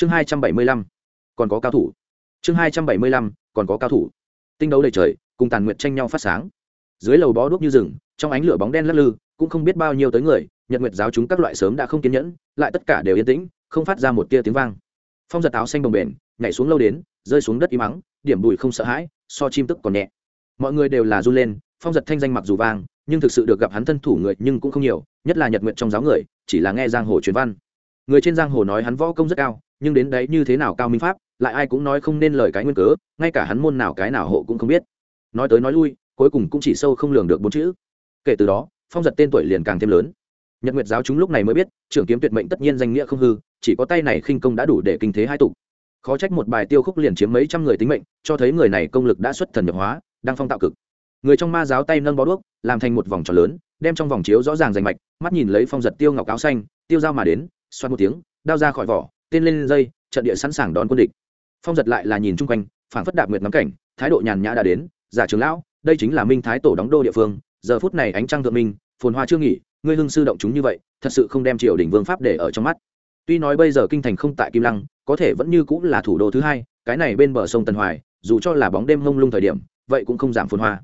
chương hai trăm bảy mươi lăm, còn có cao thủ. Chương hai trăm bảy mươi lăm, còn có cao thủ. Tinh đấu đầy trời, cùng tàn nguyệt tranh nhau phát sáng. Dưới lầu bó đuốc như rừng, trong ánh lửa bóng đen lắc lư, cũng không biết bao nhiêu tới người, nhật nguyệt giáo chúng các loại sớm đã không kiên nhẫn, lại tất cả đều yên tĩnh, không phát ra một tia tiếng vang. Phong giật áo xanh bồng bềnh, nhảy xuống lâu đến, rơi xuống đất im mắng, điểm bụi không sợ hãi, so chim tức còn nhẹ. Mọi người đều là run lên, phong giật thanh danh mặc dù vang, nhưng thực sự được gặp hắn thân thủ người nhưng cũng không nhiều, nhất là nhật nguyện trong giáo người, chỉ là nghe giang hồ truyền văn. Người trên giang hồ nói hắn võ công rất cao nhưng đến đấy như thế nào cao minh pháp, lại ai cũng nói không nên lời cái nguyên cớ, ngay cả hắn môn nào cái nào hộ cũng không biết. Nói tới nói lui, cuối cùng cũng chỉ sâu không lường được bốn chữ. Kể từ đó, phong giật tên tuổi liền càng thêm lớn. Nhật nguyệt giáo chúng lúc này mới biết, trưởng kiếm tuyệt mệnh tất nhiên danh nghĩa không hư, chỉ có tay này khinh công đã đủ để kinh thế hai tục khó trách một bài tiêu khúc liền chiếm mấy trăm người tính mệnh, cho thấy người này công lực đã xuất thần nhập hóa, đang phong tạo cực. Người trong ma giáo tay nâng bó đuốc, làm thành một vòng tròn lớn, đem trong vòng chiếu rõ ràng rành mạch, mắt nhìn lấy phong giật tiêu ngọc áo xanh, tiêu dao mà đến, xoát một tiếng, đao ra khỏi vỏ tên lên dây, trận địa sẵn sàng đón quân địch. Phong giật lại là nhìn chung quanh phản phất đạp nguyệt ngắm cảnh, thái độ nhàn nhã đã đến, giả trường lão, đây chính là minh thái tổ đóng đô địa phương, giờ phút này ánh trăng thượng minh, phồn hoa chưa nghỉ, ngươi hưng sư động chúng như vậy, thật sự không đem triều đình vương pháp để ở trong mắt. Tuy nói bây giờ kinh thành không tại kim lăng, có thể vẫn như cũng là thủ đô thứ hai, cái này bên bờ sông Tân hoài, dù cho là bóng đêm mông lung thời điểm, vậy cũng không giảm phồn hoa.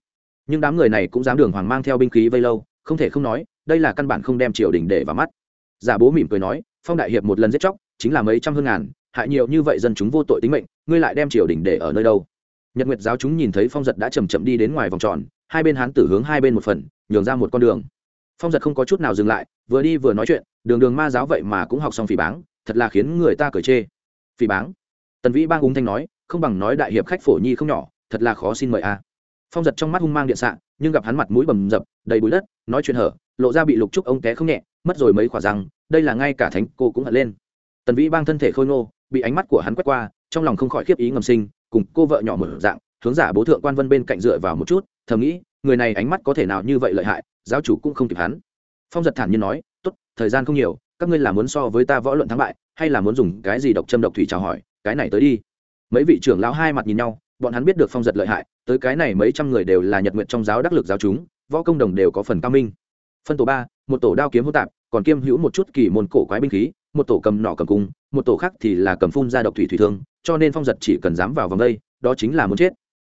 Nhưng đám người này cũng dám đường hoàng mang theo binh khí vây lâu, không thể không nói, đây là căn bản không đem triều đình để vào mắt. Giả bố mỉm cười nói, phong đại hiệp một lần giết chóc chính là mấy trăm hơn ngàn, hại nhiều như vậy dân chúng vô tội tính mệnh, ngươi lại đem triều đình để ở nơi đâu? Nhật nguyệt giáo chúng nhìn thấy phong giật đã chầm chậm đi đến ngoài vòng tròn, hai bên hán tử hướng hai bên một phần, nhường ra một con đường. Phong giật không có chút nào dừng lại, vừa đi vừa nói chuyện, đường đường ma giáo vậy mà cũng học xong phỉ báng, thật là khiến người ta cởi chê. Phỉ báng? Tần vĩ bang úng thanh nói, không bằng nói đại hiệp khách phổ nhi không nhỏ, thật là khó xin mời a. Phong giật trong mắt hung mang điện xạ, nhưng gặp hắn mặt mũi bầm dập, đầy bụi đất, nói chuyện hở, lộ ra bị lục trúc ông té không nhẹ, mất rồi mấy khỏa răng, đây là ngay cả thánh cô cũng hận lên tần vĩ bang thân thể khôi ngô, bị ánh mắt của hắn quét qua, trong lòng không khỏi khiếp ý ngầm sinh, cùng cô vợ nhỏ mở dạng, hướng giả bố thượng quan vân bên cạnh dựa vào một chút, thầm nghĩ, người này ánh mắt có thể nào như vậy lợi hại, giáo chủ cũng không kịp hắn. Phong giật thản nhiên nói, tốt, thời gian không nhiều, các ngươi là muốn so với ta võ luận thắng bại, hay là muốn dùng cái gì độc châm độc thủy chào hỏi, cái này tới đi. Mấy vị trưởng lão hai mặt nhìn nhau, bọn hắn biết được phong giật lợi hại, tới cái này mấy trăm người đều là nhật nguyện trong giáo đắc lực giáo chúng, võ công đồng đều có phần cao minh. Phân tổ ba, một tổ đao kiếm hô tạp, còn kiêm hữu một chút kỳ môn cổ quái binh khí một tổ cầm nỏ cầm cung, một tổ khác thì là cầm phun ra độc thủy thủy thương, cho nên phong giật chỉ cần dám vào vòng đây, đó chính là muốn chết.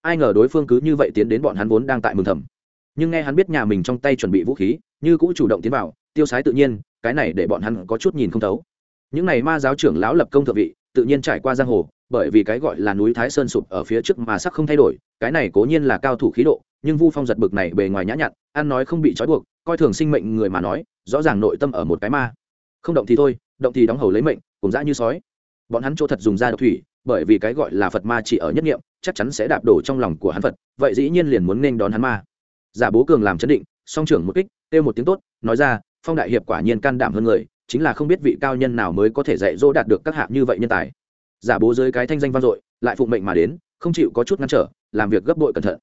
Ai ngờ đối phương cứ như vậy tiến đến bọn hắn vốn đang tại mừng thầm. Nhưng nghe hắn biết nhà mình trong tay chuẩn bị vũ khí, như cũng chủ động tiến vào, tiêu sái tự nhiên, cái này để bọn hắn có chút nhìn không thấu. Những này ma giáo trưởng lão lập công thượng vị, tự nhiên trải qua giang hồ, bởi vì cái gọi là núi thái sơn sụp ở phía trước mà sắc không thay đổi, cái này cố nhiên là cao thủ khí độ, nhưng vu phong giật bực này bề ngoài nhã nhặn, ăn nói không bị trói buộc, coi thường sinh mệnh người mà nói, rõ ràng nội tâm ở một cái ma. Không động thì thôi động thì đóng hầu lấy mệnh, cùng dã như sói. Bọn hắn chỗ thật dùng ra độc thủy, bởi vì cái gọi là phật ma chỉ ở nhất nghiệm, chắc chắn sẽ đạp đổ trong lòng của hắn phật, vậy dĩ nhiên liền muốn nên đón hắn ma. Giả bố cường làm chấn định, song trưởng một kích, kêu một tiếng tốt, nói ra, phong đại hiệp quả nhiên can đảm hơn người, chính là không biết vị cao nhân nào mới có thể dạy dỗ đạt được các hạng như vậy nhân tài. Giả bố dưới cái thanh danh vang dội, lại phụng mệnh mà đến, không chịu có chút ngăn trở, làm việc gấp bội cẩn thận.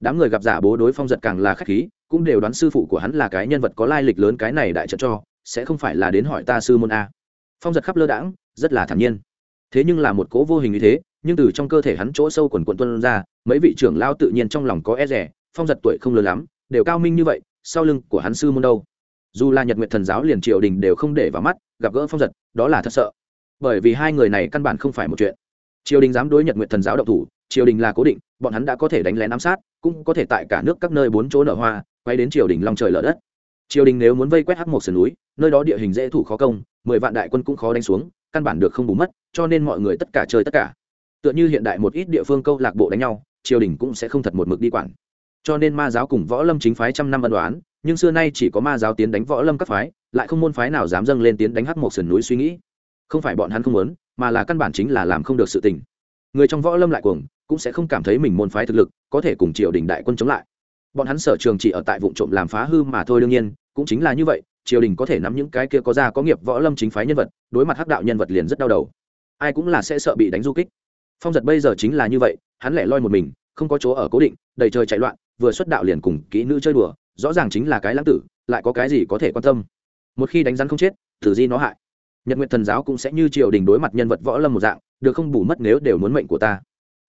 Đám người gặp giả bố đối phong giật càng là khách khí, cũng đều đoán sư phụ của hắn là cái nhân vật có lai lịch lớn cái này đại trận cho, sẽ không phải là đến hỏi ta sư môn a phong giật khắp lơ đãng, rất là thản nhiên. Thế nhưng là một cố vô hình như thế, nhưng từ trong cơ thể hắn chỗ sâu quần quần tuân ra, mấy vị trưởng lao tự nhiên trong lòng có e rẻ, phong giật tuổi không lớn lắm, đều cao minh như vậy, sau lưng của hắn sư môn đâu? Dù là nhật nguyện thần giáo liền triều đình đều không để vào mắt, gặp gỡ phong giật, đó là thật sợ. Bởi vì hai người này căn bản không phải một chuyện. Triều đình dám đối nhật nguyện thần giáo độc thủ, triều đình là cố định, bọn hắn đã có thể đánh lén ám sát, cũng có thể tại cả nước các nơi bốn chỗ nở hoa, quay đến triều đình long trời lở đất triều đình nếu muốn vây quét hắc một sườn núi, nơi đó địa hình dễ thủ khó công, mười vạn đại quân cũng khó đánh xuống, căn bản được không bù mất, cho nên mọi người tất cả chơi tất cả. Tựa như hiện đại một ít địa phương câu lạc bộ đánh nhau, triều đình cũng sẽ không thật một mực đi quản. Cho nên ma giáo cùng võ lâm chính phái trăm năm ân đoán nhưng xưa nay chỉ có ma giáo tiến đánh võ lâm các phái, lại không môn phái nào dám dâng lên tiến đánh hắc một sườn núi suy nghĩ. Không phải bọn hắn không muốn, mà là căn bản chính là làm không được sự tình. Người trong võ lâm lại cuồng, cũng sẽ không cảm thấy mình môn phái thực lực có thể cùng triều đình đại quân chống lại bọn hắn sở trường chỉ ở tại vụ trộm làm phá hư mà thôi, đương nhiên, cũng chính là như vậy, triều đình có thể nắm những cái kia có ra có nghiệp võ lâm chính phái nhân vật, đối mặt hắc đạo nhân vật liền rất đau đầu. Ai cũng là sẽ sợ bị đánh du kích. Phong giật bây giờ chính là như vậy, hắn lẻ loi một mình, không có chỗ ở cố định, đầy trời chạy loạn, vừa xuất đạo liền cùng kỹ nữ chơi đùa, rõ ràng chính là cái lãng tử, lại có cái gì có thể quan tâm. Một khi đánh rắn không chết, tử di nó hại. Nhật nguyện thần giáo cũng sẽ như triều đình đối mặt nhân vật võ lâm một dạng, được không bù mất nếu đều muốn mệnh của ta.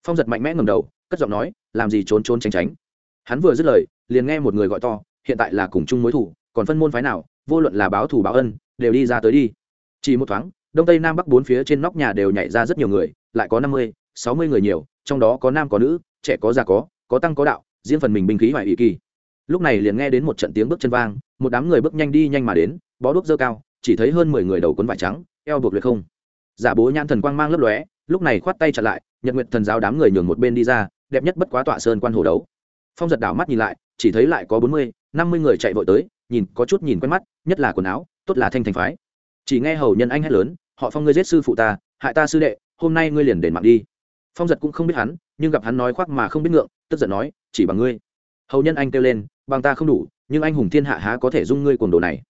Phong giật mạnh mẽ ngầm đầu, cất giọng nói, làm gì trốn trốn tránh tránh hắn vừa dứt lời, liền nghe một người gọi to, hiện tại là cùng chung mối thủ, còn phân môn phái nào, vô luận là báo thù báo ân, đều đi ra tới đi. Chỉ một thoáng, đông tây nam bắc bốn phía trên nóc nhà đều nhảy ra rất nhiều người, lại có năm mươi, sáu mươi người nhiều, trong đó có nam có nữ, trẻ có già có có tăng có đạo, riêng phần mình binh khí hoài ý kỳ. Lúc này liền nghe đến một trận tiếng bước chân vang, một đám người bước nhanh đi nhanh mà đến, bó đuốc dơ cao, chỉ thấy hơn mười người đầu cuốn vải trắng, eo buộc luyện không. Giả bố nhãn thần quang mang lấp lóe, lúc này khoát tay chặn lại, nhật nguyện thần giáo đám người nhường một bên đi ra, đẹp nhất bất quá tọa sơn quan hồ đấu phong giật đảo mắt nhìn lại, chỉ thấy lại có bốn mươi, năm mươi người chạy vội tới, nhìn có chút nhìn quen mắt, nhất là quần áo, tốt là thanh thành phái. Chỉ nghe hầu nhân anh hét lớn, họ phong ngươi giết sư phụ ta, hại ta sư đệ, hôm nay ngươi liền đền mạng đi. Phong giật cũng không biết hắn, nhưng gặp hắn nói khoác mà không biết ngượng, tức giận nói, chỉ bằng ngươi. Hầu nhân anh kêu lên, bằng ta không đủ, nhưng anh hùng thiên hạ há có thể dung ngươi cuồng đồ này?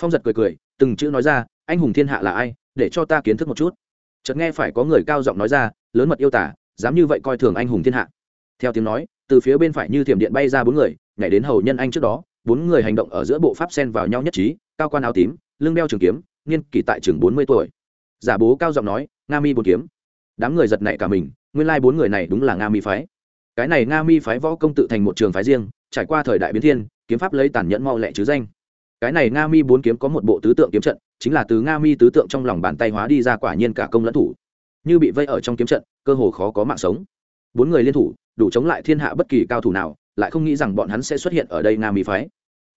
Phong giật cười cười, từng chữ nói ra, anh hùng thiên hạ là ai, để cho ta kiến thức một chút. Chợt nghe phải có người cao giọng nói ra, lớn mật yêu tả, dám như vậy coi thường anh hùng thiên hạ. Theo tiếng nói từ phía bên phải như thiểm điện bay ra bốn người, nhảy đến hầu nhân anh trước đó, bốn người hành động ở giữa bộ pháp sen vào nhau nhất trí, cao quan áo tím, lưng đeo trường kiếm, niên kỷ tại trường bốn mươi tuổi. Giả bố cao giọng nói, nga mi bốn kiếm. Đám người giật nảy cả mình, nguyên lai bốn người này đúng là nga mi phái. Cái này nga mi phái võ công tự thành một trường phái riêng, trải qua thời đại biến thiên, kiếm pháp lấy tàn nhẫn mau lẹ chứ danh. Cái này nga mi bốn kiếm có một bộ tứ tượng kiếm trận, chính là từ nga mi tứ tượng trong lòng bàn tay hóa đi ra quả nhiên cả công lẫn thủ. Như bị vây ở trong kiếm trận, cơ hồ khó có mạng sống. Bốn người liên thủ đủ chống lại thiên hạ bất kỳ cao thủ nào, lại không nghĩ rằng bọn hắn sẽ xuất hiện ở đây nga mỹ phái.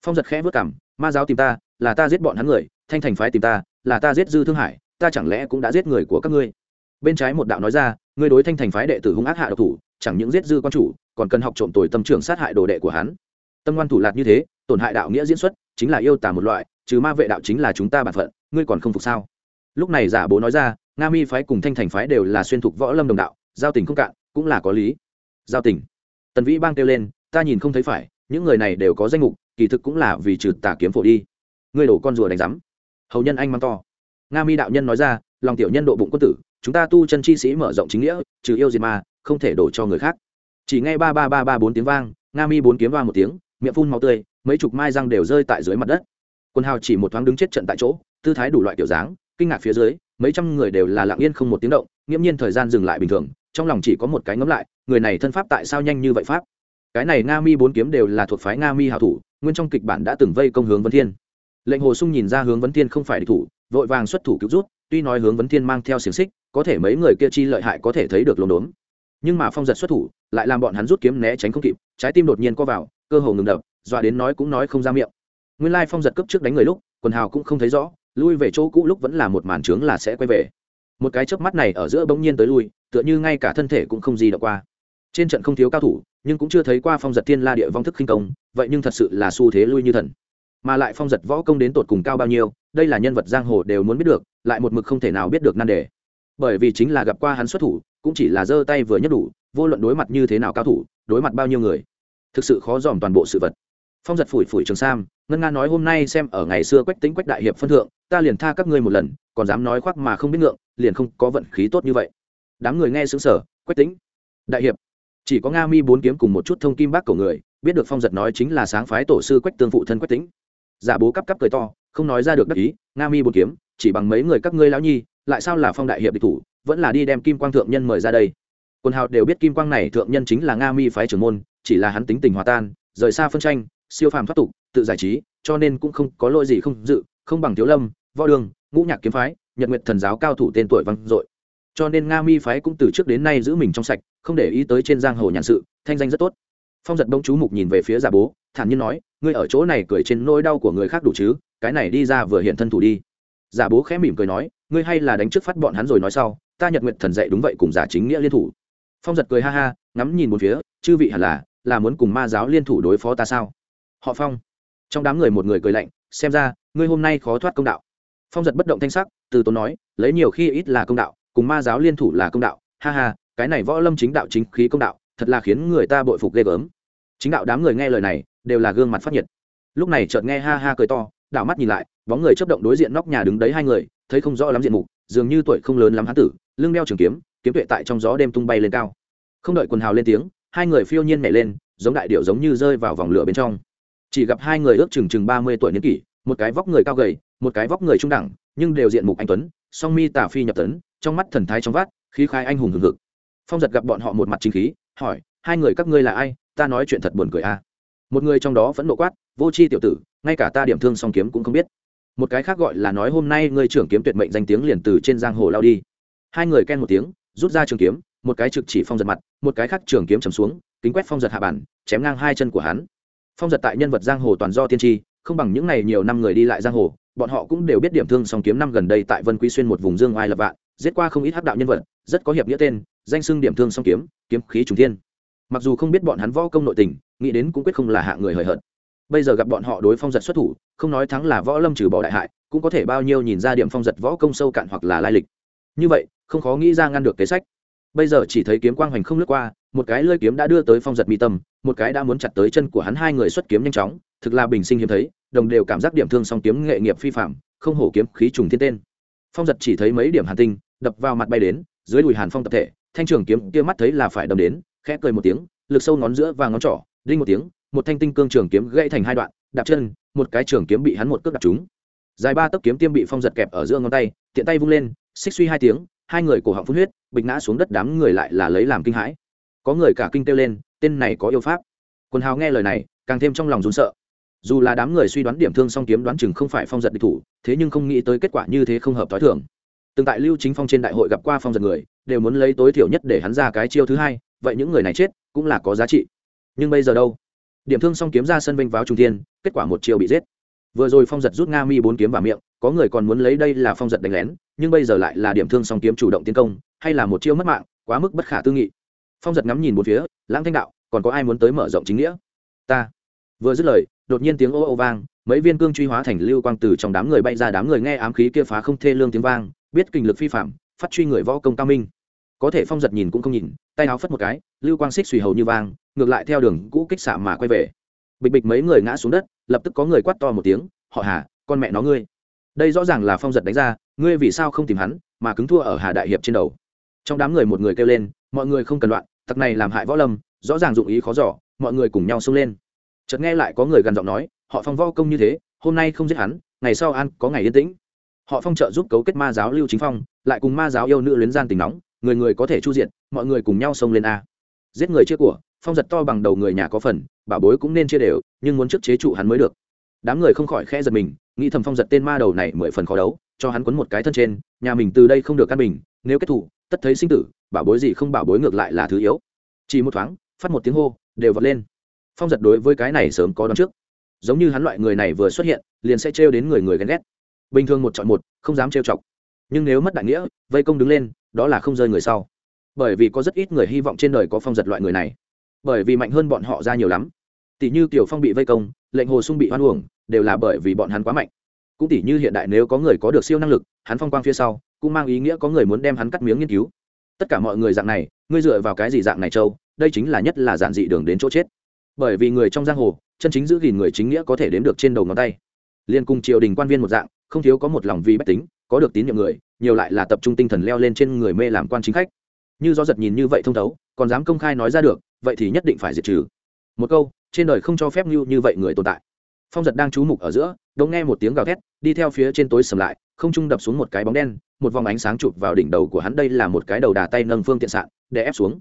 Phong giật khẽ vất cảm ma giáo tìm ta, là ta giết bọn hắn người, thanh thành phái tìm ta, là ta giết dư thương hải, ta chẳng lẽ cũng đã giết người của các ngươi? Bên trái một đạo nói ra, ngươi đối thanh thành phái đệ tử hung ác hạ độc thủ, chẳng những giết dư quan chủ, còn cần học trộm tồi tâm trưởng sát hại đồ đệ của hắn. Tâm ngoan thủ lạc như thế, tổn hại đạo nghĩa diễn xuất, chính là yêu tả một loại, trừ ma vệ đạo chính là chúng ta bản phận, ngươi còn không phục sao? Lúc này giả bố nói ra, nga mi phái cùng thanh thành phái đều là xuyên thục võ lâm đồng đạo, giao tình không cạn, cũng là có lý giao tình. Tần vĩ bang kêu lên, ta nhìn không thấy phải, những người này đều có danh mục, kỳ thực cũng là vì trừ tà kiếm phổ đi. Ngươi đổ con rùa đánh rắm hầu nhân anh mang to. Nga mi đạo nhân nói ra, lòng tiểu nhân độ bụng quân tử, chúng ta tu chân chi sĩ mở rộng chính nghĩa, trừ yêu gì mà không thể đổ cho người khác. Chỉ nghe ba ba ba ba bốn tiếng vang, nga mi bốn kiếm vang một tiếng, miệng phun màu tươi, mấy chục mai răng đều rơi tại dưới mặt đất. Quân hào chỉ một thoáng đứng chết trận tại chỗ, tư thái đủ loại kiểu dáng, kinh ngạc phía dưới, mấy trăm người đều là lặng yên không một tiếng động, nghiễm nhiên thời gian dừng lại bình thường trong lòng chỉ có một cái ngấm lại, người này thân pháp tại sao nhanh như vậy pháp? Cái này nga mi bốn kiếm đều là thuộc phái nga mi hảo thủ, nguyên trong kịch bản đã từng vây công hướng vấn thiên. Lệnh hồ sung nhìn ra hướng vấn thiên không phải địch thủ, vội vàng xuất thủ cứu rút, tuy nói hướng vấn thiên mang theo xiềng xích, có thể mấy người kia chi lợi hại có thể thấy được lồn đốn. Nhưng mà phong giật xuất thủ, lại làm bọn hắn rút kiếm né tránh không kịp, trái tim đột nhiên co vào, cơ hồ ngừng đập, dọa đến nói cũng nói không ra miệng. Nguyên lai phong giật cấp trước đánh người lúc, quần hào cũng không thấy rõ, lui về chỗ cũ lúc vẫn là một màn trướng là sẽ quay về một cái chớp mắt này ở giữa bỗng nhiên tới lui, tựa như ngay cả thân thể cũng không gì đọc qua. Trên trận không thiếu cao thủ, nhưng cũng chưa thấy qua phong giật thiên la địa vong thức khinh công, vậy nhưng thật sự là xu thế lui như thần. Mà lại phong giật võ công đến tột cùng cao bao nhiêu, đây là nhân vật giang hồ đều muốn biết được, lại một mực không thể nào biết được nan đề. Bởi vì chính là gặp qua hắn xuất thủ, cũng chỉ là giơ tay vừa nhất đủ, vô luận đối mặt như thế nào cao thủ, đối mặt bao nhiêu người, thực sự khó dòm toàn bộ sự vật. Phong giật phủi phủi trường sam, ngân nga nói hôm nay xem ở ngày xưa quách tính quách đại hiệp phân thượng, ta liền tha các ngươi một lần, còn dám nói khoác mà không biết ngượng liền không có vận khí tốt như vậy. Đám người nghe xứng sở quách tính đại hiệp, chỉ có nga mi bốn kiếm cùng một chút thông kim bác cổ người, biết được phong giật nói chính là sáng phái tổ sư quách tương phụ thân quách tính giả bố cắp cắp cười to, không nói ra được đắc ý, nga mi bốn kiếm, chỉ bằng mấy người các ngươi lão nhi, lại sao là phong đại hiệp địch thủ, vẫn là đi đem kim quang thượng nhân mời ra đây. Quân hào đều biết kim quang này thượng nhân chính là nga mi phái trưởng môn, chỉ là hắn tính tình hòa tan, rời xa phân tranh, siêu phàm thoát tục, tự giải trí, cho nên cũng không có lỗi gì không dự, không bằng thiếu lâm, võ đường, ngũ nhạc kiếm phái nhật nguyệt thần giáo cao thủ tên tuổi vang dội. Cho nên nga mi phái cũng từ trước đến nay giữ mình trong sạch, không để ý tới trên giang hồ nhàn sự, thanh danh rất tốt. Phong giật Đông chú mục nhìn về phía giả bố, thản nhiên nói, ngươi ở chỗ này cười trên nỗi đau của người khác đủ chứ, cái này đi ra vừa hiện thân thủ đi. Giả bố khẽ mỉm cười nói, ngươi hay là đánh trước phát bọn hắn rồi nói sau, ta nhật nguyện thần dạy đúng vậy cùng giả chính nghĩa liên thủ. Phong giật cười ha ha, ngắm nhìn một phía, chư vị hẳn là là muốn cùng ma giáo liên thủ đối phó ta sao? Họ phong. Trong đám người một người cười lạnh, xem ra, ngươi hôm nay khó thoát công đạo phong giật bất động thanh sắc, từ tốn nói, lấy nhiều khi ít là công đạo, cùng ma giáo liên thủ là công đạo. Ha ha, cái này võ lâm chính đạo chính khí công đạo, thật là khiến người ta bội phục ghê gớm. Chính đạo đám người nghe lời này, đều là gương mặt phát nhiệt. Lúc này chợt nghe ha ha cười to, đảo mắt nhìn lại, bóng người chấp động đối diện nóc nhà đứng đấy hai người, thấy không rõ lắm diện mục, dường như tuổi không lớn lắm hán tử, lưng đeo trường kiếm kiếm tuệ tại trong gió đêm tung bay lên cao. Không đợi quần hào lên tiếng, hai người phiêu nhiên nhảy lên, giống đại điệu giống như rơi vào vòng lửa bên trong. Chỉ gặp hai người ước chừng chừng ba mươi tuổi niên kỷ, một cái vóc người cao gầy một cái vóc người trung đẳng, nhưng đều diện mục anh tuấn, song mi tả phi nhập tấn, trong mắt thần thái trong vát, khí khai anh hùng hừng hực. Phong giật gặp bọn họ một mặt chính khí, hỏi, hai người các ngươi là ai? Ta nói chuyện thật buồn cười a. À. một người trong đó vẫn nộ quát, vô c h i tiểu tử, ngay cả ta điểm thương song kiếm cũng không biết. Một cái khác gọi là nói, hôm nay ngươi trưởng kiếm tuyệt mệnh danh tiếng liền từ trên giang hồ lao đi. Hai người ken một tiếng, rút ra trường kiếm, một cái trực chỉ phong giật mặt, một cái khác trường kiếm chầm xuống, kính quét phong giật hạ bản, chém ngang hai chân của hắn. Phong giật tại nhân vật giang hồ toàn do tiên tri, không bằng những ngày nhiều năm người đi lại giang hồ bọn họ cũng đều biết điểm thương song kiếm năm gần đây tại vân quý xuyên một vùng dương oai lập vạn, giết qua không ít hắc đạo nhân vật, rất có hiệp nghĩa tên, danh xưng điểm thương song kiếm kiếm khí trùng thiên. Mặc dù không biết bọn hắn võ công nội tình, nghĩ đến cũng quyết không là hạ người hời hợt. Bây giờ gặp bọn họ đối phong giật xuất thủ, không nói thắng là võ lâm trừ bỏ đại hại, cũng có thể bao nhiêu nhìn ra điểm phong giật võ công sâu cạn hoặc là lai lịch. Như vậy, không khó nghĩ ra ngăn được kế sách. Bây giờ chỉ thấy kiếm quang hoành không lướt qua, một cái lơi kiếm đã đưa tới phong giật mi tâm, một cái đã muốn chặt tới chân của hắn hai người xuất kiếm nhanh chóng, thực là bình sinh hiếm thấy đồng đều cảm giác điểm thương song kiếm nghệ nghiệp phi phạm, không hổ kiếm khí trùng thiên tên. Phong giật chỉ thấy mấy điểm hàn tinh, đập vào mặt bay đến, dưới đùi hàn phong tập thể, thanh trường kiếm kia mắt thấy là phải đâm đến, khẽ cười một tiếng, lực sâu ngón giữa và ngón trỏ, đinh một tiếng, một thanh tinh cương trường kiếm gãy thành hai đoạn, đạp chân, một cái trường kiếm bị hắn một cước đạp trúng. Dài ba tấc kiếm tiêm bị phong giật kẹp ở giữa ngón tay, tiện tay vung lên, xích suy hai tiếng, hai người cổ họng phun huyết, bịch ngã xuống đất đám người lại là lấy làm kinh hãi. Có người cả kinh kêu lên, tên này có yêu pháp. Quần hào nghe lời này, càng thêm trong lòng rún sợ dù là đám người suy đoán điểm thương song kiếm đoán chừng không phải phong giật địch thủ, thế nhưng không nghĩ tới kết quả như thế không hợp t h o i thường. Từng tại lưu chính phong trên đại hội gặp qua phong giật người, đều muốn lấy tối thiểu nhất để hắn ra cái chiêu thứ hai, vậy những người này chết, cũng là có giá trị. Nhưng bây giờ đâu? Điểm thương song kiếm ra sân vinh váo trung thiên, kết quả một chiêu bị giết. Vừa rồi phong giật rút nga mi bốn kiếm vào miệng, có người còn muốn lấy đây là phong giật đánh lén, nhưng bây giờ lại là điểm thương song kiếm chủ động tiến công, hay là một chiêu mất mạng, quá mức bất khả tư nghị. Phong giật ngắm nhìn một phía, lãng thanh đạo, còn có ai muốn tới mở rộng chính nghĩa? Ta vừa dứt lời, đột nhiên tiếng ô ô vang, mấy viên cương truy hóa thành lưu quang từ trong đám người bay ra, đám người nghe ám khí kia phá không thê lương tiếng vang, biết kinh lực phi phạm, phát truy người võ công cao minh. Có thể phong giật nhìn cũng không nhìn, tay áo phất một cái, lưu quang xích suy hầu như vang, ngược lại theo đường cũ kích xạ mà quay về. Bịch bịch mấy người ngã xuống đất, lập tức có người quát to một tiếng, họ hà, con mẹ nó ngươi. Đây rõ ràng là phong giật đánh ra, ngươi vì sao không tìm hắn, mà cứng thua ở hà đại hiệp trên đầu? Trong đám người một người kêu lên, mọi người không cần loạn, tặc này làm hại võ lâm, rõ ràng dụng ý khó giỏ mọi người cùng nhau xông lên chợt nghe lại có người gần giọng nói, họ phong võ công như thế, hôm nay không giết hắn, ngày sau ăn có ngày yên tĩnh. Họ phong trợ giúp cấu kết ma giáo lưu chính phong, lại cùng ma giáo yêu nữ luyến gian tình nóng, người người có thể chu diện mọi người cùng nhau xông lên a. Giết người chia của, phong giật to bằng đầu người nhà có phần, bảo bối cũng nên chia đều, nhưng muốn trước chế trụ hắn mới được. Đám người không khỏi khẽ giật mình, nghĩ thầm phong giật tên ma đầu này mười phần khó đấu, cho hắn quấn một cái thân trên, nhà mình từ đây không được căn bình, nếu kết thủ, tất thấy sinh tử, bảo bối gì không bảo bối ngược lại là thứ yếu. Chỉ một thoáng, phát một tiếng hô, đều vọt lên phong giật đối với cái này sớm có đón trước. Giống như hắn loại người này vừa xuất hiện, liền sẽ trêu đến người người ghen ghét. Bình thường một chọn một, không dám trêu chọc. Nhưng nếu mất đại nghĩa, vây công đứng lên, đó là không rơi người sau. Bởi vì có rất ít người hy vọng trên đời có phong giật loại người này. Bởi vì mạnh hơn bọn họ ra nhiều lắm. Tỷ như tiểu phong bị vây công, lệnh hồ sung bị hoan uổng, đều là bởi vì bọn hắn quá mạnh. Cũng tỷ như hiện đại nếu có người có được siêu năng lực, hắn phong quang phía sau, cũng mang ý nghĩa có người muốn đem hắn cắt miếng nghiên cứu. Tất cả mọi người dạng này, ngươi dựa vào cái gì dạng này, châu? Đây chính là nhất là giản dị đường đến chỗ chết bởi vì người trong giang hồ, chân chính giữ gìn người chính nghĩa có thể đếm được trên đầu ngón tay. Liên cùng triều đình quan viên một dạng, không thiếu có một lòng vì bách tính, có được tín nhiệm người, nhiều lại là tập trung tinh thần leo lên trên người mê làm quan chính khách. Như do giật nhìn như vậy thông thấu, còn dám công khai nói ra được, vậy thì nhất định phải diệt trừ. Một câu, trên đời không cho phép như như vậy người tồn tại. Phong giật đang trú mục ở giữa, đống nghe một tiếng gào thét, đi theo phía trên tối sầm lại, không trung đập xuống một cái bóng đen, một vòng ánh sáng chụp vào đỉnh đầu của hắn, đây là một cái đầu đà tay nâng phương tiện sạn để ép xuống.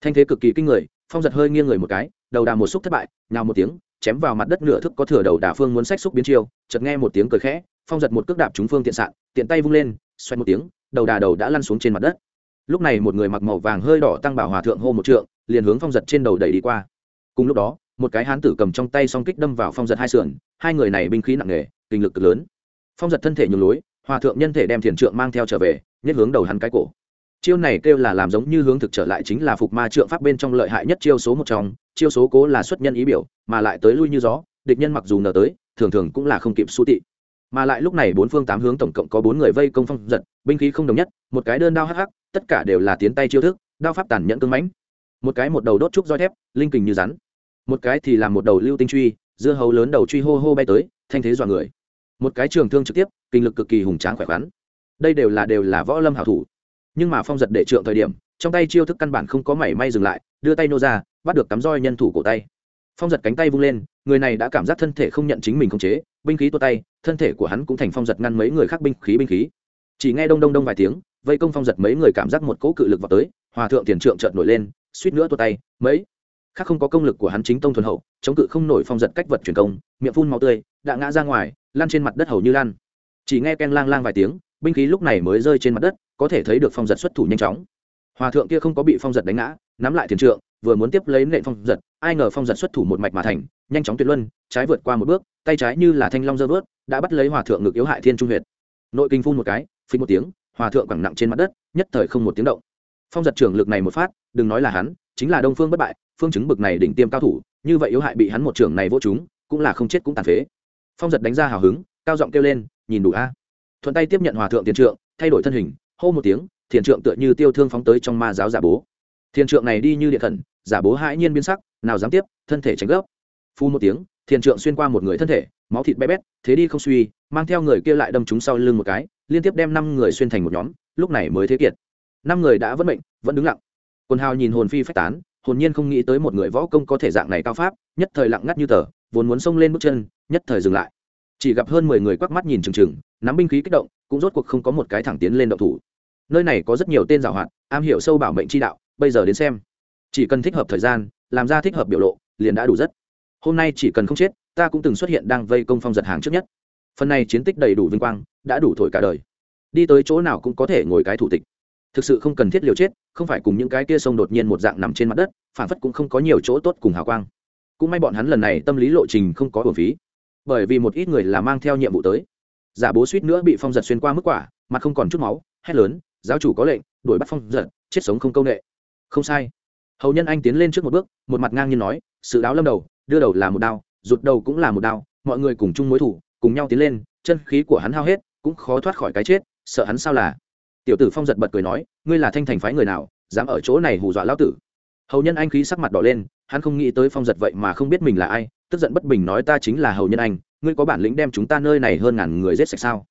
Thanh thế cực kỳ kinh người, phong giật hơi nghiêng người một cái đầu đà một xúc thất bại, nhào một tiếng, chém vào mặt đất nửa thức có thừa đầu đà phương muốn sách xúc biến chiêu, chợt nghe một tiếng cười khẽ, phong giật một cước đạp trúng phương tiện sạn, tiện tay vung lên xoay một tiếng, đầu đà đầu đã lăn xuống trên mặt đất. Lúc này một người mặc màu vàng hơi đỏ tăng bảo hòa thượng hô một trượng, liền hướng phong giật trên đầu đẩy đi qua. Cùng lúc đó, một cái hán tử cầm trong tay song kích đâm vào phong giật hai sườn, hai người này binh khí nặng nề, kinh lực cực lớn. Phong giật thân thể nhường lối, hòa thượng nhân thể đem thiền trượng mang theo trở về nhất hướng đầu hắn cái cổ chiêu này kêu là làm giống như hướng thực trở lại chính là phục ma trượng pháp bên trong lợi hại nhất chiêu số một trong, chiêu số cố là xuất nhân ý biểu, mà lại tới lui như gió, địch nhân mặc dù nở tới, thường thường cũng là không kịp su tị. Mà lại lúc này bốn phương tám hướng tổng cộng có bốn người vây công phong giật, binh khí không đồng nhất, một cái đơn đao hắc hắc, tất cả đều là tiến tay chiêu thức, đao pháp tàn nhẫn cưng mãnh. Một cái một đầu đốt trúc roi thép, linh kình như rắn. Một cái thì làm một đầu lưu tinh truy, dưa hấu lớn đầu truy hô hô bay tới, thanh thế dọa người. Một cái trường thương trực tiếp, kinh lực cực kỳ hùng tráng khỏe khoắn. Đây đều là đều là võ lâm hảo thủ nhưng mà phong giật để trượng thời điểm, trong tay chiêu thức căn bản không có mảy may dừng lại, đưa tay nô ra, bắt được cắm roi nhân thủ cổ tay. Phong giật cánh tay vung lên, người này đã cảm giác thân thể không nhận chính mình khống chế, binh khí tua tay, thân thể của hắn cũng thành phong giật ngăn mấy người khác binh khí binh khí. Chỉ nghe đông đông đông vài tiếng, vây công phong giật mấy người cảm giác một cỗ cự lực vào tới, hòa thượng tiền trượng trợn nổi lên, suýt nữa tua tay, mấy. Khác không có công lực của hắn chính tông thuần hậu, chống cự không nổi phong giật cách vật truyền công, miệng phun màu tươi, đã ngã ra ngoài lan trên mặt đất hầu như lan chỉ nghe ken lang lang vài tiếng, binh khí lúc này mới rơi trên mặt đất có thể thấy được phong giật xuất thủ nhanh chóng. Hòa thượng kia không có bị phong giật đánh ngã, nắm lại thiền trượng, vừa muốn tiếp lấy nệ phong giật, ai ngờ phong giật xuất thủ một mạch mà thành, nhanh chóng tuyệt luân, trái vượt qua một bước, tay trái như là thanh long dơ vớt, đã bắt lấy hòa thượng ngực yếu hại thiên trung huyệt. Nội kinh phun một cái phí một tiếng, hòa thượng quẳng nặng trên mặt đất, nhất thời không một tiếng động. Phong giật trưởng lực này một phát, đừng nói là hắn, chính là đông phương bất bại, phương chứng bực này đỉnh tiêm cao thủ, như vậy yếu hại bị hắn một trưởng này vô chúng cũng là không chết cũng tàn phế. Phong giật đánh ra hào hứng, cao giọng kêu lên, nhìn đủ a. Thuận tay tiếp nhận hòa thượng tiền trượng, thay đổi thân hình hô một tiếng, thiền trượng tựa như tiêu thương phóng tới trong ma giáo giả bố. Thiền trượng này đi như điện thần, giả bố hãi nhiên biến sắc, nào dám tiếp, thân thể tránh gấp. Phu một tiếng, thiền trượng xuyên qua một người thân thể, máu thịt bé bét, thế đi không suy, mang theo người kia lại đâm chúng sau lưng một cái, liên tiếp đem năm người xuyên thành một nhóm, lúc này mới thế kiệt. Năm người đã vẫn bệnh vẫn đứng lặng. Quần hào nhìn hồn phi phách tán, hồn nhiên không nghĩ tới một người võ công có thể dạng này cao pháp, nhất thời lặng ngắt như tờ, vốn muốn xông lên bước chân, nhất thời dừng lại chỉ gặp hơn mười người quắc mắt nhìn chừng chừng, nắm binh khí kích động, cũng rốt cuộc không có một cái thẳng tiến lên động thủ. Nơi này có rất nhiều tên giảo hoạt, am hiểu sâu bảo mệnh chi đạo, bây giờ đến xem. Chỉ cần thích hợp thời gian, làm ra thích hợp biểu lộ, liền đã đủ rất. Hôm nay chỉ cần không chết, ta cũng từng xuất hiện đang vây công phong giật hàng trước nhất. Phần này chiến tích đầy đủ vinh quang, đã đủ thổi cả đời. Đi tới chỗ nào cũng có thể ngồi cái thủ tịch. Thực sự không cần thiết liều chết, không phải cùng những cái kia sông đột nhiên một dạng nằm trên mặt đất phản phất cũng không có nhiều chỗ tốt cùng hào quang. Cũng may bọn hắn lần này tâm lý lộ trình không có hồn phí bởi vì một ít người là mang theo nhiệm vụ tới. Giả bố suýt nữa bị phong giật xuyên qua mức quả, mặt không còn chút máu, hét lớn, giáo chủ có lệnh, đuổi bắt phong giật, chết sống không công nghệ không sai. Hầu nhân anh tiến lên trước một bước, một mặt ngang nhiên nói, sự đáo lâm đầu, đưa đầu là một đao, rụt đầu cũng là một đao, mọi người cùng chung mối thủ, cùng nhau tiến lên, chân khí của hắn hao hết, cũng khó thoát khỏi cái chết, sợ hắn sao là? Tiểu tử phong giật bật cười nói, ngươi là thanh thành phái người nào, dám ở chỗ này hù dọa lão tử? Hầu nhân anh khí sắc mặt đỏ lên, hắn không nghĩ tới phong giật vậy mà không biết mình là ai tức giận bất bình nói ta chính là hầu nhân anh, ngươi có bản lĩnh đem chúng ta nơi này hơn ngàn người giết sạch sao?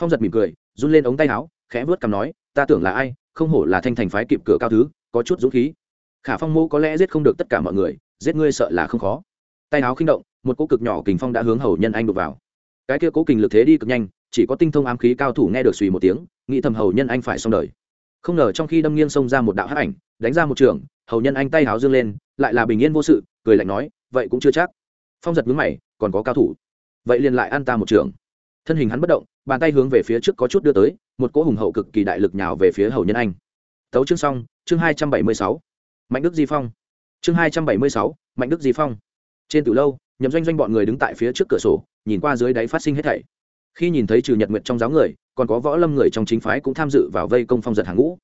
Phong giật mỉm cười, run lên ống tay áo, khẽ vớt cằm nói, ta tưởng là ai, không hổ là thanh thành phái kịp cửa cao thứ, có chút dũng khí. Khả phong mô có lẽ giết không được tất cả mọi người, giết ngươi sợ là không khó. Tay áo khinh động, một cỗ cực nhỏ kình phong đã hướng hầu nhân anh đục vào. Cái kia cố kình lực thế đi cực nhanh, chỉ có tinh thông ám khí cao thủ nghe được suy một tiếng, nghĩ thầm hầu nhân anh phải xong đời. Không ngờ trong khi đâm nghiêng xông ra một đạo hắc ảnh, đánh ra một trường, hầu nhân anh tay háo dương lên, lại là bình yên vô sự, cười lạnh nói, vậy cũng chưa chắc phong giật mướn mày, còn có cao thủ. Vậy liền lại ăn ta một trường. Thân hình hắn bất động, bàn tay hướng về phía trước có chút đưa tới, một cỗ hùng hậu cực kỳ đại lực nhào về phía hầu nhân anh. Tấu chương xong, chương hai trăm bảy mươi sáu. Mạnh đức di phong. Chương hai trăm bảy mươi sáu, mạnh đức di phong. Trên từ lâu, nhậm doanh doanh bọn người đứng tại phía trước cửa sổ, nhìn qua dưới đáy phát sinh hết thảy. Khi nhìn thấy trừ nhật nguyện trong giáo người, còn có võ lâm người trong chính phái cũng tham dự vào vây công phong giật hàng ngũ.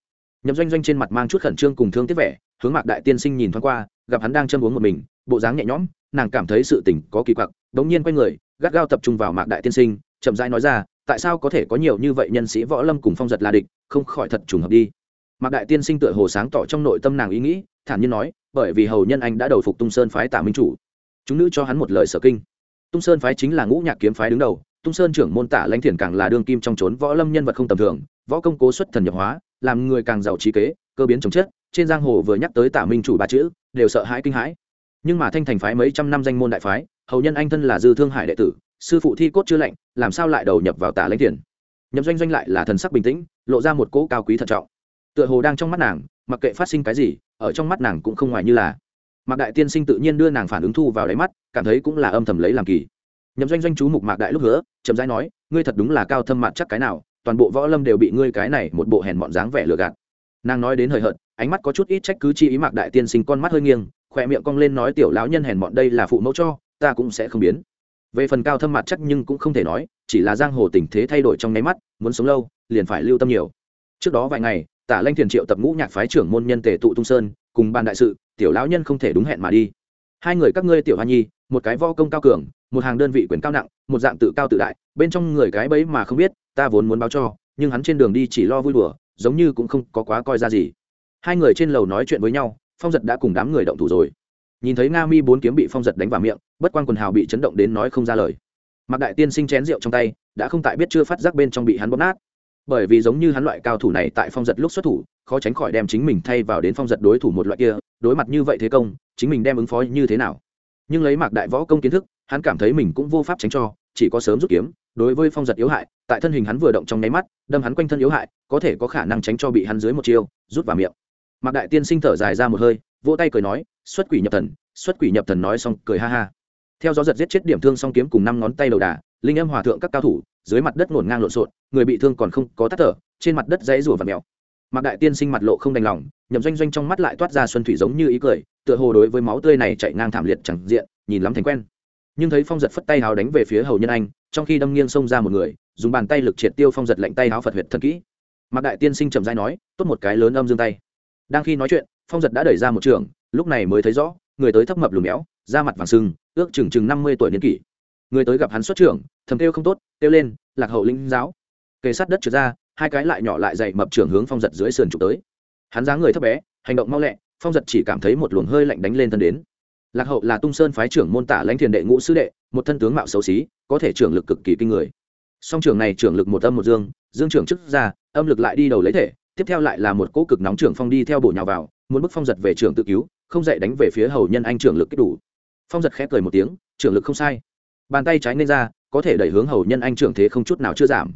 Nhậm doanh doanh trên mặt mang chút khẩn trương cùng thương tiếc vẻ, hướng mạc đại tiên sinh nhìn thoáng qua, gặp hắn đang châm uống một mình, bộ dáng nhẹ nhõm nàng cảm thấy sự tình có kỳ quặc, đống nhiên quay người, gắt gao tập trung vào mạc đại tiên sinh, chậm rãi nói ra, tại sao có thể có nhiều như vậy nhân sĩ võ lâm cùng phong giật là địch, không khỏi thật trùng hợp đi. Mạc đại tiên sinh tựa hồ sáng tỏ trong nội tâm nàng ý nghĩ, thản nhiên nói, bởi vì hầu nhân anh đã đầu phục tung sơn phái tả minh chủ. Chúng nữ cho hắn một lời sở kinh. Tung sơn phái chính là ngũ nhạc kiếm phái đứng đầu, tung sơn trưởng môn tả lãnh thiền càng là đương kim trong trốn võ lâm nhân vật không tầm thường, võ công cố xuất thần nhập hóa, làm người càng giàu trí kế, cơ biến chống chết trên giang hồ vừa nhắc tới tả minh chủ ba chữ, đều sợ hãi kinh hãi nhưng mà thanh thành phái mấy trăm năm danh môn đại phái, hầu nhân anh thân là dư thương hải đệ tử, sư phụ thi cốt chưa lạnh, làm sao lại đầu nhập vào tả lãnh thiền nhậm doanh doanh lại là thần sắc bình tĩnh, lộ ra một cỗ cao quý thận trọng. Tựa hồ đang trong mắt nàng, mặc kệ phát sinh cái gì, ở trong mắt nàng cũng không ngoài như là. Mạc đại tiên sinh tự nhiên đưa nàng phản ứng thu vào đáy mắt, cảm thấy cũng là âm thầm lấy làm kỳ. Nhậm doanh doanh chú mục mạc đại lúc hứa, chậm rãi nói, ngươi thật đúng là cao thâm mạn chắc cái nào, toàn bộ võ lâm đều bị ngươi cái này một bộ hèn mọn dáng vẻ lừa gạt. Nàng nói đến hời hợt, ánh mắt có chút ít trách cứ chi ý mạc đại tiên sinh con mắt hơi nghiêng khỏe miệng cong lên nói, tiểu lão nhân hèn bọn đây là phụ mẫu cho, ta cũng sẽ không biến. Về phần cao thâm mặt chắc nhưng cũng không thể nói, chỉ là giang hồ tình thế thay đổi trong nháy mắt, muốn sống lâu, liền phải lưu tâm nhiều. Trước đó vài ngày, tả lanh thiền triệu tập ngũ nhạc phái trưởng môn nhân tề tụ tung sơn, cùng ban đại sự, tiểu lão nhân không thể đúng hẹn mà đi. Hai người các ngươi tiểu hoa nhi, một cái vo công cao cường, một hàng đơn vị quyền cao nặng, một dạng tự cao tự đại, bên trong người cái bấy mà không biết, ta vốn muốn báo cho, nhưng hắn trên đường đi chỉ lo vui đùa, giống như cũng không có quá coi ra gì. Hai người trên lầu nói chuyện với nhau phong giật đã cùng đám người động thủ rồi. Nhìn thấy nga mi bốn kiếm bị phong giật đánh vào miệng, bất quan quần hào bị chấn động đến nói không ra lời. Mặc đại tiên sinh chén rượu trong tay, đã không tại biết chưa phát giác bên trong bị hắn bóp nát. Bởi vì giống như hắn loại cao thủ này tại phong giật lúc xuất thủ, khó tránh khỏi đem chính mình thay vào đến phong giật đối thủ một loại kia, đối mặt như vậy thế công, chính mình đem ứng phó như thế nào. Nhưng lấy mạc đại võ công kiến thức, hắn cảm thấy mình cũng vô pháp tránh cho, chỉ có sớm rút kiếm, đối với phong giật yếu hại, tại thân hình hắn vừa động trong nháy mắt, đâm hắn quanh thân yếu hại, có thể có khả năng tránh cho bị hắn dưới một chiêu, rút vào miệng mạc đại tiên sinh thở dài ra một hơi, vỗ tay cười nói, xuất quỷ nhập thần, xuất quỷ nhập thần nói xong cười ha ha. Theo gió giật giết chết điểm thương song kiếm cùng năm ngón tay đầu đà, linh âm hòa thượng các cao thủ, dưới mặt đất ngổn ngang lộn xộn, người bị thương còn không có tắt thở, trên mặt đất dãy rủa và mèo. Mạc đại tiên sinh mặt lộ không đành lòng, nhậm doanh doanh trong mắt lại toát ra xuân thủy giống như ý cười, tựa hồ đối với máu tươi này chạy ngang thảm liệt chẳng diện, nhìn lắm thành quen. Nhưng thấy phong giật phất tay háo đánh về phía hầu nhân anh, trong khi đâm nghiêng xông ra một người, dùng bàn tay lực triệt tiêu phong giật lệnh tay háo phật huyệt thật kỹ. Mạc đại tiên sinh trầm dai nói, tốt một cái lớn âm dương tay đang khi nói chuyện, phong giật đã đẩy ra một trường, lúc này mới thấy rõ, người tới thấp mập lùm méo da mặt vàng sưng ước chừng chừng năm mươi tuổi niên kỷ. Người tới gặp hắn xuất trưởng, thầm kêu không tốt, kêu lên, lạc hậu linh giáo. Kề sát đất trượt ra, hai cái lại nhỏ lại dậy mập trưởng hướng phong giật dưới sườn trục tới. Hắn dáng người thấp bé, hành động mau lẹ, phong giật chỉ cảm thấy một luồng hơi lạnh đánh lên thân đến. Lạc hậu là tung sơn phái trưởng môn tả lãnh thiền đệ ngũ sứ đệ, một thân tướng mạo xấu xí, có thể trưởng lực cực kỳ kinh người. Song trưởng này trưởng lực một âm một dương dương trưởng trước ra âm lực lại đi đầu lấy thể tiếp theo lại là một cỗ cực nóng trưởng phong đi theo bổ nhào vào, muốn bức phong giật về trưởng tự cứu, không dậy đánh về phía hầu nhân anh trưởng lực kích đủ. Phong giật khẽ cười một tiếng, trưởng lực không sai. Bàn tay trái nên ra, có thể đẩy hướng hầu nhân anh trưởng thế không chút nào chưa giảm.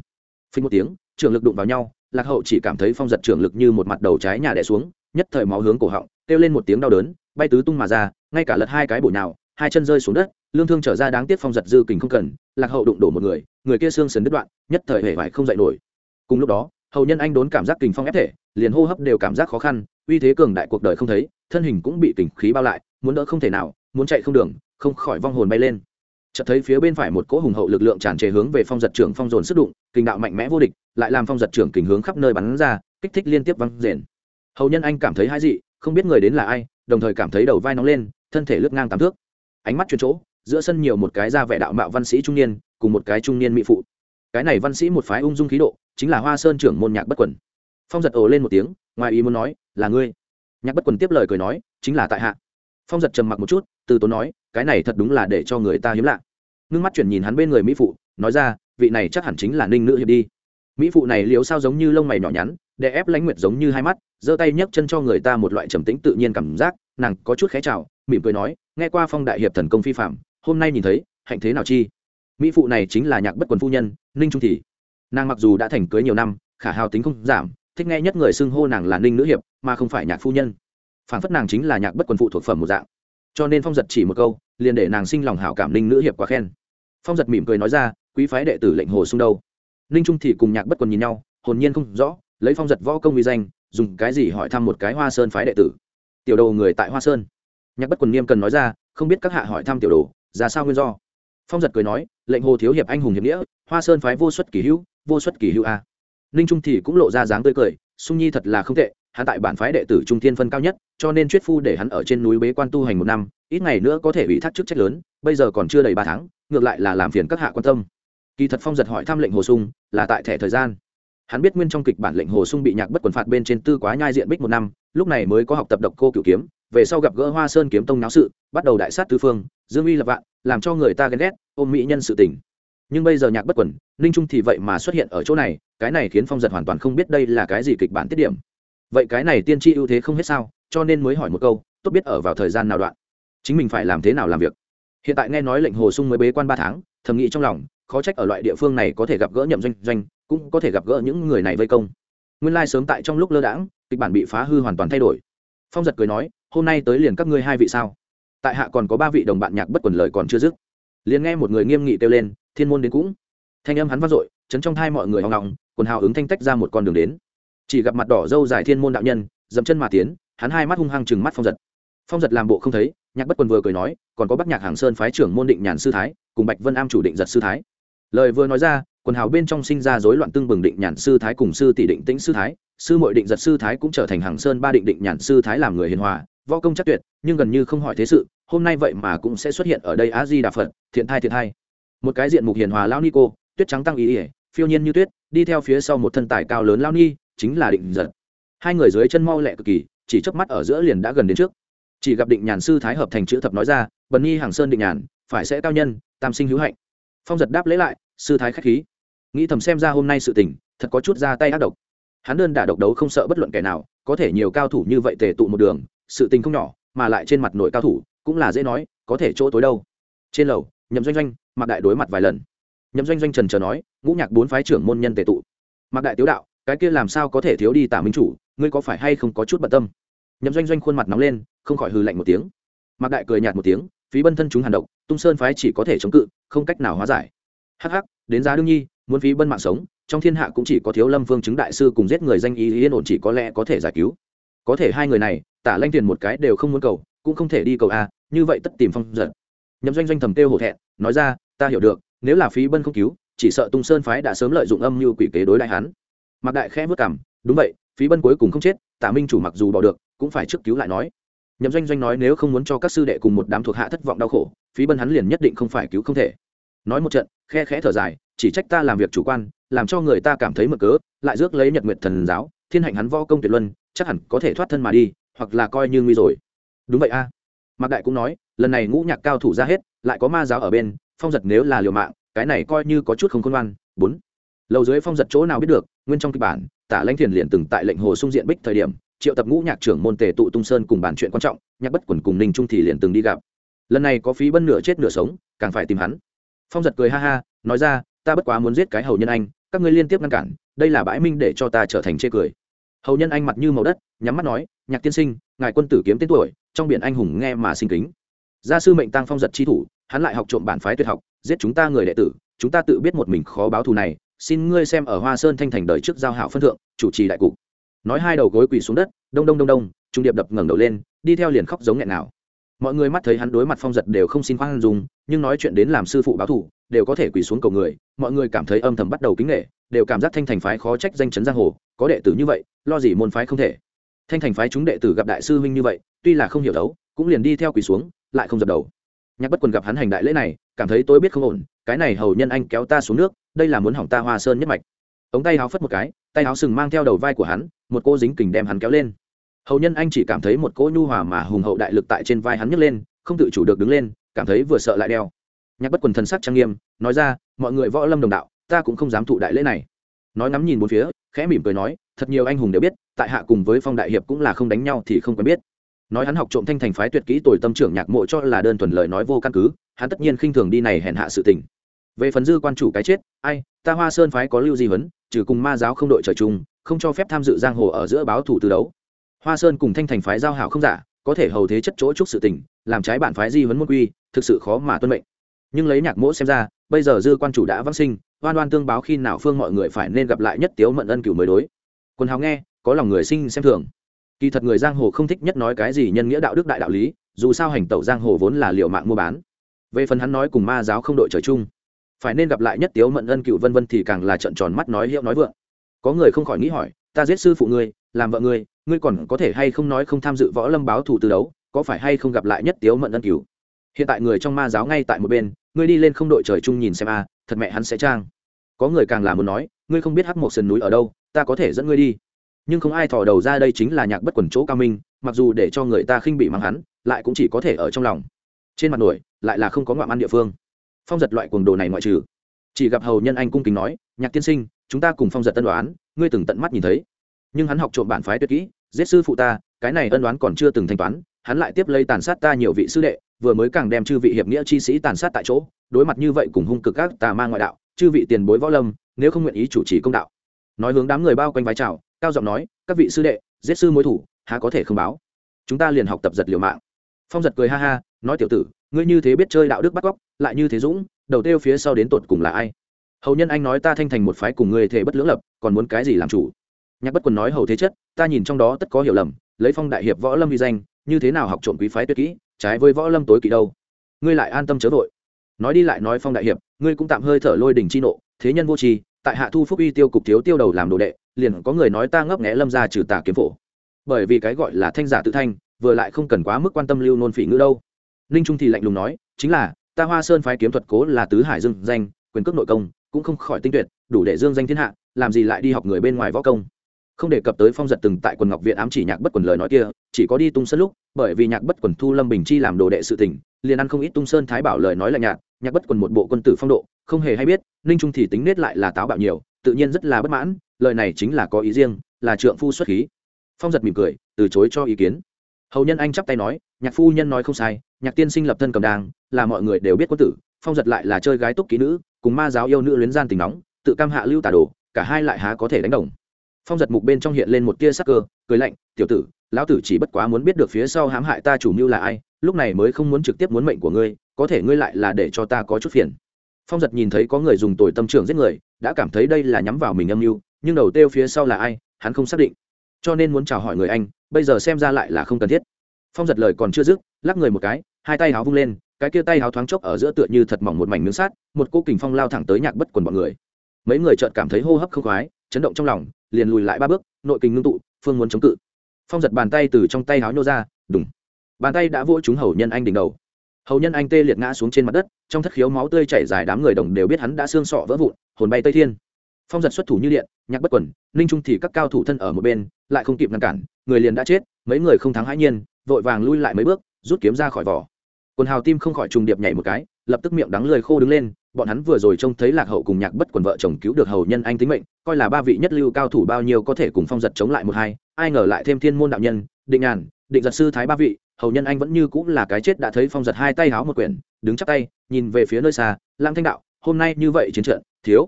Phình một tiếng, trưởng lực đụng vào nhau, lạc hậu chỉ cảm thấy phong giật trưởng lực như một mặt đầu trái nhà đẻ xuống, nhất thời máu hướng cổ họng, kêu lên một tiếng đau đớn, bay tứ tung mà ra, ngay cả lật hai cái bổ nào hai chân rơi xuống đất, lương thương trở ra đáng tiếc phong giật dư kình không cần, lạc hậu đụng đổ một người người kia xương sần đứt đoạn, nhất thời hề vải không dậy nổi. Cùng lúc đó hầu nhân anh đốn cảm giác kình phong ép thể, liền hô hấp đều cảm giác khó khăn, uy thế cường đại cuộc đời không thấy, thân hình cũng bị kình khí bao lại, muốn đỡ không thể nào, muốn chạy không đường, không khỏi vong hồn bay lên. Chợt thấy phía bên phải một cỗ hùng hậu lực lượng tràn trề hướng về phong giật trưởng phong dồn sức đụng, kình đạo mạnh mẽ vô địch, lại làm phong giật trưởng kình hướng khắp nơi bắn ra, kích thích liên tiếp văng rền. Hầu nhân anh cảm thấy hai dị, không biết người đến là ai, đồng thời cảm thấy đầu vai nóng lên, thân thể lướt ngang tám thước. Ánh mắt chuyển chỗ, giữa sân nhiều một cái ra vẻ đạo mạo văn sĩ trung niên, cùng một cái trung niên mỹ phụ. Cái này văn sĩ một phái ung dung khí độ chính là hoa sơn trưởng môn nhạc bất quần. Phong giật ồ lên một tiếng, ngoài ý muốn nói, là ngươi. Nhạc bất quần tiếp lời cười nói, chính là tại hạ. Phong giật trầm mặc một chút, từ tốn nói, cái này thật đúng là để cho người ta hiếm lạ. Ngưng mắt chuyển nhìn hắn bên người mỹ phụ, nói ra, vị này chắc hẳn chính là ninh nữ hiệp đi. Mỹ phụ này liếu sao giống như lông mày nhỏ nhắn để ép lãnh nguyệt giống như hai mắt, giơ tay nhấc chân cho người ta một loại trầm tĩnh tự nhiên cảm giác, nàng có chút khé chào, mỉm cười nói, nghe qua phong đại hiệp thần công phi phạm hôm nay nhìn thấy, hạnh thế nào chi? Mỹ phụ này chính là nhạc bất quần phu nhân, ninh trung thị nàng mặc dù đã thành cưới nhiều năm, khả hào tính không giảm, thích nghe nhất người xưng hô nàng là ninh nữ hiệp, mà không phải nhạc phu nhân. Phản phất nàng chính là nhạc bất quần phụ thuộc phẩm một dạng. Cho nên phong giật chỉ một câu, liền để nàng sinh lòng hảo cảm ninh nữ hiệp quá khen. Phong giật mỉm cười nói ra, quý phái đệ tử lệnh hồ sung đâu? Ninh trung thì cùng nhạc bất quần nhìn nhau, hồn nhiên không rõ, lấy phong giật võ công uy danh, dùng cái gì hỏi thăm một cái hoa sơn phái đệ tử. Tiểu đồ người tại hoa sơn. Nhạc bất quần nghiêm cần nói ra, không biết các hạ hỏi thăm tiểu đồ, ra sao nguyên do? Phong giật cười nói, lệnh hồ thiếu hiệp anh hùng hiệp nghĩa, hoa sơn phái vô xuất kỳ hữu vô xuất kỳ hữu a. Ninh trung thì cũng lộ ra dáng tươi cười, sung nhi thật là không tệ, hắn tại bản phái đệ tử trung thiên phân cao nhất, cho nên chuyết phu để hắn ở trên núi bế quan tu hành một năm, ít ngày nữa có thể bị thác chức trách lớn, bây giờ còn chưa đầy ba tháng, ngược lại là làm phiền các hạ quan tâm. Kỳ thật phong giật hỏi thăm lệnh hồ sung, là tại thẻ thời gian. Hắn biết nguyên trong kịch bản lệnh hồ sung bị nhạc bất quần phạt bên trên tư quá nhai diện bích một năm, lúc này mới có học tập độc cô cửu kiếm, về sau gặp gỡ hoa sơn kiếm tông náo sự, bắt đầu đại sát tư phương, dương uy lập vạn, làm cho người ta ghen ghét, ôm mỹ nhân sự tình nhưng bây giờ nhạc bất quẩn, ninh trung thì vậy mà xuất hiện ở chỗ này, cái này khiến phong giật hoàn toàn không biết đây là cái gì kịch bản tiết điểm. Vậy cái này tiên tri ưu thế không hết sao, cho nên mới hỏi một câu, tốt biết ở vào thời gian nào đoạn? Chính mình phải làm thế nào làm việc? Hiện tại nghe nói lệnh hồ sung mới bế quan ba tháng, thầm nghĩ trong lòng, khó trách ở loại địa phương này có thể gặp gỡ nhậm doanh doanh, cũng có thể gặp gỡ những người này vây công. Nguyên lai、like、sớm tại trong lúc lơ đãng, kịch bản bị phá hư hoàn toàn thay đổi. Phong giật cười nói, hôm nay tới liền các ngươi hai vị sao? Tại hạ còn có ba vị đồng bạn nhạc bất quần lời còn chưa dứt. Liền nghe một người nghiêm nghị kêu lên thiên môn đến cũng. Thanh âm hắn vang dội, chấn trong thai mọi người hoang ngọng, quần hào ứng thanh tách ra một con đường đến. Chỉ gặp mặt đỏ dâu dài thiên môn đạo nhân, dậm chân mà tiến, hắn hai mắt hung hăng chừng mắt phong giật. Phong giật làm bộ không thấy, nhạc bất quần vừa cười nói, còn có bắc nhạc hàng sơn phái trưởng môn định nhàn sư thái, cùng bạch vân am chủ định giật sư thái. Lời vừa nói ra, quần hào bên trong sinh ra rối loạn tương bừng định nhàn sư thái cùng sư tỷ định tĩnh sư thái, sư muội định giật sư thái cũng trở thành hàng sơn ba định định nhàn sư thái làm người hiền hòa, võ công chắc tuyệt, nhưng gần như không hỏi thế sự, hôm nay vậy mà cũng sẽ xuất hiện ở đây á di đà phật, thiện thai thiện thai một cái diện mục hiền hòa lao ni cô, tuyết trắng tăng ý ỉa phiêu nhiên như tuyết, đi theo phía sau một thân tài cao lớn lao ni, chính là định giật. Hai người dưới chân mau lẹ cực kỳ, chỉ chớp mắt ở giữa liền đã gần đến trước. Chỉ gặp định nhàn sư thái hợp thành chữ thập nói ra, bần nhi hàng sơn định nhàn, phải sẽ cao nhân, tam sinh hữu hạnh. Phong giật đáp lấy lại, sư thái khách khí. Nghĩ thầm xem ra hôm nay sự tình, thật có chút ra tay ác độc. Hắn đơn đả độc đấu không sợ bất luận kẻ nào, có thể nhiều cao thủ như vậy tề tụ một đường, sự tình không nhỏ, mà lại trên mặt nội cao thủ, cũng là dễ nói, có thể chỗ tối đâu. Trên lầu, nhậm doanh doanh mạc đại đối mặt vài lần. Nhậm doanh doanh trần trờ nói, ngũ nhạc bốn phái trưởng môn nhân tề tụ. Mạc đại tiếu đạo, cái kia làm sao có thể thiếu đi tả minh chủ, ngươi có phải hay không có chút bận tâm? Nhậm doanh doanh khuôn mặt nóng lên, không khỏi hừ lạnh một tiếng. Mạc đại cười nhạt một tiếng, phí bân thân chúng hàn độc, tung sơn phái chỉ có thể chống cự, không cách nào hóa giải. Hắc hắc, đến giá đương nhi, muốn phí bân mạng sống, trong thiên hạ cũng chỉ có thiếu lâm vương chứng đại sư cùng giết người danh ý yên ổn chỉ có lẽ có thể giải cứu. Có thể hai người này, tả lanh tiền một cái đều không muốn cầu, cũng không thể đi cầu a, như vậy tất tìm phong giật nhậm doanh doanh thầm kêu hổ thẹn, nói ra ta hiểu được, nếu là phí bân không cứu, chỉ sợ tung sơn phái đã sớm lợi dụng âm mưu quỷ kế đối đại hắn. Mặc đại khẽ vất cảm đúng vậy, phí bân cuối cùng không chết tả minh chủ mặc dù bỏ được, cũng phải trước cứu lại nói. Nhậm doanh doanh nói nếu không muốn cho các sư đệ cùng một đám thuộc hạ thất vọng đau khổ, phí bân hắn liền nhất định không phải cứu không thể. Nói một trận, khe khẽ thở dài, chỉ trách ta làm việc chủ quan, làm cho người ta cảm thấy mực cớ, lại rước lấy nhật nguyệt thần giáo, thiên hạnh hắn võ công tuyệt luân, chắc hẳn có thể thoát thân mà đi, hoặc là coi như nguy rồi. Đúng vậy a. À. mạc đại cũng nói, lần này ngũ nhạc cao thủ ra hết, lại có ma giáo ở bên phong giật nếu là liều mạng, cái này coi như có chút không khôn ngoan. Bốn, lầu dưới phong giật chỗ nào biết được, nguyên trong kịch bản, tả lãnh thiền liền từng tại lệnh hồ sung diện bích thời điểm, triệu tập ngũ nhạc trưởng môn tề tụ tung sơn cùng bàn chuyện quan trọng, nhạc bất quần cùng ninh trung thì liền từng đi gặp. Lần này có phí bân nửa chết nửa sống, càng phải tìm hắn. Phong giật cười ha ha, nói ra, ta bất quá muốn giết cái hầu nhân anh, các ngươi liên tiếp ngăn cản, đây là bãi minh để cho ta trở thành chê cười. Hầu nhân anh mặt như màu đất, nhắm mắt nói, nhạc tiên sinh, ngài quân tử kiếm tên tuổi, trong biển anh hùng nghe mà sinh kính. Gia sư mệnh tăng phong giật chi thủ hắn lại học trộm bản phái tuyệt học, giết chúng ta người đệ tử, chúng ta tự biết một mình khó báo thù này, xin ngươi xem ở hoa sơn thanh thành đời trước giao hảo phân thượng, chủ trì đại cục. Nói hai đầu gối quỳ xuống đất, đông đông đông đông, trung điệp đập ngẩng đầu lên, đi theo liền khóc giống nghẹn nào. Mọi người mắt thấy hắn đối mặt phong giật đều không xin khoan dung, nhưng nói chuyện đến làm sư phụ báo thù, đều có thể quỳ xuống cầu người, mọi người cảm thấy âm thầm bắt đầu kính nghệ, đều cảm giác thanh thành phái khó trách danh chấn giang hồ, có đệ tử như vậy, lo gì môn phái không thể. Thanh thành phái chúng đệ tử gặp đại sư huynh như vậy, tuy là không hiểu đấu, cũng liền đi theo quỳ xuống, lại không dập đầu nhạc bất quần gặp hắn hành đại lễ này, cảm thấy tôi biết không ổn, cái này hầu nhân anh kéo ta xuống nước, đây là muốn hỏng ta hoa sơn nhất mạch. Ống tay áo phất một cái, tay áo sừng mang theo đầu vai của hắn, một cô dính kình đem hắn kéo lên. Hầu nhân anh chỉ cảm thấy một cỗ nhu hòa mà hùng hậu đại lực tại trên vai hắn nhấc lên, không tự chủ được đứng lên, cảm thấy vừa sợ lại đeo. Nhạc bất quần thần sắc trang nghiêm, nói ra, mọi người võ lâm đồng đạo, ta cũng không dám thụ đại lễ này. Nói ngắm nhìn bốn phía, khẽ mỉm cười nói, thật nhiều anh hùng đều biết, tại hạ cùng với phong đại hiệp cũng là không đánh nhau thì không quen biết nói hắn học trộm thanh thành phái tuyệt kỹ tồi tâm trưởng nhạc mộ cho là đơn thuần lời nói vô căn cứ, hắn tất nhiên khinh thường đi này hèn hạ sự tình. Về phần dư quan chủ cái chết, ai, ta hoa sơn phái có lưu di huấn, trừ cùng ma giáo không đội trời chung, không cho phép tham dự giang hồ ở giữa báo thủ từ đấu. Hoa sơn cùng thanh thành phái giao hảo không giả, có thể hầu thế chất chỗ chúc sự tình, làm trái bản phái di huấn môn quy, thực sự khó mà tuân mệnh. Nhưng lấy nhạc mỗ xem ra, bây giờ dư quan chủ đã vãng sinh, oan oan tương báo khi nào phương mọi người phải nên gặp lại nhất tiếu mận ân cửu mới đối. Quân hào nghe, có lòng người sinh xem thường kỳ thật người giang hồ không thích nhất nói cái gì nhân nghĩa đạo đức đại đạo lý, dù sao hành tẩu giang hồ vốn là liệu mạng mua bán. Về phần hắn nói cùng ma giáo không đội trời chung, phải nên gặp lại nhất tiếu mận ân cựu vân vân thì càng là trận tròn mắt nói hiệu nói vượng. Có người không khỏi nghĩ hỏi, ta giết sư phụ ngươi, làm vợ ngươi ngươi còn có thể hay không nói không tham dự võ lâm báo thủ từ đấu, có phải hay không gặp lại nhất tiếu mận ân cựu? Hiện tại người trong ma giáo ngay tại một bên, ngươi đi lên không đội trời chung nhìn xem a à, thật mẹ hắn sẽ trang. Có người càng là muốn nói, ngươi không biết hắc một sườn núi ở đâu, ta có thể dẫn ngươi đi nhưng không ai thò đầu ra đây chính là nhạc bất quần chỗ cao minh, mặc dù để cho người ta khinh bị mắng hắn, lại cũng chỉ có thể ở trong lòng. Trên mặt nổi, lại là không có ngoạm ăn địa phương. Phong giật loại cuồng đồ này ngoại trừ. Chỉ gặp hầu nhân anh cung kính nói, nhạc tiên sinh, chúng ta cùng phong giật tân đoán ngươi từng tận mắt nhìn thấy. Nhưng hắn học trộm bản phái tuyệt kỹ, giết sư phụ ta, cái này ân đoán còn chưa từng thanh toán, hắn lại tiếp lấy tàn sát ta nhiều vị sư đệ, vừa mới càng đem chư vị hiệp nghĩa chi sĩ tàn sát tại chỗ, đối mặt như vậy cùng hung cực các tà ma ngoại đạo, chư vị tiền bối võ lâm, nếu không nguyện ý chủ trì công đạo. Nói hướng đám người bao quanh vai trào cao giọng nói, các vị sư đệ, giết sư mối thủ, há có thể không báo? Chúng ta liền học tập giật liều mạng. Phong giật cười ha ha, nói, tiểu tử, ngươi như thế biết chơi đạo đức bắt cóc, lại như thế dũng, đầu tiêu phía sau đến tột cùng là ai? Hầu nhân anh nói ta thanh thành một phái cùng ngươi thể bất lưỡng lập, còn muốn cái gì làm chủ? Nhạc bất quần nói, hầu thế chất, ta nhìn trong đó tất có hiểu lầm, lấy phong đại hiệp võ lâm vi danh, như thế nào học trộm quý phái tuyệt kỹ, trái với võ lâm tối kỵ đâu? Ngươi lại an tâm chớ vội. Nói đi lại nói phong đại hiệp, ngươi cũng tạm hơi thở lôi đình chi nộ, thế nhân vô tri, tại hạ thu phúc uy tiêu cục thiếu tiêu đầu làm đồ đệ liền có người nói ta ngấp nghẽ lâm ra trừ tà kiếm phổ. Bởi vì cái gọi là thanh giả tự thanh, vừa lại không cần quá mức quan tâm lưu nôn phỉ ngữ đâu. Ninh trung thì lạnh lùng nói, chính là, ta hoa sơn phái kiếm thuật cố là tứ hải dương danh, quyền cước nội công, cũng không khỏi tinh tuyệt, đủ để dương danh thiên hạ, làm gì lại đi học người bên ngoài võ công. Không đề cập tới phong giật từng tại quần ngọc viện ám chỉ nhạc bất quần lời nói kia, chỉ có đi tung sơn lúc, bởi vì nhạc bất quần thu lâm bình chi làm đồ đệ sự tình, liền ăn không ít tung sơn thái bảo lời nói là nhạc nhạc bất quần một bộ quân tử phong độ, không hề hay biết, ninh trung thì tính nết lại là táo bạo nhiều, tự nhiên rất là bất mãn lời này chính là có ý riêng là trượng phu xuất khí. Phong giật mỉm cười từ chối cho ý kiến. Hầu nhân anh chắp tay nói nhạc phu nhân nói không sai nhạc tiên sinh lập thân cầm đàng, là mọi người đều biết quân tử phong giật lại là chơi gái túc kỹ nữ cùng ma giáo yêu nữ luyến gian tình nóng tự cam hạ lưu tà đồ cả hai lại há có thể đánh đồng. Phong giật mục bên trong hiện lên một tia sắc cơ cười lạnh tiểu tử lão tử chỉ bất quá muốn biết được phía sau hãm hại ta chủ mưu là ai lúc này mới không muốn trực tiếp muốn mệnh của ngươi có thể ngươi lại là để cho ta có chút phiền. Phong giật nhìn thấy có người dùng tồi tâm trưởng giết người đã cảm thấy đây là nhắm vào mình âm mưu nhưng đầu têu phía sau là ai, hắn không xác định. Cho nên muốn chào hỏi người anh, bây giờ xem ra lại là không cần thiết. Phong giật lời còn chưa dứt, lắc người một cái, hai tay háo vung lên, cái kia tay háo thoáng chốc ở giữa tựa như thật mỏng một mảnh miếng sát một cô kình phong lao thẳng tới nhạc bất quần bọn người. Mấy người chợt cảm thấy hô hấp không khoái, chấn động trong lòng, liền lùi lại ba bước, nội kình ngưng tụ, phương muốn chống cự. Phong giật bàn tay từ trong tay háo nhô ra, đùng. Bàn tay đã vỗ trúng hầu nhân anh đỉnh đầu. Hầu nhân anh tê liệt ngã xuống trên mặt đất, trong thất khiếu máu tươi chảy dài đám người đồng đều biết hắn đã xương sọ vỡ vụn, hồn bay tây thiên phong giật xuất thủ như điện, nhạc bất quẩn ninh trung thì các cao thủ thân ở một bên, lại không kịp ngăn cản, người liền đã chết, mấy người không thắng hãi nhiên, vội vàng lui lại mấy bước, rút kiếm ra khỏi vỏ. Quần hào tim không khỏi trùng điệp nhảy một cái, lập tức miệng đắng lười khô đứng lên, bọn hắn vừa rồi trông thấy lạc hậu cùng nhạc bất quần vợ chồng cứu được hầu nhân anh tính mệnh, coi là ba vị nhất lưu cao thủ bao nhiêu có thể cùng phong giật chống lại một hai, ai ngờ lại thêm thiên môn đạo nhân, định ngàn, định giật sư thái ba vị, hầu nhân anh vẫn như cũng là cái chết đã thấy phong giật hai tay háo một quyển, đứng chắc tay, nhìn về phía nơi xa lang thanh đạo, hôm nay như vậy chiến trận, thiếu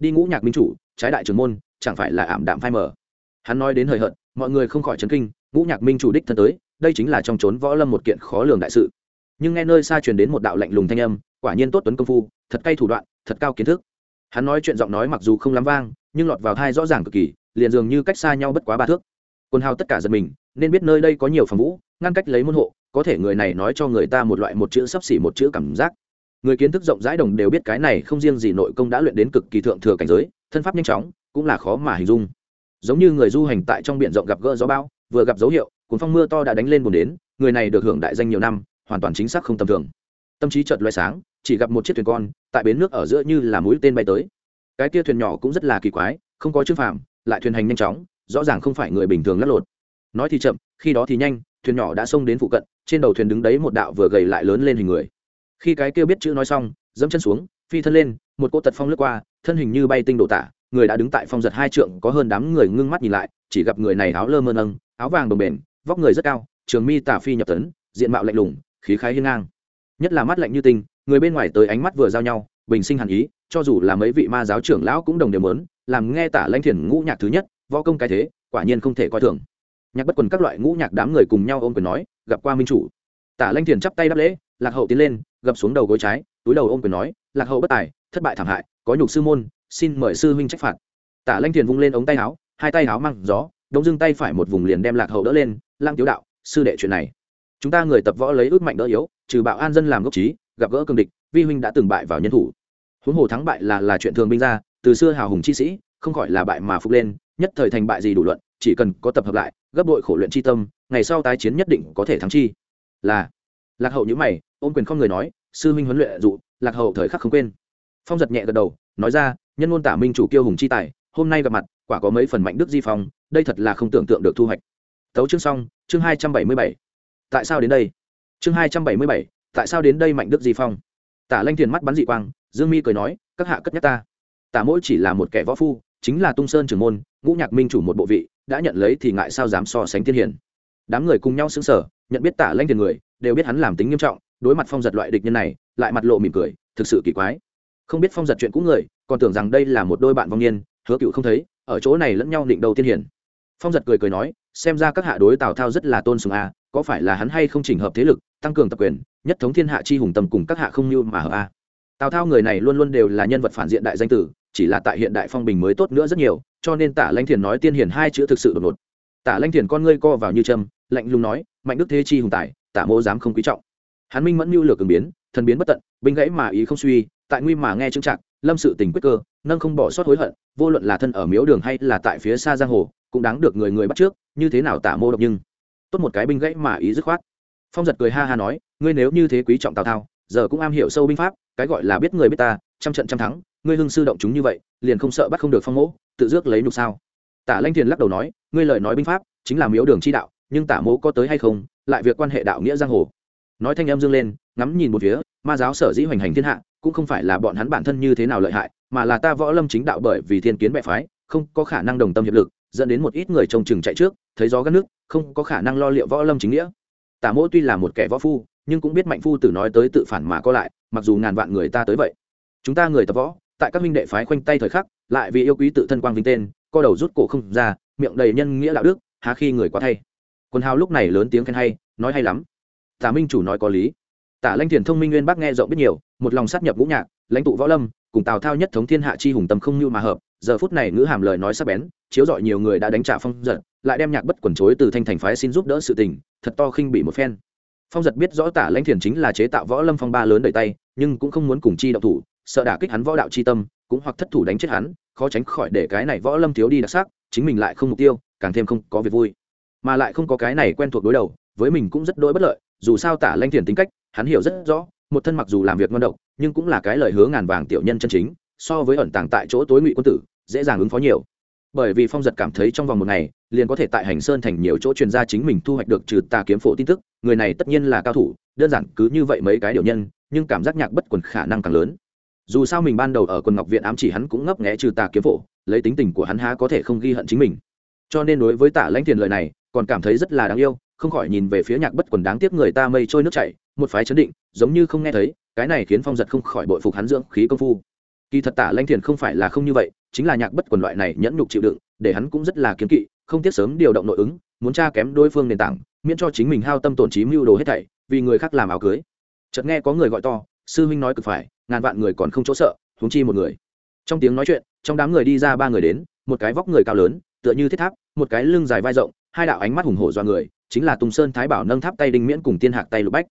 đi ngũ nhạc minh chủ, trái đại trưởng môn, chẳng phải là ảm đạm phai mờ. Hắn nói đến hời hợt, mọi người không khỏi chấn kinh, ngũ nhạc minh chủ đích thân tới, đây chính là trong trốn võ lâm một kiện khó lường đại sự. Nhưng nghe nơi xa truyền đến một đạo lạnh lùng thanh âm, quả nhiên tốt tuấn công phu, thật cay thủ đoạn, thật cao kiến thức. Hắn nói chuyện giọng nói mặc dù không lắm vang, nhưng lọt vào thai rõ ràng cực kỳ, liền dường như cách xa nhau bất quá ba thước. Quân hào tất cả giật mình, nên biết nơi đây có nhiều phòng vũ, ngăn cách lấy môn hộ, có thể người này nói cho người ta một loại một chữ sắp xỉ một chữ cảm giác người kiến thức rộng rãi đồng đều biết cái này không riêng gì nội công đã luyện đến cực kỳ thượng thừa cảnh giới, thân pháp nhanh chóng, cũng là khó mà hình dung. Giống như người du hành tại trong biển rộng gặp gỡ gió bão, vừa gặp dấu hiệu, cuốn phong mưa to đã đánh lên buồn đến, người này được hưởng đại danh nhiều năm, hoàn toàn chính xác không tầm thường. Tâm trí chợt loay sáng, chỉ gặp một chiếc thuyền con, tại bến nước ở giữa như là mũi tên bay tới. Cái kia thuyền nhỏ cũng rất là kỳ quái, không có chữ phạm lại thuyền hành nhanh chóng, rõ ràng không phải người bình thường lắc lột nói thì chậm, khi đó thì nhanh, thuyền nhỏ đã xông đến phụ cận, trên đầu thuyền đứng đấy một đạo vừa gầy lại lớn lên hình người khi cái kia biết chữ nói xong, dẫm chân xuống, phi thân lên, một cô tật phong lướt qua, thân hình như bay tinh đổ tả, người đã đứng tại phong giật hai trượng, có hơn đám người ngưng mắt nhìn lại, chỉ gặp người này áo lơ mơ nâng, áo vàng đồng bền, vóc người rất cao, trường mi tả phi nhập tấn, diện mạo lạnh lùng, khí khái hiên ngang. Nhất là mắt lạnh như tinh, người bên ngoài tới ánh mắt vừa giao nhau, bình sinh hàn ý, cho dù là mấy vị ma giáo trưởng lão cũng đồng đều mớn làm nghe tả lãnh thiền ngũ nhạc thứ nhất, võ công cái thế, quả nhiên không thể coi thường. Nhạc bất quần các loại ngũ nhạc đám người cùng nhau ôm quyền nói, gặp qua minh chủ tả Lanh thiền chắp tay đáp lễ, lạc hậu tiến lên, gập xuống đầu gối trái, túi đầu ôm quyền nói, lạc hậu bất tài, thất bại thảm hại, có nhục sư môn, xin mời sư huynh trách phạt. Tả Lanh thiền vung lên ống tay áo, hai tay áo măng gió, đông dưng tay phải một vùng liền đem lạc hậu đỡ lên lang tiếu đạo, sư đệ chuyện này, chúng ta người tập võ lấy ước mạnh đỡ yếu, trừ bạo an dân làm gốc trí, gặp gỡ cương địch, vi huynh đã từng bại vào nhân thủ. Huống hồ thắng bại là là chuyện thường binh ra, từ xưa hào hùng chi sĩ, không khỏi là bại mà phục lên, nhất thời thành bại gì đủ luận, chỉ cần có tập hợp lại, gấp đội khổ luyện chi tâm, ngày sau tái chiến nhất định có thể thắng chi là lạc hậu nhữ mày, ôm quyền không người nói, sư minh huấn luyện dụ, lạc hậu thời khắc không quên. Phong giật nhẹ gật đầu, nói ra, nhân ngôn tả minh chủ kiêu hùng chi tài, hôm nay gặp mặt, quả có mấy phần mạnh đức di phong, đây thật là không tưởng tượng được thu hoạch. Tấu chương xong, chương hai trăm bảy mươi bảy. Tại sao đến đây? Chương hai trăm bảy mươi bảy, tại sao đến đây mạnh đức di phong? Tả lanh thiền mắt bắn dị quang, dương mi cười nói, các hạ cất nhắc ta. Tả mỗi chỉ là một kẻ võ phu, chính là tung sơn trưởng môn, ngũ nhạc minh chủ một bộ vị, đã nhận lấy thì ngại sao dám so sánh thiên hiển đám người cùng nhau xứng sở nhận biết tả lanh thiền người, đều biết hắn làm tính nghiêm trọng, đối mặt phong giật loại địch nhân này, lại mặt lộ mỉm cười, thực sự kỳ quái. Không biết phong giật chuyện cũ người, còn tưởng rằng đây là một đôi bạn vong niên, hứa cựu không thấy, ở chỗ này lẫn nhau định đầu tiên hiển. Phong giật cười cười nói, xem ra các hạ đối tào thao rất là tôn sùng a có phải là hắn hay không chỉnh hợp thế lực, tăng cường tập quyền, nhất thống thiên hạ chi hùng tầm cùng các hạ không như mà hợp a tào thao người này luôn luôn đều là nhân vật phản diện đại danh tử, chỉ là tại hiện đại phong bình mới tốt nữa rất nhiều, cho nên tả lanh thiền nói tiên hiển hai chữ thực sự đột ngột. Tả lanh thiền con ngươi co vào như trâm lạnh lùng nói mạnh đức thế chi hùng tài, tả mô dám không quý trọng. Hắn minh mẫn mưu lược ứng biến, thần biến bất tận, binh gãy mà ý không suy, tại nguy mà nghe trưng trạng lâm sự tình quyết cơ, nâng không bỏ sót hối hận, vô luận là thân ở miếu đường hay là tại phía xa giang hồ, cũng đáng được người người bắt trước, như thế nào tả mô độc nhưng. Tốt một cái binh gãy mà ý dứt khoát. Phong giật cười ha ha nói, ngươi nếu như thế quý trọng tào thao, giờ cũng am hiểu sâu binh pháp, cái gọi là biết người biết ta, trăm trận trăm thắng, ngươi hưng sư động chúng như vậy, liền không sợ bắt không được phong mỗ, tự dước lấy nhục sao. Tả lanh thiền lắc đầu nói, ngươi lời nói binh pháp, chính là miếu đường chi đạo nhưng tả mỗ có tới hay không, lại việc quan hệ đạo nghĩa giang hồ. Nói thanh em dương lên, ngắm nhìn một phía, ma giáo sở dĩ hoành hành thiên hạ, cũng không phải là bọn hắn bản thân như thế nào lợi hại, mà là ta võ lâm chính đạo bởi vì thiên kiến bệ phái, không có khả năng đồng tâm hiệp lực, dẫn đến một ít người trông chừng chạy trước, thấy gió gắt nước, không có khả năng lo liệu võ lâm chính nghĩa. Tả mỗ tuy là một kẻ võ phu, nhưng cũng biết mạnh phu tử nói tới tự phản mà có lại, mặc dù ngàn vạn người ta tới vậy. Chúng ta người tập võ, tại các minh đệ phái khoanh tay thời khắc, lại vì yêu quý tự thân quang vinh tên, co đầu rút cổ không ra, miệng đầy nhân nghĩa đạo đức, há khi người quá thay quần hào lúc này lớn tiếng khen hay, nói hay lắm. Tả minh chủ nói có lý. Tả lanh thiền thông minh nguyên bác nghe rộng biết nhiều, một lòng sát nhập ngũ nhạc, lãnh tụ võ lâm, cùng tào thao nhất thống thiên hạ chi hùng tâm không như mà hợp, giờ phút này ngữ hàm lời nói sắc bén, chiếu dọi nhiều người đã đánh trả phong giật, lại đem nhạc bất quần chối từ thanh thành phái xin giúp đỡ sự tình, thật to khinh bị một phen. Phong giật biết rõ tả lãnh thiền chính là chế tạo võ lâm phong ba lớn đầy tay, nhưng cũng không muốn cùng chi động thủ, sợ đả kích hắn võ đạo chi tâm, cũng hoặc thất thủ đánh chết hắn, khó tránh khỏi để cái này võ lâm thiếu đi đặc sắc, chính mình lại không mục tiêu, càng thêm không có việc vui mà lại không có cái này quen thuộc đối đầu, với mình cũng rất đỗi bất lợi, dù sao tả lanh thiền tính cách, hắn hiểu rất rõ, một thân mặc dù làm việc ngon độc, nhưng cũng là cái lời hứa ngàn vàng tiểu nhân chân chính, so với ẩn tàng tại chỗ tối ngụy quân tử, dễ dàng ứng phó nhiều. Bởi vì phong giật cảm thấy trong vòng một ngày, liền có thể tại hành sơn thành nhiều chỗ truyền ra chính mình thu hoạch được trừ tà kiếm phổ tin tức, người này tất nhiên là cao thủ, đơn giản cứ như vậy mấy cái điều nhân, nhưng cảm giác nhạc bất quần khả năng càng lớn. Dù sao mình ban đầu ở quần ngọc viện ám chỉ hắn cũng ngấp nghé trừ tà kiếm phổ, lấy tính tình của hắn há có thể không ghi hận chính mình. Cho nên đối với tả lãnh tiền lời này còn cảm thấy rất là đáng yêu, không khỏi nhìn về phía nhạc bất quần đáng tiếc người ta mây trôi nước chảy, một phái chấn định, giống như không nghe thấy, cái này khiến phong giật không khỏi bội phục hắn dưỡng khí công phu. Kỳ thật tả lanh thiền không phải là không như vậy, chính là nhạc bất quần loại này nhẫn nhục chịu đựng, để hắn cũng rất là kiếm kỵ, không tiếc sớm điều động nội ứng, muốn tra kém đối phương nền tảng, miễn cho chính mình hao tâm tổn trí mưu đồ hết thảy, vì người khác làm áo cưới. Chợt nghe có người gọi to, sư huynh nói cực phải, ngàn vạn người còn không chỗ sợ, huống chi một người. Trong tiếng nói chuyện, trong đám người đi ra ba người đến, một cái vóc người cao lớn, tựa như thiết tháp, một cái lưng dài vai rộng hai đạo ánh mắt hùng hổ do người, chính là tùng sơn thái bảo nâng tháp tay đinh miễn cùng tiên hạc tay lục bách.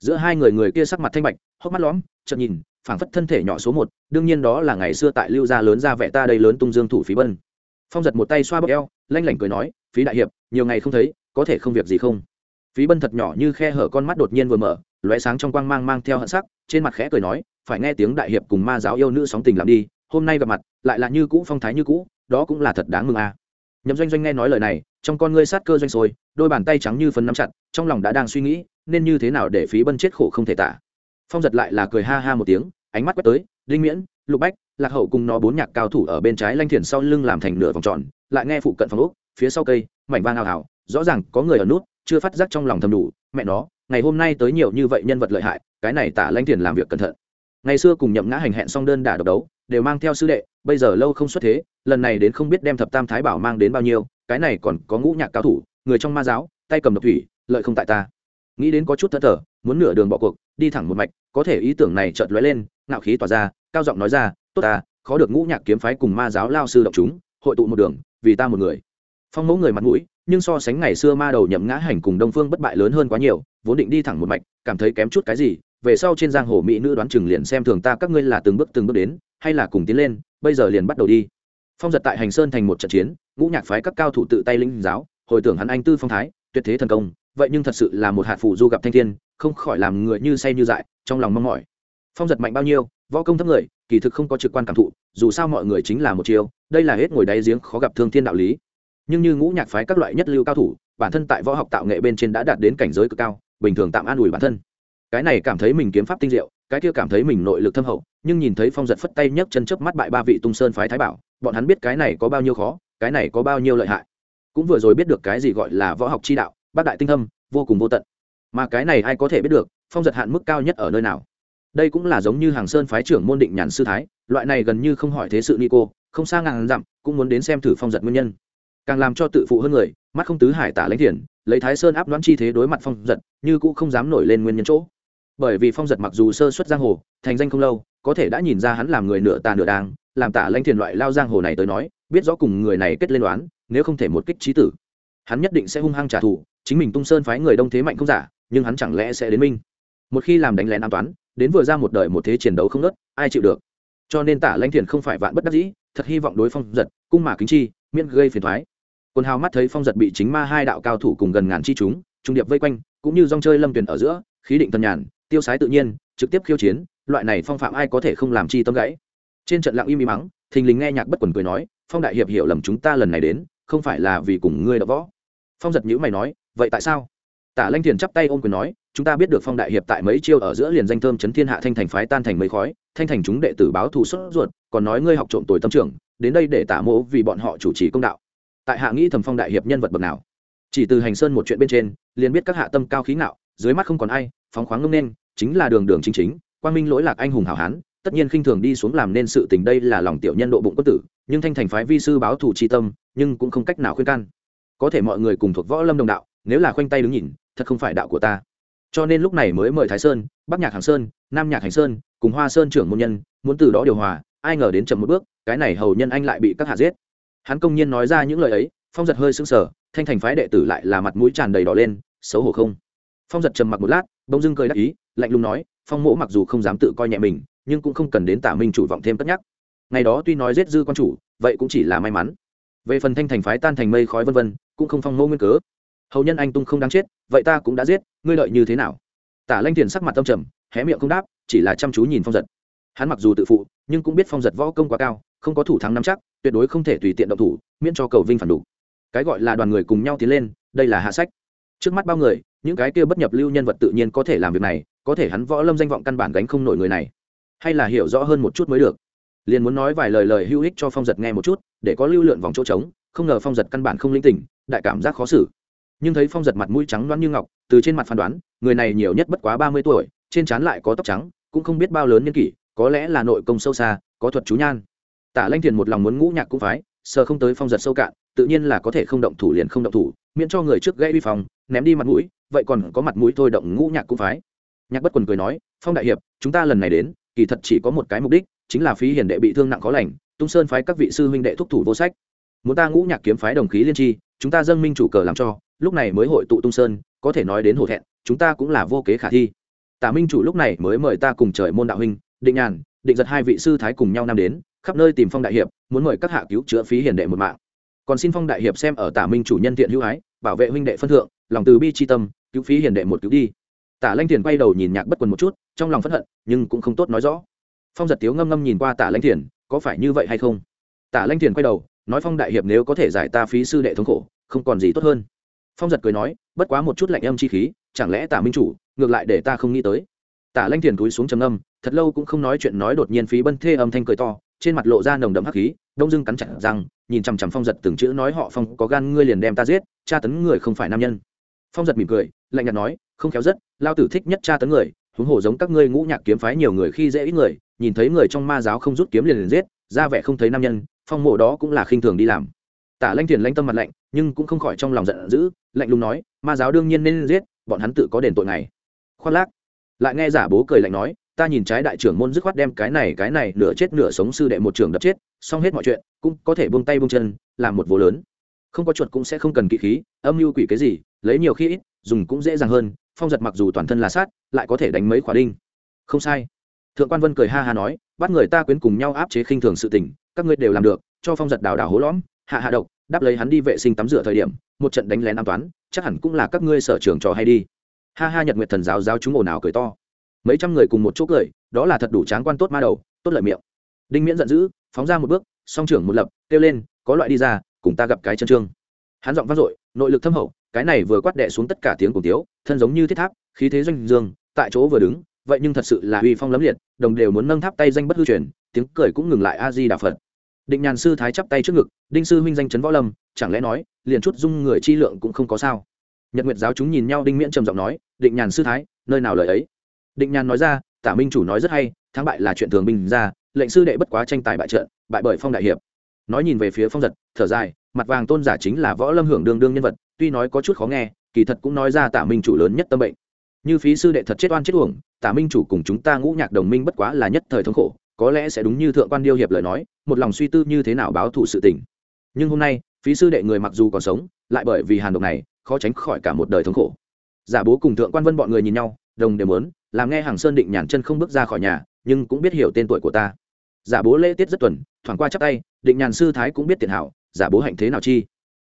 Giữa hai người người kia sắc mặt thanh bạch, hốc mắt lõm, chợt nhìn, phảng phất thân thể nhỏ số một, đương nhiên đó là ngày xưa tại lưu gia lớn ra vẻ ta đây lớn tung dương thủ phí bân. Phong giật một tay xoa bóp eo, lanh lảnh cười nói, phí đại hiệp, nhiều ngày không thấy, có thể không việc gì không? Phí bân thật nhỏ như khe hở con mắt đột nhiên vừa mở, lóe sáng trong quang mang mang theo hận sắc, trên mặt khẽ cười nói, phải nghe tiếng đại hiệp cùng ma giáo yêu nữ sóng tình làm đi, hôm nay gặp mặt, lại là như cũ phong thái như cũ, đó cũng là thật đáng mừng a. à nhậm doanh doanh nghe nói lời này, trong con ngươi sát cơ doanh sôi, đôi bàn tay trắng như phấn nắm chặt, trong lòng đã đang suy nghĩ, nên như thế nào để phí bân chết khổ không thể tả. Phong giật lại là cười ha ha một tiếng, ánh mắt quét tới, đinh miễn, lục bách, lạc hậu cùng nó bốn nhạc cao thủ ở bên trái lanh thiền sau lưng làm thành nửa vòng tròn, lại nghe phụ cận phòng úc phía sau cây, mảnh vang hào hào rõ ràng có người ở nút, chưa phát giác trong lòng thầm đủ, mẹ nó, ngày hôm nay tới nhiều như vậy nhân vật lợi hại, cái này tả lanh thiền làm việc cẩn thận. Ngày xưa cùng nhậm ngã hành hẹn xong đơn đả độc đấu đều mang theo sư đệ, bây giờ lâu không xuất thế, lần này đến không biết đem thập tam thái bảo mang đến bao nhiêu, cái này còn có ngũ nhạc cao thủ, người trong ma giáo, tay cầm độc thủy, lợi không tại ta. Nghĩ đến có chút thất thở muốn nửa đường bỏ cuộc, đi thẳng một mạch, có thể ý tưởng này chợt lóe lên, ngạo khí tỏa ra, cao giọng nói ra, tốt ta, khó được ngũ nhạc kiếm phái cùng ma giáo lao sư độc chúng, hội tụ một đường, vì ta một người. Phong mẫu người mặt mũi, nhưng so sánh ngày xưa ma đầu nhậm ngã hành cùng đông phương bất bại lớn hơn quá nhiều, vốn định đi thẳng một mạch, cảm thấy kém chút cái gì về sau trên giang hồ mỹ nữ đoán chừng liền xem thường ta, các ngươi là từng bước từng bước đến, hay là cùng tiến lên, bây giờ liền bắt đầu đi. Phong giật tại hành sơn thành một trận chiến, ngũ nhạc phái các cao thủ tự tay linh giáo, hồi tưởng hắn anh tư phong thái, tuyệt thế thần công, vậy nhưng thật sự là một hạt phụ du gặp thanh thiên, không khỏi làm người như say như dại, trong lòng mong mỏi. Phong giật mạnh bao nhiêu, võ công thấp người, kỳ thực không có trực quan cảm thụ, dù sao mọi người chính là một chiều đây là hết ngồi đáy giếng khó gặp thương thiên đạo lý. Nhưng như ngũ nhạc phái các loại nhất lưu cao thủ, bản thân tại võ học tạo nghệ bên trên đã đạt đến cảnh giới cực cao, bình thường tạm an ủi bản thân cái này cảm thấy mình kiếm pháp tinh diệu, cái kia cảm thấy mình nội lực thâm hậu, nhưng nhìn thấy phong giật phất tay nhấc chân chớp mắt bại ba vị tung sơn phái thái bảo, bọn hắn biết cái này có bao nhiêu khó, cái này có bao nhiêu lợi hại. Cũng vừa rồi biết được cái gì gọi là võ học chi đạo, bác đại tinh thâm, vô cùng vô tận. Mà cái này ai có thể biết được, phong giật hạn mức cao nhất ở nơi nào? Đây cũng là giống như hàng sơn phái trưởng môn định nhàn sư thái, loại này gần như không hỏi thế sự ni cô, không xa ngàn dặm, cũng muốn đến xem thử phong giật nguyên nhân. Càng làm cho tự phụ hơn người, mắt không tứ hải tả lãnh thiền, lấy thái sơn áp đoán chi thế đối mặt phong giật, như cũng không dám nổi lên nguyên nhân chỗ bởi vì phong giật mặc dù sơ xuất giang hồ, thành danh không lâu, có thể đã nhìn ra hắn làm người nửa tà nửa đang làm tả lanh thiền loại lao giang hồ này tới nói, biết rõ cùng người này kết lên đoán nếu không thể một kích trí tử. Hắn nhất định sẽ hung hăng trả thù, chính mình tung sơn phái người đông thế mạnh không giả, nhưng hắn chẳng lẽ sẽ đến minh? Một khi làm đánh lén an toán, đến vừa ra một đời một thế chiến đấu không nớt ai chịu được? Cho nên tả lanh thiền không phải vạn bất đắc dĩ, thật hy vọng đối phong giật, cung mà kính chi, miễn gây phiền thoái. Quân hào mắt thấy phong giật bị chính ma hai đạo cao thủ cùng gần ngàn chi chúng, trung điệp vây quanh, cũng như dòng chơi lâm tuyển ở giữa, khí định tân nhàn tiêu sái tự nhiên, trực tiếp khiêu chiến, loại này phong phạm ai có thể không làm chi tâm gãy. Trên trận lặng im im mắng, thình lình nghe nhạc bất quần cười nói, phong đại hiệp hiểu lầm chúng ta lần này đến, không phải là vì cùng ngươi đã võ. Phong giật nhữ mày nói, vậy tại sao? Tả lanh thiền chắp tay ôm quyền nói, chúng ta biết được phong đại hiệp tại mấy chiêu ở giữa liền danh thơm chấn thiên hạ thanh thành phái tan thành mấy khói, thanh thành chúng đệ tử báo thù xuất ruột, còn nói ngươi học trộm tuổi tâm trưởng, đến đây để tả mỗ vì bọn họ chủ trì công đạo. Tại hạ nghĩ thầm phong đại hiệp nhân vật bậc nào? Chỉ từ hành sơn một chuyện bên trên, liền biết các hạ tâm cao khí ngạo, dưới mắt không còn ai, phóng khoáng ngông nên chính là đường đường chính chính, quang minh lỗi lạc anh hùng hảo hán, tất nhiên khinh thường đi xuống làm nên sự tình đây là lòng tiểu nhân độ bụng quân tử, nhưng thanh thành phái vi sư báo thù chi tâm, nhưng cũng không cách nào khuyên can. Có thể mọi người cùng thuộc võ lâm đồng đạo, nếu là khoanh tay đứng nhìn, thật không phải đạo của ta. Cho nên lúc này mới mời thái sơn, bắc nhạc hàng sơn, nam nhạc hành sơn, cùng hoa sơn trưởng môn nhân, muốn từ đó điều hòa, ai ngờ đến chậm một bước, cái này hầu nhân anh lại bị các hạ giết. Hắn công nhiên nói ra những lời ấy, phong giật hơi sững sờ, thanh thành phái đệ tử lại là mặt mũi tràn đầy đỏ lên, xấu hổ không? Phong giật trầm mặc một lát bỗng dưng cười đắc ý, lạnh lùng nói, phong mỗ mặc dù không dám tự coi nhẹ mình, nhưng cũng không cần đến tả minh chủ vọng thêm cất nhắc. Ngày đó tuy nói giết dư quan chủ, vậy cũng chỉ là may mắn. Về phần thanh thành phái tan thành mây khói vân vân, cũng không phong mẫu nguyên cớ. Hầu nhân anh tung không đáng chết, vậy ta cũng đã giết, ngươi đợi như thế nào? Tả lanh thiền sắc mặt tâm trầm, hé miệng không đáp, chỉ là chăm chú nhìn phong giật. Hắn mặc dù tự phụ, nhưng cũng biết phong giật võ công quá cao, không có thủ thắng nắm chắc, tuyệt đối không thể tùy tiện động thủ, miễn cho cầu vinh phản đủ cái gọi là đoàn người cùng nhau tiến lên, đây là hạ sách. Trước mắt bao người những cái kia bất nhập lưu nhân vật tự nhiên có thể làm việc này, có thể hắn võ lâm danh vọng căn bản gánh không nổi người này. Hay là hiểu rõ hơn một chút mới được. Liền muốn nói vài lời lời hữu ích cho phong giật nghe một chút, để có lưu lượn vòng chỗ trống, không ngờ phong giật căn bản không linh tỉnh, đại cảm giác khó xử. Nhưng thấy phong giật mặt mũi trắng đoán như ngọc, từ trên mặt phán đoán, người này nhiều nhất bất quá ba mươi tuổi, trên trán lại có tóc trắng, cũng không biết bao lớn nhân kỷ, có lẽ là nội công sâu xa, có thuật chú nhan. Tả lanh thiền một lòng muốn ngũ nhạc cũng phái, sờ không tới phong giật sâu cạn, tự nhiên là có thể không động thủ liền không động thủ, miễn cho người trước gây vi phòng ném đi mặt mũi vậy còn có mặt mũi thôi động ngũ nhạc cũng phái. Nhạc bất quần cười nói, phong đại hiệp, chúng ta lần này đến, kỳ thật chỉ có một cái mục đích, chính là phí hiền đệ bị thương nặng khó lành, tung sơn phái các vị sư huynh đệ thúc thủ vô sách. Muốn ta ngũ nhạc kiếm phái đồng khí liên tri, chúng ta dâng minh chủ cờ làm cho, lúc này mới hội tụ tung sơn, có thể nói đến hổ thẹn, chúng ta cũng là vô kế khả thi. Tả minh chủ lúc này mới mời ta cùng trời môn đạo huynh, định nhàn, định giật hai vị sư thái cùng nhau năm đến, khắp nơi tìm phong đại hiệp, muốn mời các hạ cứu chữa phí hiền đệ một mạng. Còn xin phong đại hiệp xem ở tả minh chủ nhân thiện hữu ái, bảo vệ huynh đệ phân thượng lòng từ bi chi tâm, cứu phí hiền đệ một cứu đi. Tả lanh thiền quay đầu nhìn nhạc bất quần một chút, trong lòng phẫn hận, nhưng cũng không tốt nói rõ. Phong giật tiếu ngâm ngâm nhìn qua tả lanh thiền, có phải như vậy hay không? Tả lanh thiền quay đầu, nói phong đại hiệp nếu có thể giải ta phí sư đệ thống khổ, không còn gì tốt hơn. Phong giật cười nói, bất quá một chút lạnh âm chi khí, chẳng lẽ tả minh chủ, ngược lại để ta không nghĩ tới. Tả lanh thiền túi xuống trầm âm thật lâu cũng không nói chuyện nói đột nhiên phí bân thê âm thanh cười to, trên mặt lộ ra nồng đậm hắc khí, đông dưng cắn chặt răng, nhìn chằm chằm phong giật từng chữ nói họ phong, có gan ngươi liền đem ta giết, tra tấn người không phải nam nhân phong giật mỉm cười, lạnh nhạt nói, không khéo rất, lao tử thích nhất tra tấn người, huống hồ giống các ngươi ngũ nhạc kiếm phái nhiều người khi dễ ít người, nhìn thấy người trong ma giáo không rút kiếm liền liền giết, ra vẻ không thấy nam nhân, phong mộ đó cũng là khinh thường đi làm. Tả lanh thiền lanh tâm mặt lạnh, nhưng cũng không khỏi trong lòng giận dữ, lạnh lùng nói, ma giáo đương nhiên nên giết, bọn hắn tự có đền tội này. Khoác lác, lại nghe giả bố cười lạnh nói, ta nhìn trái đại trưởng môn dứt khoát đem cái này cái này, nửa chết nửa sống sư đệ một trường đập chết, xong hết mọi chuyện, cũng có thể buông tay buông chân, làm một vô lớn không có chuột cũng sẽ không cần kỵ khí, âm mưu quỷ cái gì, lấy nhiều khi ít, dùng cũng dễ dàng hơn, phong giật mặc dù toàn thân là sát, lại có thể đánh mấy khỏa đinh. Không sai. Thượng quan vân cười ha ha nói, bắt người ta quyến cùng nhau áp chế khinh thường sự tình, các ngươi đều làm được, cho phong giật đào đào hố lõm, hạ hạ độc đáp lấy hắn đi vệ sinh tắm rửa thời điểm, một trận đánh lén an toán chắc hẳn cũng là các ngươi sở trường trò hay đi. Ha ha nhật nguyệt thần giáo giáo chúng ồn ào cười to. Mấy trăm người cùng một chỗ cười, đó là thật đủ tráng quan tốt ma đầu, tốt lợi miệng. Đinh miễn giận dữ, phóng ra một bước, song trưởng một lập, kêu lên, có loại đi ra cùng ta gặp cái chân trương. Hắn giọng vang dội, nội lực thâm hậu, cái này vừa quát đệ xuống tất cả tiếng cùng tiếu, thân giống như thiết tháp, khí thế doanh dương, tại chỗ vừa đứng, vậy nhưng thật sự là uy phong lấm liệt, đồng đều muốn nâng tháp tay danh bất hư truyền, tiếng cười cũng ngừng lại a di đà phật. Định nhàn sư thái chắp tay trước ngực, đinh sư huynh danh trấn võ lâm, chẳng lẽ nói, liền chút dung người chi lượng cũng không có sao? Nhật nguyệt giáo chúng nhìn nhau đinh miễn trầm giọng nói, định nhàn sư thái, nơi nào lời ấy? Định nhàn nói ra, tả minh chủ nói rất hay, thắng bại là chuyện thường bình ra, lệnh sư đệ bất quá tranh tài bại trận, bại bởi phong đại hiệp nói nhìn về phía phong giật, thở dài, mặt vàng tôn giả chính là võ lâm hưởng đương đương nhân vật, tuy nói có chút khó nghe, kỳ thật cũng nói ra tả minh chủ lớn nhất tâm bệnh. Như phí sư đệ thật chết oan chết uổng, tả minh chủ cùng chúng ta ngũ nhạc đồng minh bất quá là nhất thời thống khổ, có lẽ sẽ đúng như thượng quan điêu hiệp lời nói, một lòng suy tư như thế nào báo thù sự tình. Nhưng hôm nay, phí sư đệ người mặc dù còn sống, lại bởi vì hàn độc này, khó tránh khỏi cả một đời thống khổ. Giả bố cùng thượng quan vân bọn người nhìn nhau, đồng đều muốn, làm nghe hàng sơn định nhàn chân không bước ra khỏi nhà, nhưng cũng biết hiểu tên tuổi của ta. Giả bố lễ tiết rất tuần, thoảng qua chắp tay định nhàn sư thái cũng biết tiền hảo, giả bố hạnh thế nào chi?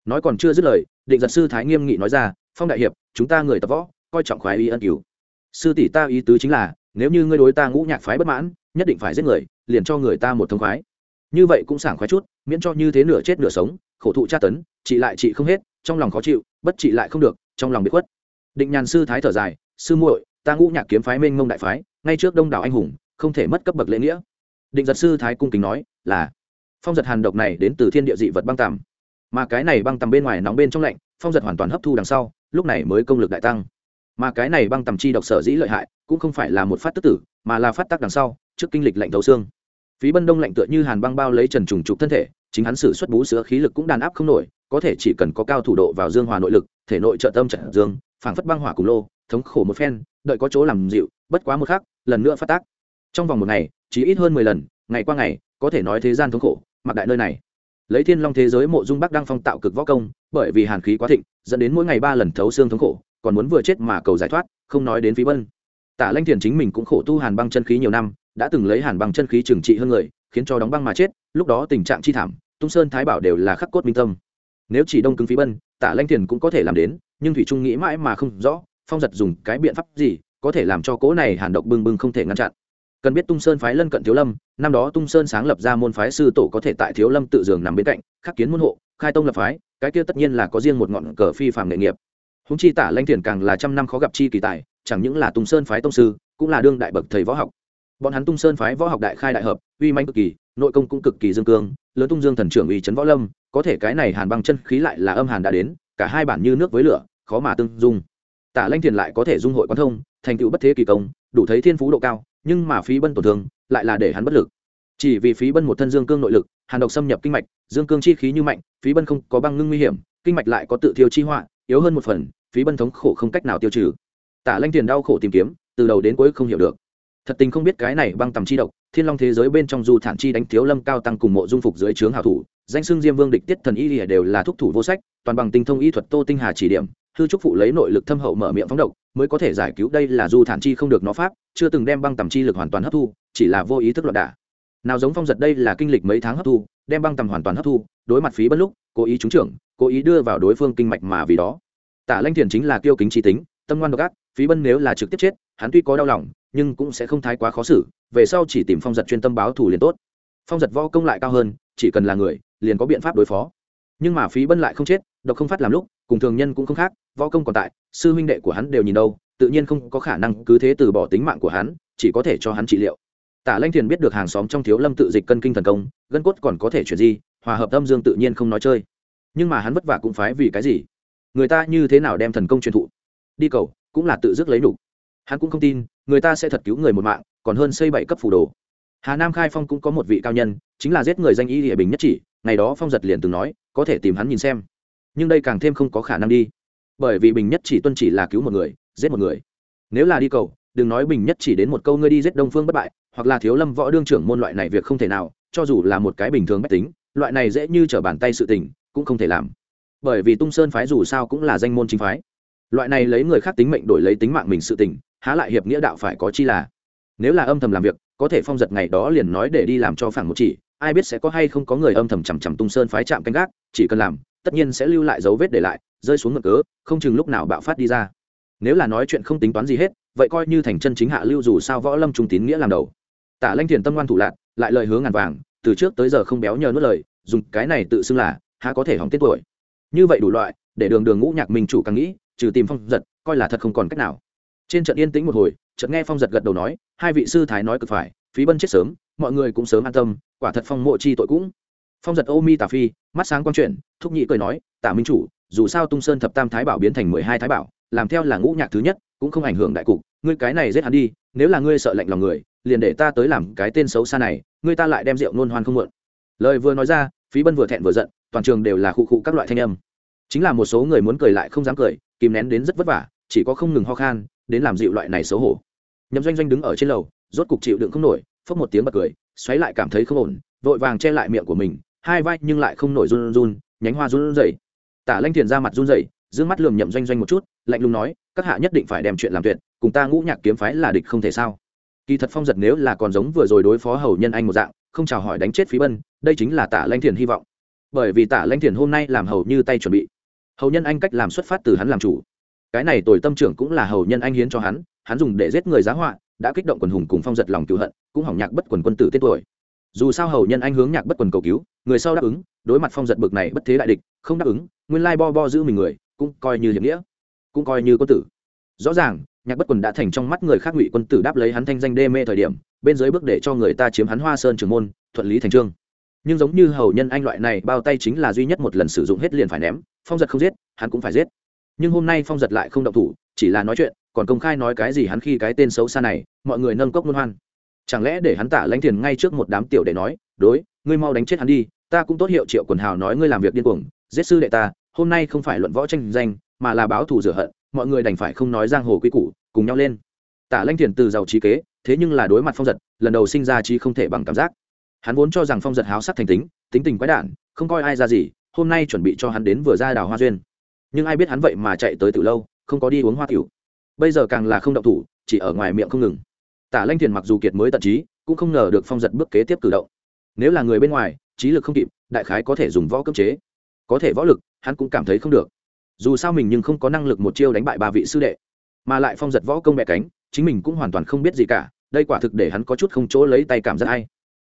Nói còn chưa dứt lời, định giật sư thái nghiêm nghị nói ra, phong đại hiệp, chúng ta người tập võ, coi trọng khoái y ân cứu sư tỷ ta ý tứ chính là, nếu như ngươi đối ta ngũ nhạc phái bất mãn, nhất định phải giết người, liền cho người ta một thông khoái. Như vậy cũng sảng khoái chút, miễn cho như thế nửa chết nửa sống, khổ thụ tra tấn, chị lại chị không hết, trong lòng khó chịu, bất chị lại không được, trong lòng bị khuất. Định nhàn sư thái thở dài, sư muội, ta ngũ nhạc kiếm phái mênh mông đại phái, ngay trước đông đảo anh hùng, không thể mất cấp bậc lễ nghĩa. Định giật sư thái cung kính nói, là phong giật hàn độc này đến từ thiên địa dị vật băng tằm. Mà cái này băng tằm bên ngoài nóng bên trong lạnh, phong giật hoàn toàn hấp thu đằng sau, lúc này mới công lực đại tăng. Mà cái này băng tằm chi độc sở dĩ lợi hại, cũng không phải là một phát tức tử, mà là phát tác đằng sau, trước kinh lịch lạnh thấu xương. Phí bân đông lạnh tựa như hàn băng bao lấy trần trùng trục thân thể, chính hắn sử xuất bú sữa khí lực cũng đàn áp không nổi, có thể chỉ cần có cao thủ độ vào dương hòa nội lực, thể nội trợ tâm trận dương, phảng phất băng hỏa cùng lô, thống khổ một phen, đợi có chỗ làm dịu, bất quá một khắc, lần nữa phát tác. Trong vòng một ngày, chỉ ít hơn mười lần, ngày qua ngày, có thể nói thế gian thống khổ mặc đại nơi này. Lấy thiên long thế giới mộ dung bắc đăng phong tạo cực võ công, bởi vì hàn khí quá thịnh, dẫn đến mỗi ngày ba lần thấu xương thống khổ, còn muốn vừa chết mà cầu giải thoát, không nói đến phí bân. Tả lanh thiền chính mình cũng khổ tu hàn băng chân khí nhiều năm, đã từng lấy hàn băng chân khí trừng trị hơn người, khiến cho đóng băng mà chết, lúc đó tình trạng chi thảm, tung sơn thái bảo đều là khắc cốt minh tâm. Nếu chỉ đông cứng phí bân, tả lanh thiền cũng có thể làm đến, nhưng thủy trung nghĩ mãi mà không rõ, phong giật dùng cái biện pháp gì, có thể làm cho cỗ này hàn độc bưng bưng không thể ngăn chặn cần biết tung sơn phái lân cận thiếu lâm, năm đó tung sơn sáng lập ra môn phái sư tổ có thể tại thiếu lâm tự dường nằm bên cạnh, khắc kiến môn hộ, khai tông lập phái, cái kia tất nhiên là có riêng một ngọn cờ phi phàm nghề nghiệp. Húng chi tả lanh thiền càng là trăm năm khó gặp chi kỳ tài, chẳng những là tung sơn phái tông sư, cũng là đương đại bậc thầy võ học. Bọn hắn tung sơn phái võ học đại khai đại hợp, uy manh cực kỳ, nội công cũng cực kỳ dương cương, lớn tung dương thần trưởng uy trấn võ lâm, có thể cái này hàn bằng chân khí lại là âm hàn đã đến, cả hai bản như nước với lửa, khó mà tương dung. Tả lanh thiền lại có thể dung hội quan thông, thành tựu bất thế kỳ công, đủ thấy thiên phú độ cao nhưng mà phí bân tổn thương lại là để hắn bất lực. Chỉ vì phí bân một thân dương cương nội lực, hàn độc xâm nhập kinh mạch, dương cương chi khí như mạnh, phí bân không có băng ngưng nguy hiểm, kinh mạch lại có tự thiêu chi họa, yếu hơn một phần, phí bân thống khổ không cách nào tiêu trừ. Tả lanh tiền đau khổ tìm kiếm, từ đầu đến cuối không hiểu được. Thật tình không biết cái này băng tầm chi độc, thiên long thế giới bên trong du thản chi đánh thiếu lâm cao tăng cùng mộ dung phục dưới trướng hảo thủ, danh xưng diêm vương địch tiết thần y đều là thúc thủ vô sách, toàn bằng tinh thông y thuật tô tinh hà chỉ điểm hư trúc phụ lấy nội lực thâm hậu mở miệng phóng độc, mới có thể giải cứu đây là du thản chi không được nó pháp, chưa từng đem băng tầm chi lực hoàn toàn hấp thu, chỉ là vô ý thức loạn đả. Nào giống phong giật đây là kinh lịch mấy tháng hấp thu, đem băng tầm hoàn toàn hấp thu, đối mặt phí bất lúc, cố ý trúng trưởng, cố ý đưa vào đối phương kinh mạch mà vì đó. Tả lanh thiền chính là kiêu kính trí tính, tâm ngoan độc ác, phí bân nếu là trực tiếp chết, hắn tuy có đau lòng, nhưng cũng sẽ không thái quá khó xử, về sau chỉ tìm phong giật chuyên tâm báo thủ liền tốt. Phong giật võ công lại cao hơn, chỉ cần là người, liền có biện pháp đối phó. Nhưng mà phí bân lại không chết, độc không phát làm lúc, cùng thường nhân cũng không khác võ công còn tại, sư huynh đệ của hắn đều nhìn đâu, tự nhiên không có khả năng cứ thế từ bỏ tính mạng của hắn, chỉ có thể cho hắn trị liệu. Tả lanh thiền biết được hàng xóm trong thiếu lâm tự dịch cân kinh thần công, gân cốt còn có thể chuyển di, hòa hợp âm dương tự nhiên không nói chơi. Nhưng mà hắn vất vả cũng phái vì cái gì? Người ta như thế nào đem thần công truyền thụ? Đi cầu, cũng là tự dứt lấy đủ. hắn cũng không tin, người ta sẽ thật cứu người một mạng, còn hơn xây bảy cấp phủ đồ. Hà nam khai phong cũng có một vị cao nhân, chính là giết người danh y địa bình nhất chỉ, ngày đó phong giật liền từng nói, có thể tìm hắn nhìn xem. Nhưng đây càng thêm không có khả năng đi bởi vì bình nhất chỉ tuân chỉ là cứu một người, giết một người. Nếu là đi cầu, đừng nói bình nhất chỉ đến một câu ngươi đi giết đông phương bất bại, hoặc là thiếu lâm võ đương trưởng môn loại này việc không thể nào, cho dù là một cái bình thường mách tính, loại này dễ như trở bàn tay sự tình, cũng không thể làm. Bởi vì tung sơn phái dù sao cũng là danh môn chính phái. Loại này lấy người khác tính mệnh đổi lấy tính mạng mình sự tình, há lại hiệp nghĩa đạo phải có chi là. Nếu là âm thầm làm việc, có thể phong giật ngày đó liền nói để đi làm cho phản một chỉ, ai biết sẽ có hay không có người âm thầm chằm chằm tung sơn phái chạm canh gác, chỉ cần làm tất nhiên sẽ lưu lại dấu vết để lại, rơi xuống ngực cớ, không chừng lúc nào bạo phát đi ra. Nếu là nói chuyện không tính toán gì hết, vậy coi như thành chân chính hạ lưu dù sao võ lâm trung tín nghĩa làm đầu. Tả lanh thiền tâm ngoan thủ lạc lại lời hướng ngàn vàng, từ trước tới giờ không béo nhờ nuốt lời, dùng cái này tự xưng là, há có thể hỏng tiết tuổi. Như vậy đủ loại, để đường đường ngũ nhạc minh chủ càng nghĩ, trừ tìm phong giật, coi là thật không còn cách nào. Trên trận yên tĩnh một hồi, chợt nghe phong giật gật đầu nói, hai vị sư thái nói cực phải, phí bân chết sớm, mọi người cũng sớm an tâm, quả thật phong mộ chi tội cũng phong giật ô mi tà phi mắt sáng quan chuyện, thúc nhị cười nói tả minh chủ dù sao tung sơn thập tam thái bảo biến thành mười hai thái bảo làm theo là ngũ nhạc thứ nhất cũng không ảnh hưởng đại cục ngươi cái này giết hắn đi nếu là ngươi sợ lạnh lòng người liền để ta tới làm cái tên xấu xa này ngươi ta lại đem rượu nôn hoan không mượn. Lời vừa nói ra phí bân vừa thẹn vừa giận toàn trường đều là khụ khụ các loại thanh âm. Chính là một số người muốn cười lại không dám cười kìm nén đến rất vất vả chỉ có không ngừng ho khan đến làm dịu loại này xấu hổ. Nhậm doanh doanh đứng ở trên lầu rốt cục chịu đựng không nổi phốc một tiếng bật cười xoáy lại cảm thấy không ổn vội vàng che lại miệng của mình hai vai nhưng lại không nổi run run, nhánh hoa run rẩy. Tả lanh thiền ra mặt run rẩy giữ mắt lườm nhậm doanh doanh một chút, lạnh lùng nói, các hạ nhất định phải đem chuyện làm tuyệt, cùng ta ngũ nhạc kiếm phái là địch không thể sao? Kỳ thật phong giật nếu là còn giống vừa rồi đối phó hầu nhân anh một dạng, không chào hỏi đánh chết phí bân, đây chính là tả lanh thiền hy vọng. Bởi vì tả lanh thiền hôm nay làm hầu như tay chuẩn bị. Hầu nhân anh cách làm xuất phát từ hắn làm chủ. Cái này tồi tâm trưởng cũng là hầu nhân anh hiến cho hắn hắn dùng để giết người giá họa, đã kích động quần hùng cùng phong giật lòng cựu hận, cũng hỏng nhạc bất quần quân tử tiết tuổi dù sao hầu nhân anh hướng nhạc bất quần cầu cứu, người sau đáp ứng, đối mặt phong giật bực này bất thế đại địch, không đáp ứng, nguyên lai bo bo giữ mình người, cũng coi như hiệp nghĩa, cũng coi như quân tử. Rõ ràng, nhạc bất quần đã thành trong mắt người khác ngụy quân tử đáp lấy hắn thanh danh đê mê thời điểm, bên dưới bước để cho người ta chiếm hắn hoa sơn trường môn, thuận lý thành trương. Nhưng giống như hầu nhân anh loại này bao tay chính là duy nhất một lần sử dụng hết liền phải ném, phong giật không giết, hắn cũng phải giết. Nhưng hôm nay phong giật lại không động thủ, chỉ là nói chuyện, còn công khai nói cái gì hắn khi cái tên xấu xa này, mọi người nâng cốc luôn hoan chẳng lẽ để hắn tả lãnh thiền ngay trước một đám tiểu để nói, đối, ngươi mau đánh chết hắn đi, ta cũng tốt hiệu triệu quần hào nói ngươi làm việc điên cuồng, giết sư đệ ta, hôm nay không phải luận võ tranh danh, mà là báo thù rửa hận, mọi người đành phải không nói giang hồ quy củ, cùng nhau lên. Tả lãnh thiền từ giàu trí kế, thế nhưng là đối mặt phong giật, lần đầu sinh ra trí không thể bằng cảm giác. Hắn vốn cho rằng phong giật háo sắc thành tính tính tình quái đản, không coi ai ra gì, hôm nay chuẩn bị cho hắn đến vừa ra đào hoa duyên. Nhưng ai biết hắn vậy mà chạy tới từ lâu, không có đi uống hoa tiểu. Bây giờ càng là không động thủ, chỉ ở ngoài miệng không ngừng tả lanh thiền mặc dù kiệt mới tận trí, cũng không ngờ được phong giật bước kế tiếp cử động. Nếu là người bên ngoài, trí lực không kịp, đại khái có thể dùng võ cấm chế. Có thể võ lực, hắn cũng cảm thấy không được. Dù sao mình nhưng không có năng lực một chiêu đánh bại ba vị sư đệ. Mà lại phong giật võ công mẹ cánh, chính mình cũng hoàn toàn không biết gì cả, đây quả thực để hắn có chút không chỗ lấy tay cảm giác hay.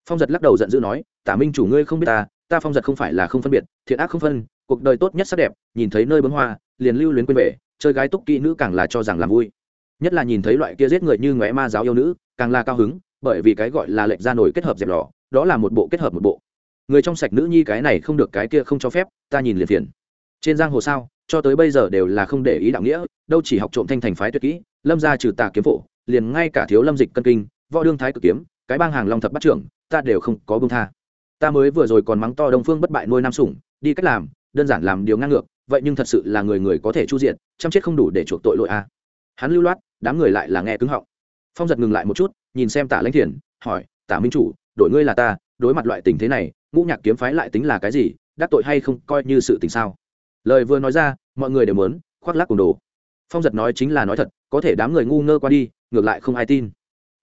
Phong giật lắc đầu giận dữ nói, tả minh chủ ngươi không biết ta ta phong giật không phải là không phân biệt, thiện ác không phân, cuộc đời tốt nhất sắc đẹp, nhìn thấy nơi bấm hoa, liền lưu luyến quên về, chơi gái túc kỹ nữ càng là cho rằng làm vui nhất là nhìn thấy loại kia giết người như ngóe ma giáo yêu nữ, càng là cao hứng, bởi vì cái gọi là lệnh ra nổi kết hợp dẹp lò, đó là một bộ kết hợp một bộ. Người trong sạch nữ nhi cái này không được cái kia không cho phép, ta nhìn liền phiền. Trên giang hồ sao, cho tới bây giờ đều là không để ý đạo nghĩa, đâu chỉ học trộm thanh thành phái tuyệt kỹ, lâm ra trừ tà kiếm phổ, liền ngay cả thiếu lâm dịch cân kinh, võ đương thái cực kiếm, cái bang hàng long thập bắt trưởng, ta đều không có bông tha. Ta mới vừa rồi còn mắng to đông phương bất bại nuôi nam sủng, đi cách làm, đơn giản làm điều ngang ngược, vậy nhưng thật sự là người người có thể chu diện, chăm chết không đủ để chuộc tội lỗi a hắn lưu loát, đám người lại là nghe cứng họng. Phong giật ngừng lại một chút, nhìn xem tả lãnh thiền hỏi, tả minh chủ, đội ngươi là ta, đối mặt loại tình thế này, ngũ nhạc kiếm phái lại tính là cái gì, đắc tội hay không, coi như sự tình sao? Lời vừa nói ra, mọi người đều muốn, khoác lác cùng đồ. Phong giật nói chính là nói thật, có thể đám người ngu ngơ qua đi, ngược lại không ai tin.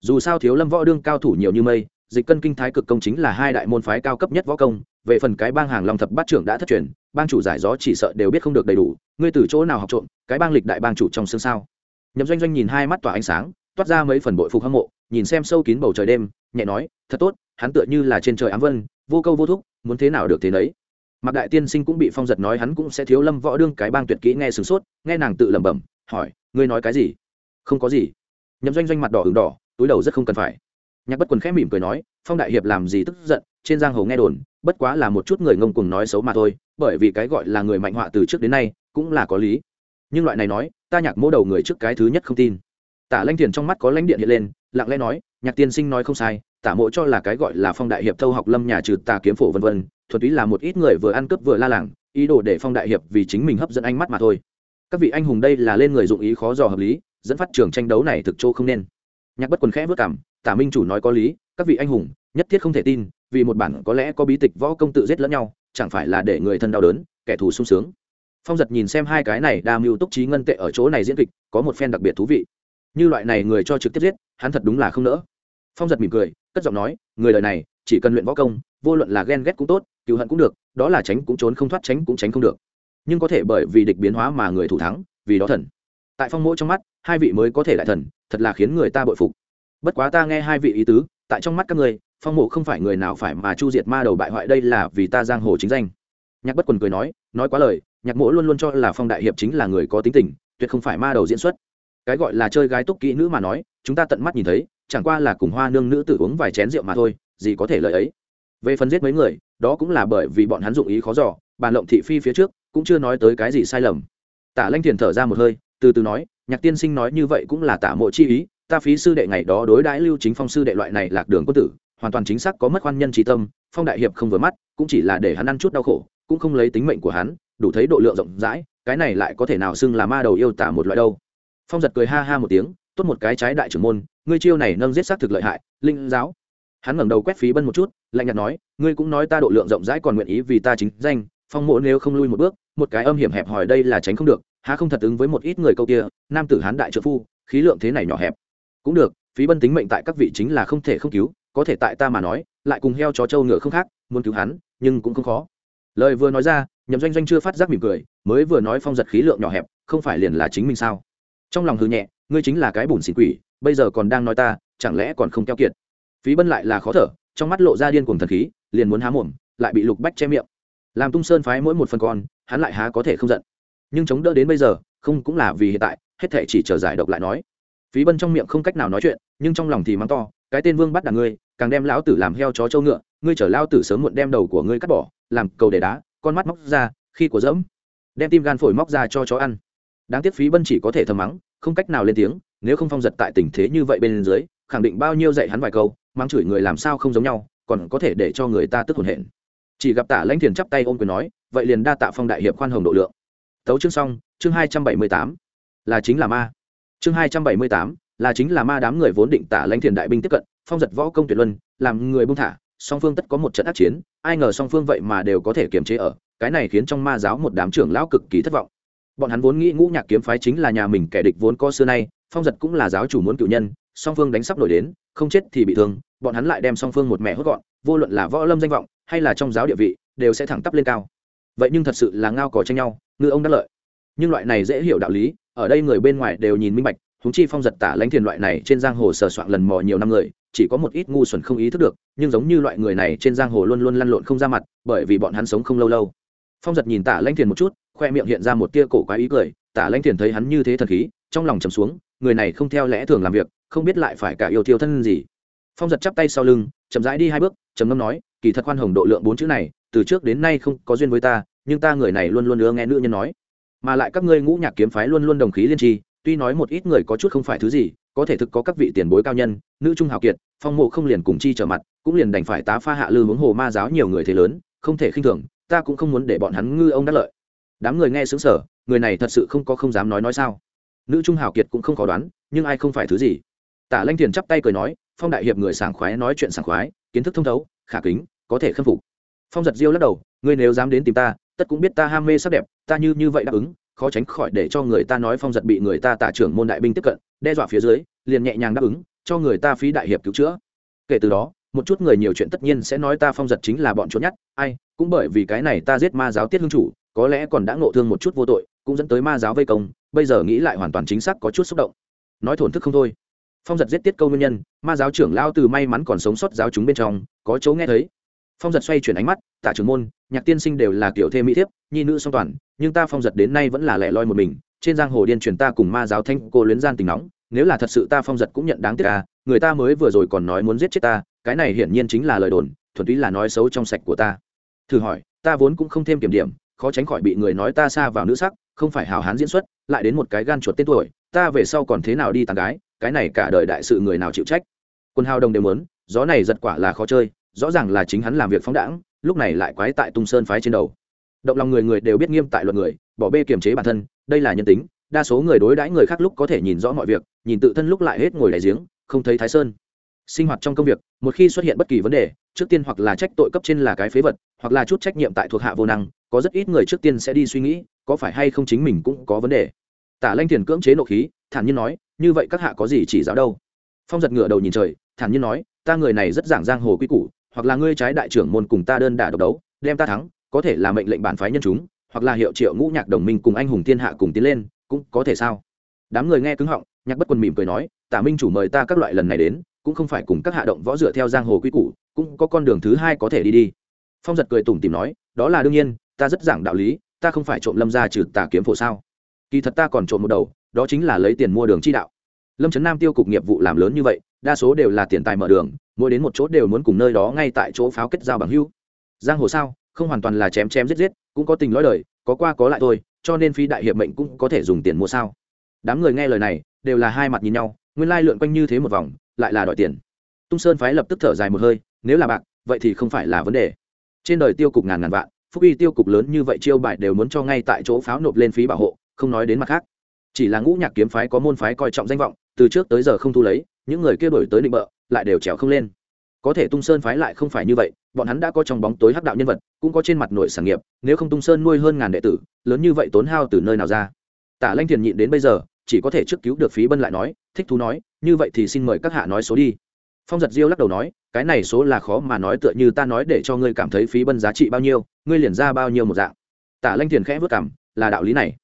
Dù sao thiếu lâm võ đương cao thủ nhiều như mây, dịch cân kinh thái cực công chính là hai đại môn phái cao cấp nhất võ công, về phần cái bang hàng long thập bát trưởng đã thất truyền, bang chủ giải gió chỉ sợ đều biết không được đầy đủ, ngươi từ chỗ nào học trộm, cái bang lịch đại bang chủ trong xương sao? Nhậm doanh doanh nhìn hai mắt tỏa ánh sáng, toát ra mấy phần bội phục hâm mộ, nhìn xem sâu kín bầu trời đêm, nhẹ nói, thật tốt, hắn tựa như là trên trời ám vân, vô câu vô thúc, muốn thế nào được thế nấy. Mặc đại tiên sinh cũng bị phong giật nói hắn cũng sẽ thiếu lâm võ đương cái bang tuyệt kỹ nghe sửng sốt, nghe nàng tự lẩm bẩm, hỏi, ngươi nói cái gì? Không có gì. Nhậm doanh doanh mặt đỏ ửng đỏ, túi đầu rất không cần phải. Nhạc bất quần khẽ mỉm cười nói, phong đại hiệp làm gì tức giận, trên giang hồ nghe đồn, bất quá là một chút người ngông cùng nói xấu mà thôi, bởi vì cái gọi là người mạnh họa từ trước đến nay cũng là có lý. Nhưng loại này nói ta nhạc mô đầu người trước cái thứ nhất không tin. Tả lanh thiền trong mắt có lãnh điện hiện lên, lặng lẽ nói, nhạc tiên sinh nói không sai, tả mộ cho là cái gọi là phong đại hiệp thâu học lâm nhà trừ tà kiếm phổ vân vân Thuật ý là một ít người vừa ăn cướp vừa la làng, ý đồ để phong đại hiệp vì chính mình hấp dẫn ánh mắt mà thôi. Các vị anh hùng đây là lên người dụng ý khó dò hợp lý, dẫn phát trường tranh đấu này thực chỗ không nên. Nhạc bất quần khẽ vất cảm, tả minh chủ nói có lý, các vị anh hùng, nhất thiết không thể tin, vì một bản có lẽ có bí tịch võ công tự giết lẫn nhau, chẳng phải là để người thân đau đớn, kẻ thù sung sướng phong giật nhìn xem hai cái này đa mưu túc trí ngân tệ ở chỗ này diễn kịch có một phen đặc biệt thú vị. Như loại này người cho trực tiếp giết hắn thật đúng là không nỡ. Phong giật mỉm cười cất giọng nói người đời này chỉ cần luyện võ công vô luận là ghen ghét cũng tốt cựu hận cũng được đó là tránh cũng trốn không thoát tránh cũng tránh không được. Nhưng có thể bởi vì địch biến hóa mà người thủ thắng vì đó thần. Tại phong mỗi trong mắt hai vị mới có thể lại thần thật là khiến người ta bội phục. Bất quá ta nghe hai vị ý tứ tại trong mắt các người, phong mộ không phải người nào phải mà chu diệt ma đầu bại hoại đây là vì ta giang hồ chính danh. Nhạc bất quần cười nói nói quá lời nhạc Mỗ luôn luôn cho là phong đại hiệp chính là người có tính tình, tuyệt không phải ma đầu diễn xuất. Cái gọi là chơi gái túc kỹ nữ mà nói, chúng ta tận mắt nhìn thấy, chẳng qua là cùng hoa nương nữ tử uống vài chén rượu mà thôi, gì có thể lợi ấy. Về phần giết mấy người, đó cũng là bởi vì bọn hắn dụng ý khó giỏ bàn lộng thị phi phía trước, cũng chưa nói tới cái gì sai lầm. Tả lanh thiền thở ra một hơi, từ từ nói, nhạc tiên sinh nói như vậy cũng là tả mộ chi ý, ta phí sư đệ ngày đó đối đãi lưu chính phong sư đệ loại này lạc đường quân tử, hoàn toàn chính xác có mất khoan nhân trí tâm, phong đại hiệp không vừa mắt, cũng chỉ là để hắn ăn chút đau khổ, cũng không lấy tính mệnh của hắn đủ thấy độ lượng rộng rãi, cái này lại có thể nào xưng là ma đầu yêu tả một loại đâu. Phong giật cười ha ha một tiếng, tốt một cái trái đại trưởng môn, ngươi chiêu này nâng giết sát thực lợi hại, linh giáo. Hắn ngẩng đầu quét phí bân một chút, lạnh nhạt nói, ngươi cũng nói ta độ lượng rộng rãi còn nguyện ý vì ta chính danh, phong mộ nếu không lui một bước, một cái âm hiểm hẹp hòi đây là tránh không được, há không thật ứng với một ít người câu kia, nam tử hán đại trợ phu, khí lượng thế này nhỏ hẹp. Cũng được, phí bân tính mệnh tại các vị chính là không thể không cứu, có thể tại ta mà nói, lại cùng heo chó trâu ngựa không khác, muốn cứu hắn, nhưng cũng không khó. Lời vừa nói ra nhậm doanh doanh chưa phát giác mỉm cười, mới vừa nói phong giật khí lượng nhỏ hẹp, không phải liền là chính mình sao? Trong lòng hư nhẹ, ngươi chính là cái bùn xịn quỷ, bây giờ còn đang nói ta, chẳng lẽ còn không keo kiệt? Phí bân lại là khó thở, trong mắt lộ ra điên cuồng thần khí, liền muốn há mồm, lại bị lục bách che miệng. Làm tung sơn phái mỗi một phần con, hắn lại há có thể không giận. Nhưng chống đỡ đến bây giờ, không cũng là vì hiện tại, hết thể chỉ chờ giải độc lại nói. Phí bân trong miệng không cách nào nói chuyện, nhưng trong lòng thì mắng to, cái tên vương bắt đàn ngươi, càng đem lão tử làm heo chó trâu ngựa, ngươi chở lao tử sớm muộn đem đầu của ngươi cắt bỏ, làm cầu để đá con mắt móc ra, khi của dẫm, đem tim gan phổi móc ra cho chó ăn. Đáng tiếc phí bân chỉ có thể thầm mắng, không cách nào lên tiếng, nếu không phong giật tại tình thế như vậy bên dưới, khẳng định bao nhiêu dạy hắn vài câu, mắng chửi người làm sao không giống nhau, còn có thể để cho người ta tức hồn hển. Chỉ gặp tả lãnh thiền chắp tay ôm quyền nói, vậy liền đa tạ phong đại hiệp khoan hồng độ lượng. Tấu chương xong, chương hai trăm bảy mươi tám, là chính là ma. Chương hai trăm bảy mươi tám, là chính là ma đám người vốn định tả lãnh thiền đại binh tiếp cận, phong giật võ công tuyệt luân, làm người buông thả song phương tất có một trận ác chiến, ai ngờ song phương vậy mà đều có thể kiềm chế ở, cái này khiến trong ma giáo một đám trưởng lão cực kỳ thất vọng. Bọn hắn vốn nghĩ ngũ nhạc kiếm phái chính là nhà mình kẻ địch vốn có xưa nay, phong giật cũng là giáo chủ muốn cựu nhân, song phương đánh sắp nổi đến, không chết thì bị thương, bọn hắn lại đem song phương một mẹ hốt gọn, vô luận là võ lâm danh vọng, hay là trong giáo địa vị, đều sẽ thẳng tắp lên cao. Vậy nhưng thật sự là ngao có tranh nhau, ngư ông đắc lợi. Nhưng loại này dễ hiểu đạo lý, ở đây người bên ngoài đều nhìn minh bạch húng chi phong giật tả lãnh thiền loại này trên giang hồ sờ soạn lần mò nhiều năm người chỉ có một ít ngu xuẩn không ý thức được, nhưng giống như loại người này trên giang hồ luôn luôn lăn lộn không ra mặt, bởi vì bọn hắn sống không lâu lâu. Phong giật nhìn tả lanh thiền một chút, khoe miệng hiện ra một tia cổ quái ý cười tả lanh thiền thấy hắn như thế thần khí, trong lòng trầm xuống, người này không theo lẽ thường làm việc, không biết lại phải cả yêu thiêu thân gì. Phong giật chắp tay sau lưng, chậm rãi đi hai bước, trầm ngâm nói, kỳ thật khoan hồng độ lượng bốn chữ này, từ trước đến nay không có duyên với ta, nhưng ta người này luôn luôn ưa nghe nữ nhân nói. Mà lại các ngươi ngũ nhạc kiếm phái luôn luôn đồng khí liên tri, tuy nói một ít người có chút không phải thứ gì có thể thực có các vị tiền bối cao nhân, nữ trung hào kiệt, phong mộ không liền cùng chi trở mặt, cũng liền đành phải tá pha hạ lư hướng hồ ma giáo nhiều người thế lớn, không thể khinh thường, ta cũng không muốn để bọn hắn ngư ông đắc lợi. Đám người nghe xứng sở người này thật sự không có không dám nói nói sao? Nữ trung hào kiệt cũng không khó đoán, nhưng ai không phải thứ gì? Tả lanh thiền chắp tay cười nói, phong đại hiệp người sảng khoái nói chuyện sảng khoái, kiến thức thông thấu, khả kính, có thể khâm phục. Phong giật diêu lắc đầu, ngươi nếu dám đến tìm ta, tất cũng biết ta ham mê sắc đẹp, ta như như vậy đáp ứng khó tránh khỏi để cho người ta nói phong giật bị người ta tả trưởng môn đại binh tiếp cận, đe dọa phía dưới, liền nhẹ nhàng đáp ứng, cho người ta phí đại hiệp cứu chữa. Kể từ đó, một chút người nhiều chuyện tất nhiên sẽ nói ta phong giật chính là bọn trốn nhất ai, cũng bởi vì cái này ta giết ma giáo tiết hương chủ, có lẽ còn đã ngộ thương một chút vô tội, cũng dẫn tới ma giáo vây công, bây giờ nghĩ lại hoàn toàn chính xác có chút xúc động. Nói thổn thức không thôi. Phong giật giết tiết câu nguyên nhân, ma giáo trưởng lao từ may mắn còn sống sót giáo chúng bên trong, có chỗ nghe thấy phong giật xoay chuyển ánh mắt, tả trưởng môn, nhạc tiên sinh đều là kiểu thê mỹ thiếp, nhi nữ song toàn, nhưng ta phong giật đến nay vẫn là lẻ loi một mình, trên giang hồ điên truyền ta cùng ma giáo thanh cô luyến gian tình nóng, nếu là thật sự ta phong giật cũng nhận đáng tiếc à người ta mới vừa rồi còn nói muốn giết chết ta, cái này hiển nhiên chính là lời đồn, thuần túy là nói xấu trong sạch của ta. Thử hỏi, ta vốn cũng không thêm kiểm điểm, khó tránh khỏi bị người nói ta xa vào nữ sắc, không phải hào hán diễn xuất, lại đến một cái gan chuột tên tuổi, ta về sau còn thế nào đi tàn gái, cái này cả đời đại sự người nào chịu trách? Quân hào đồng đều muốn, gió này giật quả là khó chơi rõ ràng là chính hắn làm việc phóng đãng, lúc này lại quái tại tung sơn phái trên đầu. Động lòng người người đều biết nghiêm tại luật người, bỏ bê kiềm chế bản thân, đây là nhân tính, đa số người đối đãi người khác lúc có thể nhìn rõ mọi việc, nhìn tự thân lúc lại hết ngồi đáy giếng, không thấy thái sơn. Sinh hoạt trong công việc, một khi xuất hiện bất kỳ vấn đề, trước tiên hoặc là trách tội cấp trên là cái phế vật, hoặc là chút trách nhiệm tại thuộc hạ vô năng, có rất ít người trước tiên sẽ đi suy nghĩ, có phải hay không chính mình cũng có vấn đề. Tả lanh thiền cưỡng chế nộ khí, thản nhiên nói, như vậy các hạ có gì chỉ giáo đâu? Phong giật ngựa đầu nhìn trời, thản nhiên nói, ta người này rất giảng giang hồ quy củ hoặc là ngươi trái đại trưởng môn cùng ta đơn đả độc đấu, đem ta thắng, có thể là mệnh lệnh bản phái nhân chúng, hoặc là hiệu triệu ngũ nhạc đồng minh cùng anh hùng thiên hạ cùng tiến lên, cũng có thể sao? Đám người nghe cứng họng, nhạc bất quân mỉm cười nói, tả minh chủ mời ta các loại lần này đến, cũng không phải cùng các hạ động võ dựa theo giang hồ quy củ, cũng có con đường thứ hai có thể đi đi. Phong giật cười tủm tìm nói, đó là đương nhiên, ta rất giảng đạo lý, ta không phải trộm lâm ra trừ tà kiếm phổ sao? Kỳ thật ta còn trộm một đầu, đó chính là lấy tiền mua đường chi đạo. Lâm trấn nam tiêu cục nghiệp vụ làm lớn như vậy, đa số đều là tiền tài mở đường mỗi đến một chỗ đều muốn cùng nơi đó ngay tại chỗ pháo kết giao bằng hưu giang hồ sao, không hoàn toàn là chém chém giết giết, cũng có tình lõi đời, có qua có lại thôi, cho nên phi đại hiệp mệnh cũng có thể dùng tiền mua sao. Đám người nghe lời này, đều là hai mặt nhìn nhau, nguyên lai lượn quanh như thế một vòng, lại là đòi tiền. Tung sơn phái lập tức thở dài một hơi, nếu là bạc, vậy thì không phải là vấn đề. Trên đời tiêu cục ngàn ngàn vạn, phúc y tiêu cục lớn như vậy chiêu bài đều muốn cho ngay tại chỗ pháo nộp lên phí bảo hộ, không nói đến mặt khác. Chỉ là ngũ nhạc kiếm phái có môn phái coi trọng danh vọng, từ trước tới giờ không thu lấy, những người kia đổi tới định bợ lại đều trèo không lên. Có thể tung sơn phái lại không phải như vậy, bọn hắn đã có trong bóng tối hắc đạo nhân vật, cũng có trên mặt nội sản nghiệp, nếu không tung sơn nuôi hơn ngàn đệ tử, lớn như vậy tốn hao từ nơi nào ra? Tả lanh thiền nhịn đến bây giờ, chỉ có thể trước cứu được phí bân lại nói, thích thú nói, như vậy thì xin mời các hạ nói số đi. Phong giật diêu lắc đầu nói, cái này số là khó mà nói tựa như ta nói để cho ngươi cảm thấy phí bân giá trị bao nhiêu, ngươi liền ra bao nhiêu một dạng. Tả lanh thiền khẽ vất cảm là đạo lý này.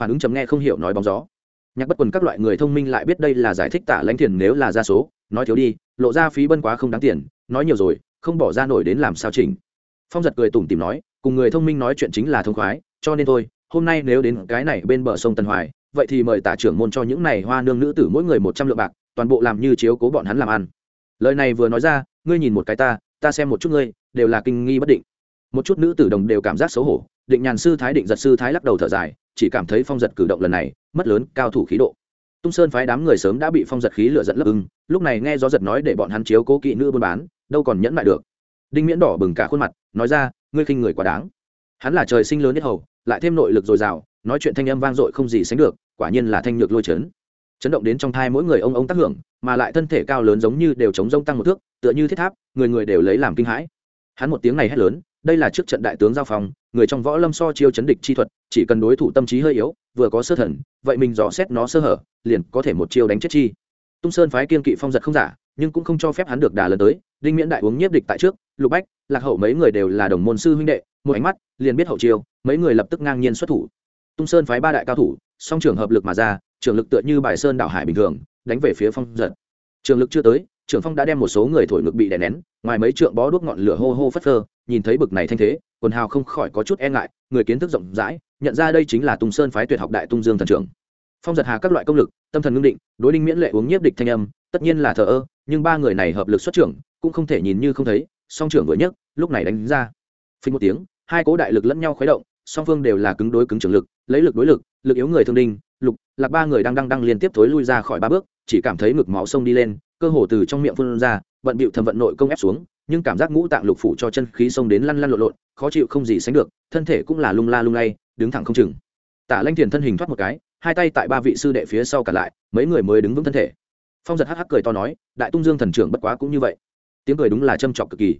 Phản ứng chấm nghe không hiểu nói bóng gió. Nhạc bất quần các loại người thông minh lại biết đây là giải thích tả lãnh thiền nếu là ra số nói thiếu đi, lộ ra phí bân quá không đáng tiền, nói nhiều rồi, không bỏ ra nổi đến làm sao chỉnh. Phong giật cười tủm tìm nói, cùng người thông minh nói chuyện chính là thông khoái, cho nên thôi, hôm nay nếu đến cái này bên bờ sông tân hoài, vậy thì mời tả trưởng môn cho những này hoa nương nữ tử mỗi người một trăm lượng bạc, toàn bộ làm như chiếu cố bọn hắn làm ăn. Lời này vừa nói ra, ngươi nhìn một cái ta ta xem một chút ngươi, đều là kinh nghi bất định. Một chút nữ tử đồng đều cảm giác xấu hổ, định nhàn sư thái định giật sư thái lắc đầu thở dài, chỉ cảm thấy phong giật cử động lần này, mất lớn, cao thủ khí độ tung sơn phái đám người sớm đã bị phong giật khí lựa dẫn lấp ưng, lúc này nghe gió giật nói để bọn hắn chiếu cố kỵ nữ buôn bán, đâu còn nhẫn lại được. Đinh miễn đỏ bừng cả khuôn mặt, nói ra, ngươi khinh người quá đáng. Hắn là trời sinh lớn nhất hầu, lại thêm nội lực dồi dào, nói chuyện thanh âm vang dội không gì sánh được, quả nhiên là thanh nhược lôi chấn. Chấn động đến trong thai mỗi người ông ông tác hưởng, mà lại thân thể cao lớn giống như đều chống rông tăng một thước, tựa như thiết tháp, người người đều lấy làm kinh hãi. Hắn một tiếng này hét lớn, đây là trước trận đại tướng giao phòng người trong võ lâm so chiêu chấn địch chi thuật chỉ cần đối thủ tâm trí hơi yếu, vừa có sơ thần, vậy mình dò xét nó sơ hở, liền có thể một chiêu đánh chết chi. Tung sơn phái kiên kỵ phong giật không giả, nhưng cũng không cho phép hắn được đà lần tới, đinh miễn đại uống nhiếp địch tại trước, lục bách, lạc hậu mấy người đều là đồng môn sư huynh đệ, một ánh mắt, liền biết hậu chiêu, mấy người lập tức ngang nhiên xuất thủ. Tung sơn phái ba đại cao thủ, song trường hợp lực mà ra trường lực tựa như bài sơn đảo hải bình thường, đánh về phía phong giật. Trường lực chưa tới, trưởng phong đã đem một số người thổi ngực bị đè nén, ngoài mấy trượng bó đuốc ngọn lửa hô hô phất phơ, nhìn thấy bực này thanh thế, quần hào không khỏi có chút e ngại người kiến thức rộng rãi, nhận ra đây chính là tung sơn phái tuyệt học đại tung dương thần trưởng. Phong giật hà các loại công lực, tâm thần ngưng định, đối đinh miễn lệ uống nhiếp địch thanh âm, tất nhiên là thờ ơ, nhưng ba người này hợp lực xuất trưởng, cũng không thể nhìn như không thấy, song trưởng vừa nhấc, lúc này đánh ra. Phình một tiếng, hai cố đại lực lẫn nhau khuấy động, song phương đều là cứng đối cứng trường lực, lấy lực đối lực lực yếu người thương đinh, lục, lạc ba người đang đang đang liên tiếp thối lui ra khỏi ba bước, chỉ cảm thấy ngực máu sông đi lên, cơ hồ từ trong miệng phun ra vận bịu thầm vận nội công ép xuống, nhưng cảm giác ngũ tạng lục phủ cho chân khí xông đến lăn lăn lộn lộn, khó chịu không gì sánh được, thân thể cũng là lung la lung lay, đứng thẳng không chừng. Tả lanh thiền thân hình thoát một cái, hai tay tại ba vị sư đệ phía sau cả lại, mấy người mới đứng vững thân thể. Phong giật hắc hắc cười to nói, đại tung dương thần trưởng bất quá cũng như vậy. Tiếng cười đúng là châm trọc cực kỳ.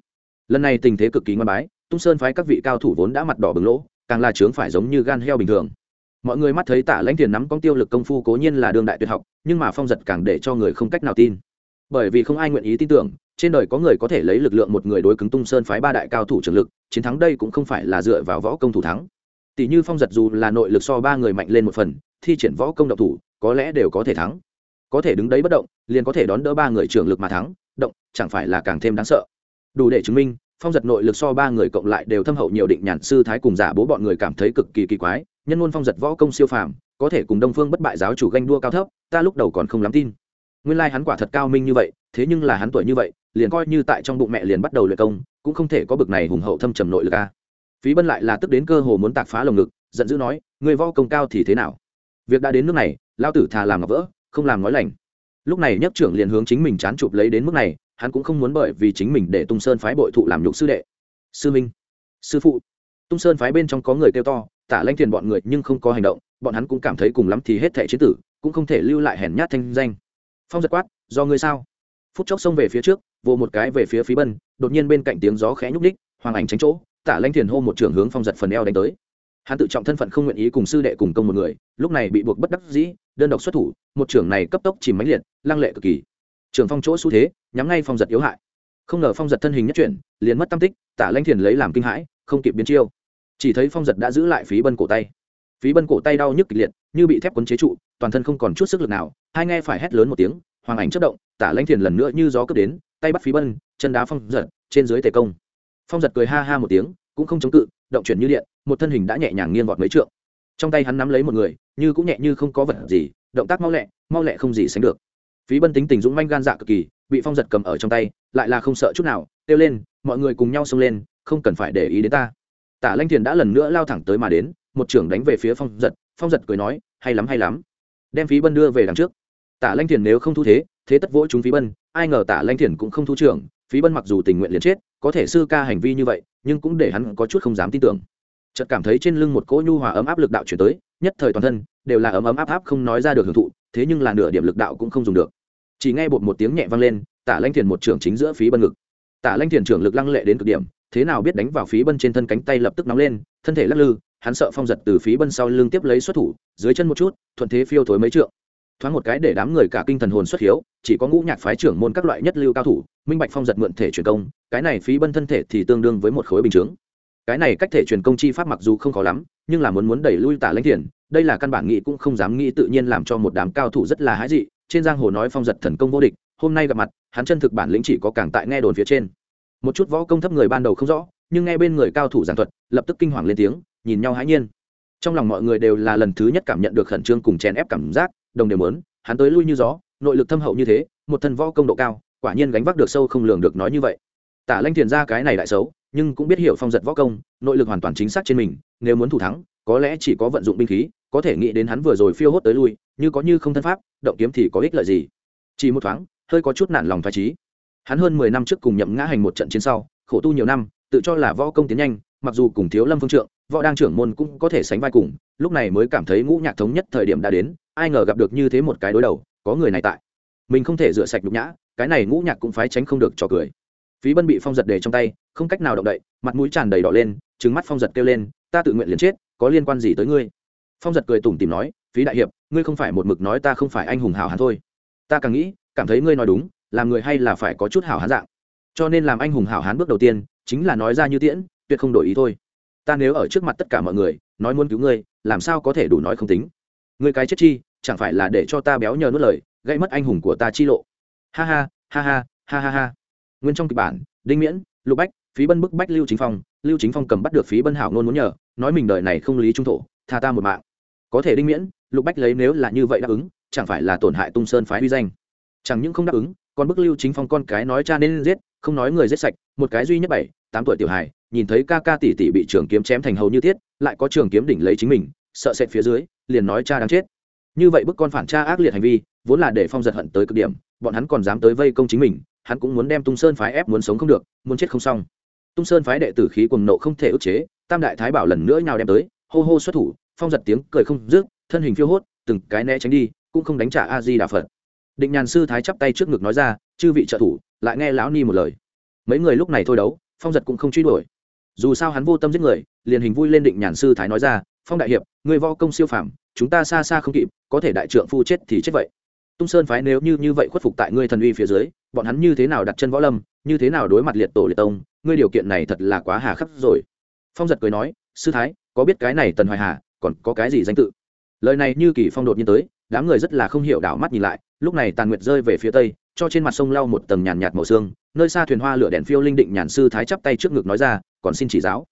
Lần này tình thế cực kỳ ngoan bái, tung sơn phái các vị cao thủ vốn đã mặt đỏ bừng lỗ, càng là trướng phải giống như gan heo bình thường. Mọi người mắt thấy tạ lãnh thiền nắm con tiêu lực công phu cố nhiên là đương đại tuyệt học, nhưng mà phong giật càng để cho người không cách nào tin bởi vì không ai nguyện ý tin tưởng, trên đời có người có thể lấy lực lượng một người đối cứng tung sơn phái ba đại cao thủ trường lực, chiến thắng đây cũng không phải là dựa vào võ công thủ thắng. Tỷ như phong giật dù là nội lực so ba người mạnh lên một phần, thi triển võ công độc thủ, có lẽ đều có thể thắng. Có thể đứng đấy bất động, liền có thể đón đỡ ba người trưởng lực mà thắng, động, chẳng phải là càng thêm đáng sợ. Đủ để chứng minh, phong giật nội lực so ba người cộng lại đều thâm hậu nhiều định nhàn sư thái cùng giả bố bọn người cảm thấy cực kỳ kỳ quái, nhân luôn phong giật võ công siêu phàm, có thể cùng đông phương bất bại giáo chủ ganh đua cao thấp, ta lúc đầu còn không lắm tin nguyên lai hắn quả thật cao minh như vậy, thế nhưng là hắn tuổi như vậy, liền coi như tại trong bụng mẹ liền bắt đầu luyện công, cũng không thể có bực này hùng hậu thâm trầm nội lực a. Phí bân lại là tức đến cơ hồ muốn tạc phá lồng ngực, giận dữ nói người võ công cao thì thế nào? Việc đã đến nước này lao tử thà làm ngọc vỡ, không làm nói lành. Lúc này nhất trưởng liền hướng chính mình chán chụp lấy đến mức này, hắn cũng không muốn bởi vì chính mình để tung sơn phái bội thụ làm nhục sư đệ. Sư minh, sư phụ. Tung sơn phái bên trong có người kêu to, tả lanh thiền bọn người nhưng không có hành động, bọn hắn cũng cảm thấy cùng lắm thì hết thẻ chế tử, cũng không thể lưu lại hèn nhát thanh danh phong giật quát, do ngươi sao? Phút chốc xông về phía trước, vồ một cái về phía phí bân, đột nhiên bên cạnh tiếng gió khẽ nhúc ních hoàng ảnh tránh chỗ, tả lanh thiền hô một trưởng hướng phong giật phần eo đánh tới. Hắn tự trọng thân phận không nguyện ý cùng sư đệ cùng công một người, lúc này bị buộc bất đắc dĩ, đơn độc xuất thủ, một trưởng này cấp tốc chìm mãnh liệt, lăng lệ cực kỳ. Trưởng phong chỗ xu thế, nhắm ngay phong giật yếu hại. Không ngờ phong giật thân hình nhất chuyển, liền mất tam tích, tả lanh thiền lấy làm kinh hãi, không kịp biến chiêu. Chỉ thấy phong giật đã giữ lại phí bân cổ tay. Phí bân cổ tay đau nhức kịch liệt như bị thép quấn chế trụ, toàn thân không còn chút sức lực nào, hai nghe phải hét lớn một tiếng, hoàng ảnh chất động, tả lanh thiền lần nữa như gió cướp đến, tay bắt phí bân, chân đá phong giật, trên dưới tề công. Phong giật cười ha ha một tiếng, cũng không chống cự, động chuyển như điện, một thân hình đã nhẹ nhàng nghiêng vọt mấy trượng. Trong tay hắn nắm lấy một người, như cũng nhẹ như không có vật gì, động tác mau lẹ mau lẹ không gì sánh được. Phí bân tính tình dũng manh gan dạ cực kỳ, bị phong giật cầm ở trong tay, lại là không sợ chút nào, kêu lên, mọi người cùng nhau xông lên, không cần phải để ý đến ta. Tả lanh thiền đã lần nữa lao thẳng tới mà đến, một trưởng đánh về phía phong giật phong giật cười nói, hay lắm hay lắm. Đem phí bân đưa về đằng trước. Tả lanh thiền nếu không thu thế thế tất vỗ chúng phí bân, ai ngờ tả lanh thiền cũng không thu trưởng, phí bân mặc dù tình nguyện liền chết, có thể sư ca hành vi như vậy, nhưng cũng để hắn có chút không dám tin tưởng. Chợt cảm thấy trên lưng một cỗ nhu hòa ấm áp lực đạo chuyển tới, nhất thời toàn thân đều là ấm ấm áp áp không nói ra được hưởng thụ, thế nhưng là nửa điểm lực đạo cũng không dùng được. Chỉ nghe bột một tiếng nhẹ vang lên, tả lanh thiền một trưởng chính giữa phí bân ngực. Tả lanh thiền trưởng lực lăng lệ đến cực điểm, thế nào biết đánh vào phí bân trên thân cánh tay lập tức nóng lên, thân thể lắc lư hắn sợ phong giật từ phí bân sau lưng tiếp lấy xuất thủ, dưới chân một chút, thuận thế phiêu thối mấy trượng. Thoáng một cái để đám người cả kinh thần hồn xuất hiếu, chỉ có ngũ nhạc phái trưởng môn các loại nhất lưu cao thủ, minh bạch phong giật mượn thể truyền công, cái này phí bân thân thể thì tương đương với một khối bình chướng. Cái này cách thể truyền công chi pháp mặc dù không khó lắm, nhưng là muốn muốn đẩy lui tả lãnh thiền, đây là căn bản nghĩ cũng không dám nghĩ tự nhiên làm cho một đám cao thủ rất là hái dị, trên giang hồ nói phong giật thần công vô địch, hôm nay gặp mặt, hắn chân thực bản lĩnh chỉ có càng tại nghe đồn phía trên. Một chút võ công thấp người ban đầu không rõ, nhưng nghe bên người cao thủ giảng thuật, lập tức kinh hoàng lên tiếng nhìn nhau hãi nhiên. Trong lòng mọi người đều là lần thứ nhất cảm nhận được khẩn trương cùng chèn ép cảm giác, đồng đều mớn hắn tới lui như gió, nội lực thâm hậu như thế, một thân võ công độ cao, quả nhiên gánh vác được sâu không lường được nói như vậy. Tả lanh thiền ra cái này đại xấu, nhưng cũng biết hiểu phong giật võ công, nội lực hoàn toàn chính xác trên mình, nếu muốn thủ thắng, có lẽ chỉ có vận dụng binh khí, có thể nghĩ đến hắn vừa rồi phiêu hốt tới lui, như có như không thân pháp, động kiếm thì có ích lợi gì. Chỉ một thoáng, hơi có chút nản lòng phải trí hắn hơn mười năm trước cùng nhậm ngã hành một trận chiến sau, khổ tu nhiều năm, tự cho là võ công tiến nhanh, mặc dù cùng thiếu lâm phương trượng võ đang trưởng môn cũng có thể sánh vai cùng, lúc này mới cảm thấy ngũ nhạc thống nhất thời điểm đã đến, ai ngờ gặp được như thế một cái đối đầu, có người này tại. Mình không thể rửa sạch nhục nhã, cái này ngũ nhạc cũng phải tránh không được trò cười. Phí bân bị phong giật để trong tay, không cách nào động đậy, mặt mũi tràn đầy đỏ lên trứng mắt phong giật kêu lên, ta tự nguyện liền chết, có liên quan gì tới ngươi? Phong giật cười tủm tìm nói, phí đại hiệp, ngươi không phải một mực nói ta không phải anh hùng hảo hán thôi. Ta càng nghĩ, cảm thấy ngươi nói đúng, làm người hay là phải có chút hảo hán dạng. Cho nên làm anh hùng hảo hán bước đầu tiên, chính là nói ra như tiễn, tuyệt không đổi ý thôi ta nếu ở trước mặt tất cả mọi người, nói muốn cứu ngươi, làm sao có thể đủ nói không tính? Ngươi cái chết chi, chẳng phải là để cho ta béo nhờ nuốt lời gây mất anh hùng của ta chi lộ. Ha ha ha ha ha ha ha. Nguyên trong kịch bản, đinh miễn, lục bách, phí bân bức bách lưu chính phong, lưu chính phong cầm bắt được phí bân hảo nôn muốn nhờ, nói mình đời này không lý trung thổ, tha ta một mạng. Có thể đinh miễn, lục bách lấy nếu là như vậy đáp ứng, chẳng phải là tổn hại tung sơn phái uy danh. Chẳng những không đáp ứng, còn bức lưu chính phong con cái nói cha nên giết, không nói người giết sạch, một cái duy nhất bảy tám tuổi tiểu hài, nhìn thấy ca ca tỷ tỷ bị trường kiếm chém thành hầu như thiết lại có trường kiếm đỉnh lấy chính mình, sợ sệt phía dưới, liền nói cha đáng chết. Như vậy bức con phản cha ác liệt hành vi, vốn là để phong giật hận tới cực điểm, bọn hắn còn dám tới vây công chính mình, hắn cũng muốn đem tung sơn phái ép muốn sống không được, muốn chết không xong. Tung sơn phái đệ tử khí cuồng nộ không thể ức chế, tam đại thái bảo lần nữa nhào đem tới, hô hô xuất thủ, phong giật tiếng cười không rước thân hình phiêu hốt, từng cái né tránh đi, cũng không đánh trả a di đà phật. Định nhàn sư thái chắp tay trước ngực nói ra, chư vị trợ thủ, lại nghe lão ni một lời. Mấy người lúc này thôi đấu phong giật cũng không truy đuổi. Dù sao hắn vô tâm giết người, liền hình vui lên định nhàn sư thái nói ra, phong đại hiệp người vo công siêu phàm, chúng ta xa xa không kịp, có thể đại trượng phu chết thì chết vậy. Tung sơn phái nếu như như vậy khuất phục tại ngươi thần uy phía dưới, bọn hắn như thế nào đặt chân võ lâm, như thế nào đối mặt liệt tổ liệt tông, ngươi điều kiện này thật là quá hà khắc rồi. Phong giật cười nói, sư thái, có biết cái này tần hoài hà, còn có cái gì danh tự? Lời này như kỳ phong đột nhiên tới, đám người rất là không hiểu đảo mắt nhìn lại lúc này tàn nguyệt rơi về phía tây, cho trên mặt sông lau một tầng nhàn nhạt màu xương, nơi xa thuyền hoa lửa đèn phiêu linh định nhàn sư thái chắp tay trước ngực nói ra, còn xin chỉ giáo.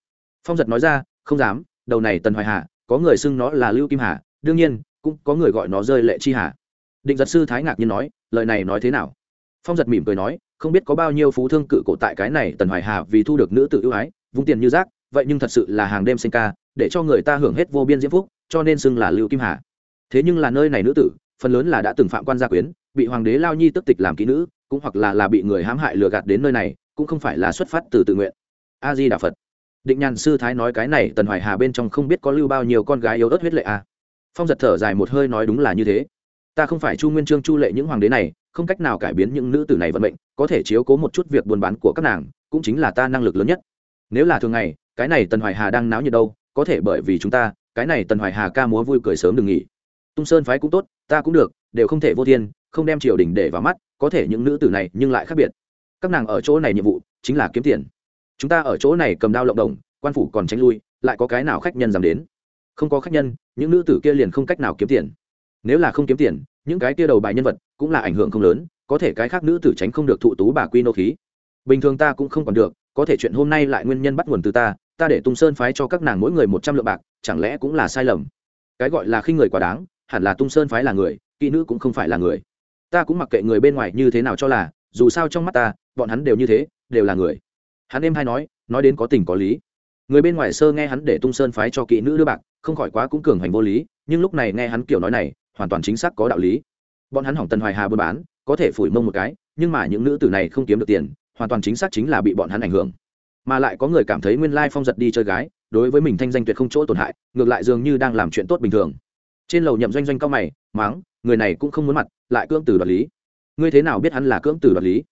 Phong giật nói ra, không dám, đầu này tần hoài hà, có người xưng nó là lưu kim hà, đương nhiên, cũng có người gọi nó rơi lệ chi hà. Định giật sư thái ngạc nhiên nói, lời này nói thế nào? Phong giật mỉm cười nói, không biết có bao nhiêu phú thương cự cổ tại cái này tần hoài hà vì thu được nữ tự ưu ái, vung tiền như rác, vậy nhưng thật sự là hàng đêm sinh ca, để cho người ta hưởng hết vô biên diễm phúc, cho nên xưng là lưu kim hà. Thế nhưng là nơi này nữ tử phần lớn là đã từng phạm quan gia quyến, bị hoàng đế lao nhi tức tịch làm kỹ nữ, cũng hoặc là là bị người hãm hại lừa gạt đến nơi này, cũng không phải là xuất phát từ tự nguyện. A di đà phật. Định nhàn sư thái nói cái này, tần hoài hà bên trong không biết có lưu bao nhiêu con gái yếu ớt huyết lệ a. Phong giật thở dài một hơi nói đúng là như thế. Ta không phải chu nguyên trương chu lệ những hoàng đế này, không cách nào cải biến những nữ tử này vận mệnh, có thể chiếu cố một chút việc buôn bán của các nàng, cũng chính là ta năng lực lớn nhất. Nếu là thường ngày, cái này tần hoài hà đang náo nhiệt đâu, có thể bởi vì chúng ta, cái này tần hoài hà ca múa vui cười sớm đừng nghỉ tung sơn phái cũng tốt, ta cũng được, đều không thể vô thiên, không đem triều đình để vào mắt, có thể những nữ tử này nhưng lại khác biệt. Các nàng ở chỗ này nhiệm vụ, chính là kiếm tiền. Chúng ta ở chỗ này cầm đao lộng đồng, quan phủ còn tránh lui, lại có cái nào khách nhân dám đến? Không có khách nhân, những nữ tử kia liền không cách nào kiếm tiền. Nếu là không kiếm tiền, những cái kia đầu bài nhân vật cũng là ảnh hưởng không lớn, có thể cái khác nữ tử tránh không được thụ tú bà quy nô khí. Bình thường ta cũng không còn được, có thể chuyện hôm nay lại nguyên nhân bắt nguồn từ ta ta để tung sơn phái cho các nàng mỗi người một trăm lượng bạc, chẳng lẽ cũng là sai lầm? Cái gọi là khi người quá đáng hẳn là tung sơn phái là người, kỹ nữ cũng không phải là người. Ta cũng mặc kệ người bên ngoài như thế nào cho là, dù sao trong mắt ta, bọn hắn đều như thế, đều là người. Hắn em hay nói nói đến có tình có lý. Người bên ngoài sơ nghe hắn để tung sơn phái cho kỹ nữ đưa bạc, không khỏi quá cũng cường hành vô lý, nhưng lúc này nghe hắn kiểu nói này, hoàn toàn chính xác có đạo lý. Bọn hắn hỏng tần hoài hà buôn bán, có thể phủi mông một cái, nhưng mà những nữ tử này không kiếm được tiền, hoàn toàn chính xác chính là bị bọn hắn ảnh hưởng. Mà lại có người cảm thấy nguyên lai phong giật đi chơi gái, đối với mình thanh danh tuyệt không chỗ tổn hại, ngược lại dường như đang làm chuyện tốt bình thường trên lầu nhậm doanh doanh cao mày máng người này cũng không muốn mặt, lại cưỡng từ đoạt lý. Ngươi thế nào biết hắn là cưỡng từ đoạt lý?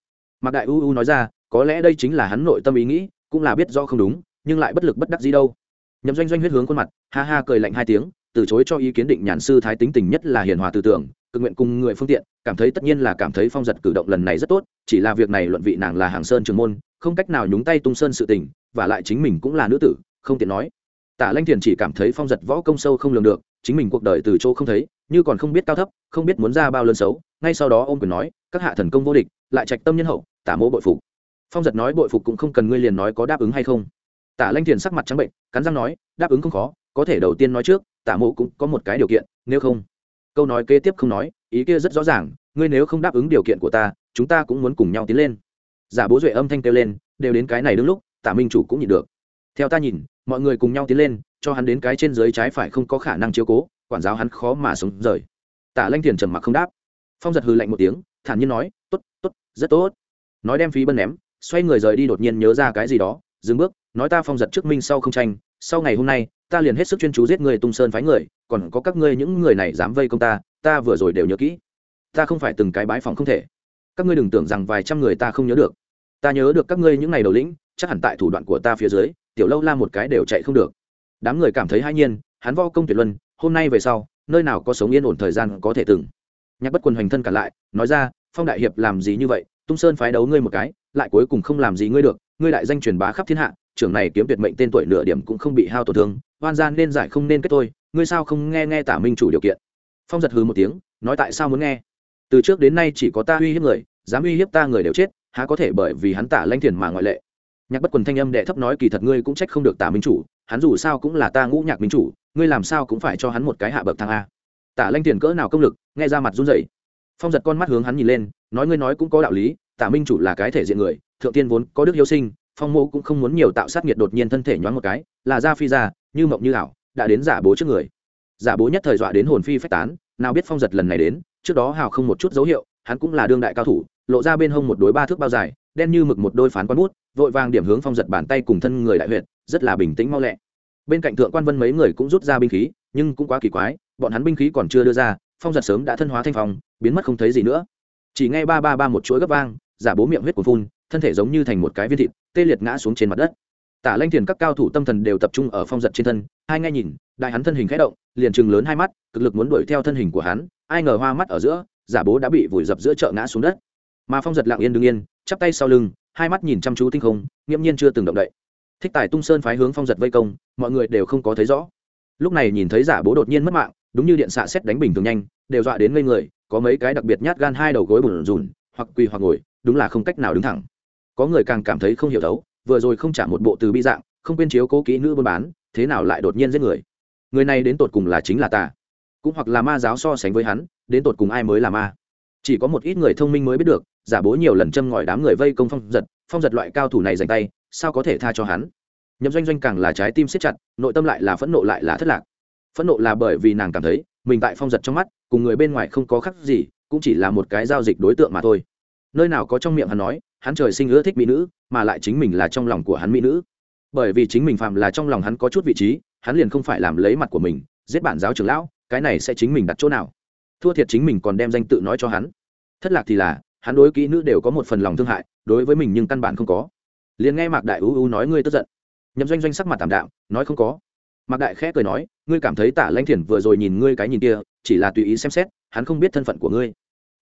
Mạc đại u u nói ra, có lẽ đây chính là hắn nội tâm ý nghĩ, cũng là biết do không đúng, nhưng lại bất lực bất đắc gì đâu. Nhậm doanh doanh huyết hướng khuôn mặt, ha ha cười lạnh hai tiếng, từ chối cho ý kiến định nhàn sư thái tính tình nhất là hiền hòa tư tưởng cực nguyện cùng người phương tiện, cảm thấy tất nhiên là cảm thấy phong giật cử động lần này rất tốt, chỉ là việc này luận vị nàng là hàng sơn trường môn, không cách nào nhúng tay tung sơn sự tình, và lại chính mình cũng là nữ tử, không tiện nói. Tả lanh thiền chỉ cảm thấy phong giật võ công sâu không lường được chính mình cuộc đời từ chỗ không thấy, như còn không biết cao thấp, không biết muốn ra bao lớn xấu, ngay sau đó ô m quyền nói, các hạ thần công vô địch, lại trạch tâm nhân hậu, tả mỗ bội phục. Phong giật nói bội phục cũng không cần ngươi liền nói có đáp ứng hay không. Tả lanh thiền sắc mặt trắng bệnh, cắn răng nói, đáp ứng không khó, có thể đầu tiên nói trước, tả mộ cũng có một cái điều kiện, nếu không. Câu nói kế tiếp không nói, ý kia rất rõ ràng, ngươi nếu không đáp ứng điều kiện của ta, chúng ta cũng muốn cùng nhau tiến lên. Giả bố duệ âm thanh kêu lên, đều đến cái này đứng lúc, tả minh chủ cũng nhịn được. Theo ta nhìn, mọi người cùng nhau tiến lên cho hắn đến cái trên dưới trái phải không có khả năng chiếu cố, quản giáo hắn khó mà sống rời. Tả lanh thiền trầm mặc không đáp. Phong giật hư lạnh một tiếng, thản nhiên nói t ố t t ố t rất tốt. Nói đem phí bân ném, xoay người rời đi đột nhiên nhớ ra cái gì đó, dừng bước, nói ta phong giật trước minh sau không tranh, sau ngày hôm nay, ta liền hết sức chuyên chú giết người tung sơn phái người, còn có các ngươi những người này dám vây công ta ta vừa rồi đều nhớ kỹ. Ta không phải từng cái bái phòng không thể. Các ngươi đừng tưởng rằng vài trăm người ta không nhớ được. Ta nhớ được các ngươi những ngày đầu lĩnh, chắc hẳn tại thủ đoạn của ta phía dưới, tiểu lâu la một cái đều chạy không được đám người cảm thấy hai nhiên, hắn vo công tuyệt luân, hôm nay về sau, nơi nào có sống yên ổn thời gian có thể từng. Nhạc bất quần hoành thân cả lại, nói ra, phong đại hiệp làm gì như vậy, tung sơn phái đấu ngươi một cái, lại cuối cùng không làm gì ngươi được, ngươi đại danh truyền bá khắp thiên hạ, trưởng này kiếm tuyệt mệnh tên tuổi nửa điểm cũng không bị hao tổn thương hoan gian nên giải không nên kết tôi ngươi sao không nghe nghe tả minh chủ điều kiện? Phong giật hừ một tiếng, nói tại sao muốn nghe? Từ trước đến nay chỉ có ta uy hiếp người, dám uy hiếp ta người đều chết, há có thể bởi vì hắn tả lanh thiền mà ngoại lệ? Nhạc bất quần thanh âm đệ thấp nói kỳ thật ngươi cũng trách không được tả minh chủ hắn dù sao cũng là ta ngũ nhạc minh chủ, ngươi làm sao cũng phải cho hắn một cái hạ bậc thang a. Tả lanh tiền cỡ nào công lực, nghe ra mặt run rẩy. Phong giật con mắt hướng hắn nhìn lên, nói ngươi nói cũng có đạo lý, tả minh chủ là cái thể diện người, thượng tiên vốn có đức yêu sinh, phong mô cũng không muốn nhiều tạo sát nhiệt đột nhiên thân thể nhoáng một cái, là ra phi ra như mộng như ảo, đã đến giả bố trước người. Giả bố nhất thời dọa đến hồn phi phách tán, nào biết phong giật lần này đến, trước đó hào không một chút dấu hiệu, hắn cũng là đương đại cao thủ, lộ ra bên hông một đối ba thước bao dài, đen như mực một đôi phán quan bút, vội vàng điểm hướng phong giật bàn tay cùng thân người đại huyện rất là bình tĩnh mau lẹ. Bên cạnh thượng quan vân mấy người cũng rút ra binh khí, nhưng cũng quá kỳ quái, bọn hắn binh khí còn chưa đưa ra, phong giật sớm đã thân hóa thanh phong, biến mất không thấy gì nữa. Chỉ nghe ba ba ba một chuỗi gấp vang, giả bố miệng huyết của phun, thân thể giống như thành một cái viên thịt, tê liệt ngã xuống trên mặt đất. Tả lanh thiền các cao thủ tâm thần đều tập trung ở phong giật trên thân, hai ngay nhìn, đại hắn thân hình khẽ động, liền chừng lớn hai mắt, cực lực muốn đuổi theo thân hình của hắn, ai ngờ hoa mắt ở giữa, giả bố đã bị vùi dập giữa chợ ngã xuống đất. Mà phong giật lặng yên đương yên, chắp tay sau lưng, hai mắt nhìn chăm chú tinh không, nghiễm nhiên chưa từng động đậy thích tài tung sơn phái hướng phong giật vây công, mọi người đều không có thấy rõ. Lúc này nhìn thấy giả bố đột nhiên mất mạng, đúng như điện xạ xét đánh bình thường nhanh, đều dọa đến ngây người, có mấy cái đặc biệt nhát gan hai đầu gối bùn rùn, hoặc quỳ hoặc ngồi, đúng là không cách nào đứng thẳng. Có người càng cảm thấy không hiểu thấu, vừa rồi không trả một bộ từ bi dạng, không quên chiếu cố kỹ nữ buôn bán, thế nào lại đột nhiên giết người. Người này đến tột cùng là chính là ta, cũng hoặc là ma giáo so sánh với hắn, đến tột cùng ai mới là ma. Chỉ có một ít người thông minh mới biết được, giả bố nhiều lần châm ngòi đám người vây công phong giật phong giật loại cao thủ này dành tay sao có thể tha cho hắn? Nhậm doanh doanh càng là trái tim siết chặt, nội tâm lại là phẫn nộ lại là thất lạc. Phẫn nộ là bởi vì nàng cảm thấy, mình tại phong giật trong mắt, cùng người bên ngoài không có khác gì, cũng chỉ là một cái giao dịch đối tượng mà thôi. Nơi nào có trong miệng hắn nói, hắn trời sinh ưa thích mỹ nữ, mà lại chính mình là trong lòng của hắn mỹ nữ. Bởi vì chính mình phạm là trong lòng hắn có chút vị trí, hắn liền không phải làm lấy mặt của mình, giết bản giáo trưởng lão, cái này sẽ chính mình đặt chỗ nào? Thua thiệt chính mình còn đem danh tự nói cho hắn. Thất lạc thì là, hắn đối kỹ nữ đều có một phần lòng thương hại, đối với mình nhưng căn bản không có liền nghe mạc đại u u nói ngươi tức giận. Nhậm doanh doanh sắc mặt tảm đạm, nói không có. Mạc đại khẽ cười nói, ngươi cảm thấy tả lanh thiền vừa rồi nhìn ngươi cái nhìn kia, chỉ là tùy ý xem xét, hắn không biết thân phận của ngươi.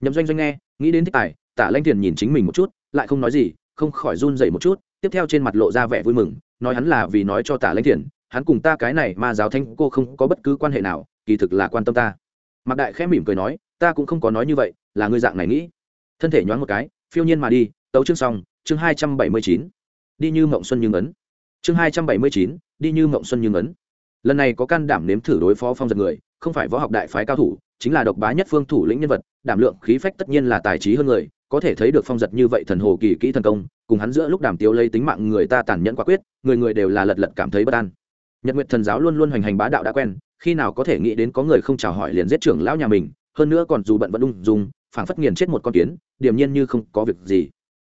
Nhậm doanh doanh nghe, nghĩ đến thích tài, tả lanh thiền nhìn chính mình một chút, lại không nói gì, không khỏi run dậy một chút, tiếp theo trên mặt lộ ra vẻ vui mừng, nói hắn là vì nói cho tả lanh thiền hắn cùng ta cái này mà giáo thanh cô không có bất cứ quan hệ nào, kỳ thực là quan tâm ta. Mạc đại khẽ mỉm cười nói, ta cũng không có nói như vậy, là ngươi dạng này nghĩ. Thân thể nhoáng một cái, phiêu nhiên mà đi, tấu chương xong, chương hai trăm bảy mươi chín đi như mộng xuân như ấn chương hai trăm bảy mươi chín, đi như mộng xuân như ấn lần này có can đảm nếm thử đối phó phong giật người, không phải võ học đại phái cao thủ, chính là độc bá nhất phương thủ lĩnh nhân vật, đảm lượng khí phách tất nhiên là tài trí hơn người, có thể thấy được phong giật như vậy thần hồ kỳ kỹ thần công, cùng hắn giữa lúc đàm tiếu lấy tính mạng người ta tàn nhẫn quả quyết, người người đều là lật lật cảm thấy bất an. Nhật nguyệt thần giáo luôn luôn hoành hành bá đạo đã quen, khi nào có thể nghĩ đến có người không chào hỏi liền giết trưởng lão nhà mình, hơn nữa còn dù bận vẫn ung dung, phảng phất nghiền chết một con kiến, điềm nhiên như không có việc gì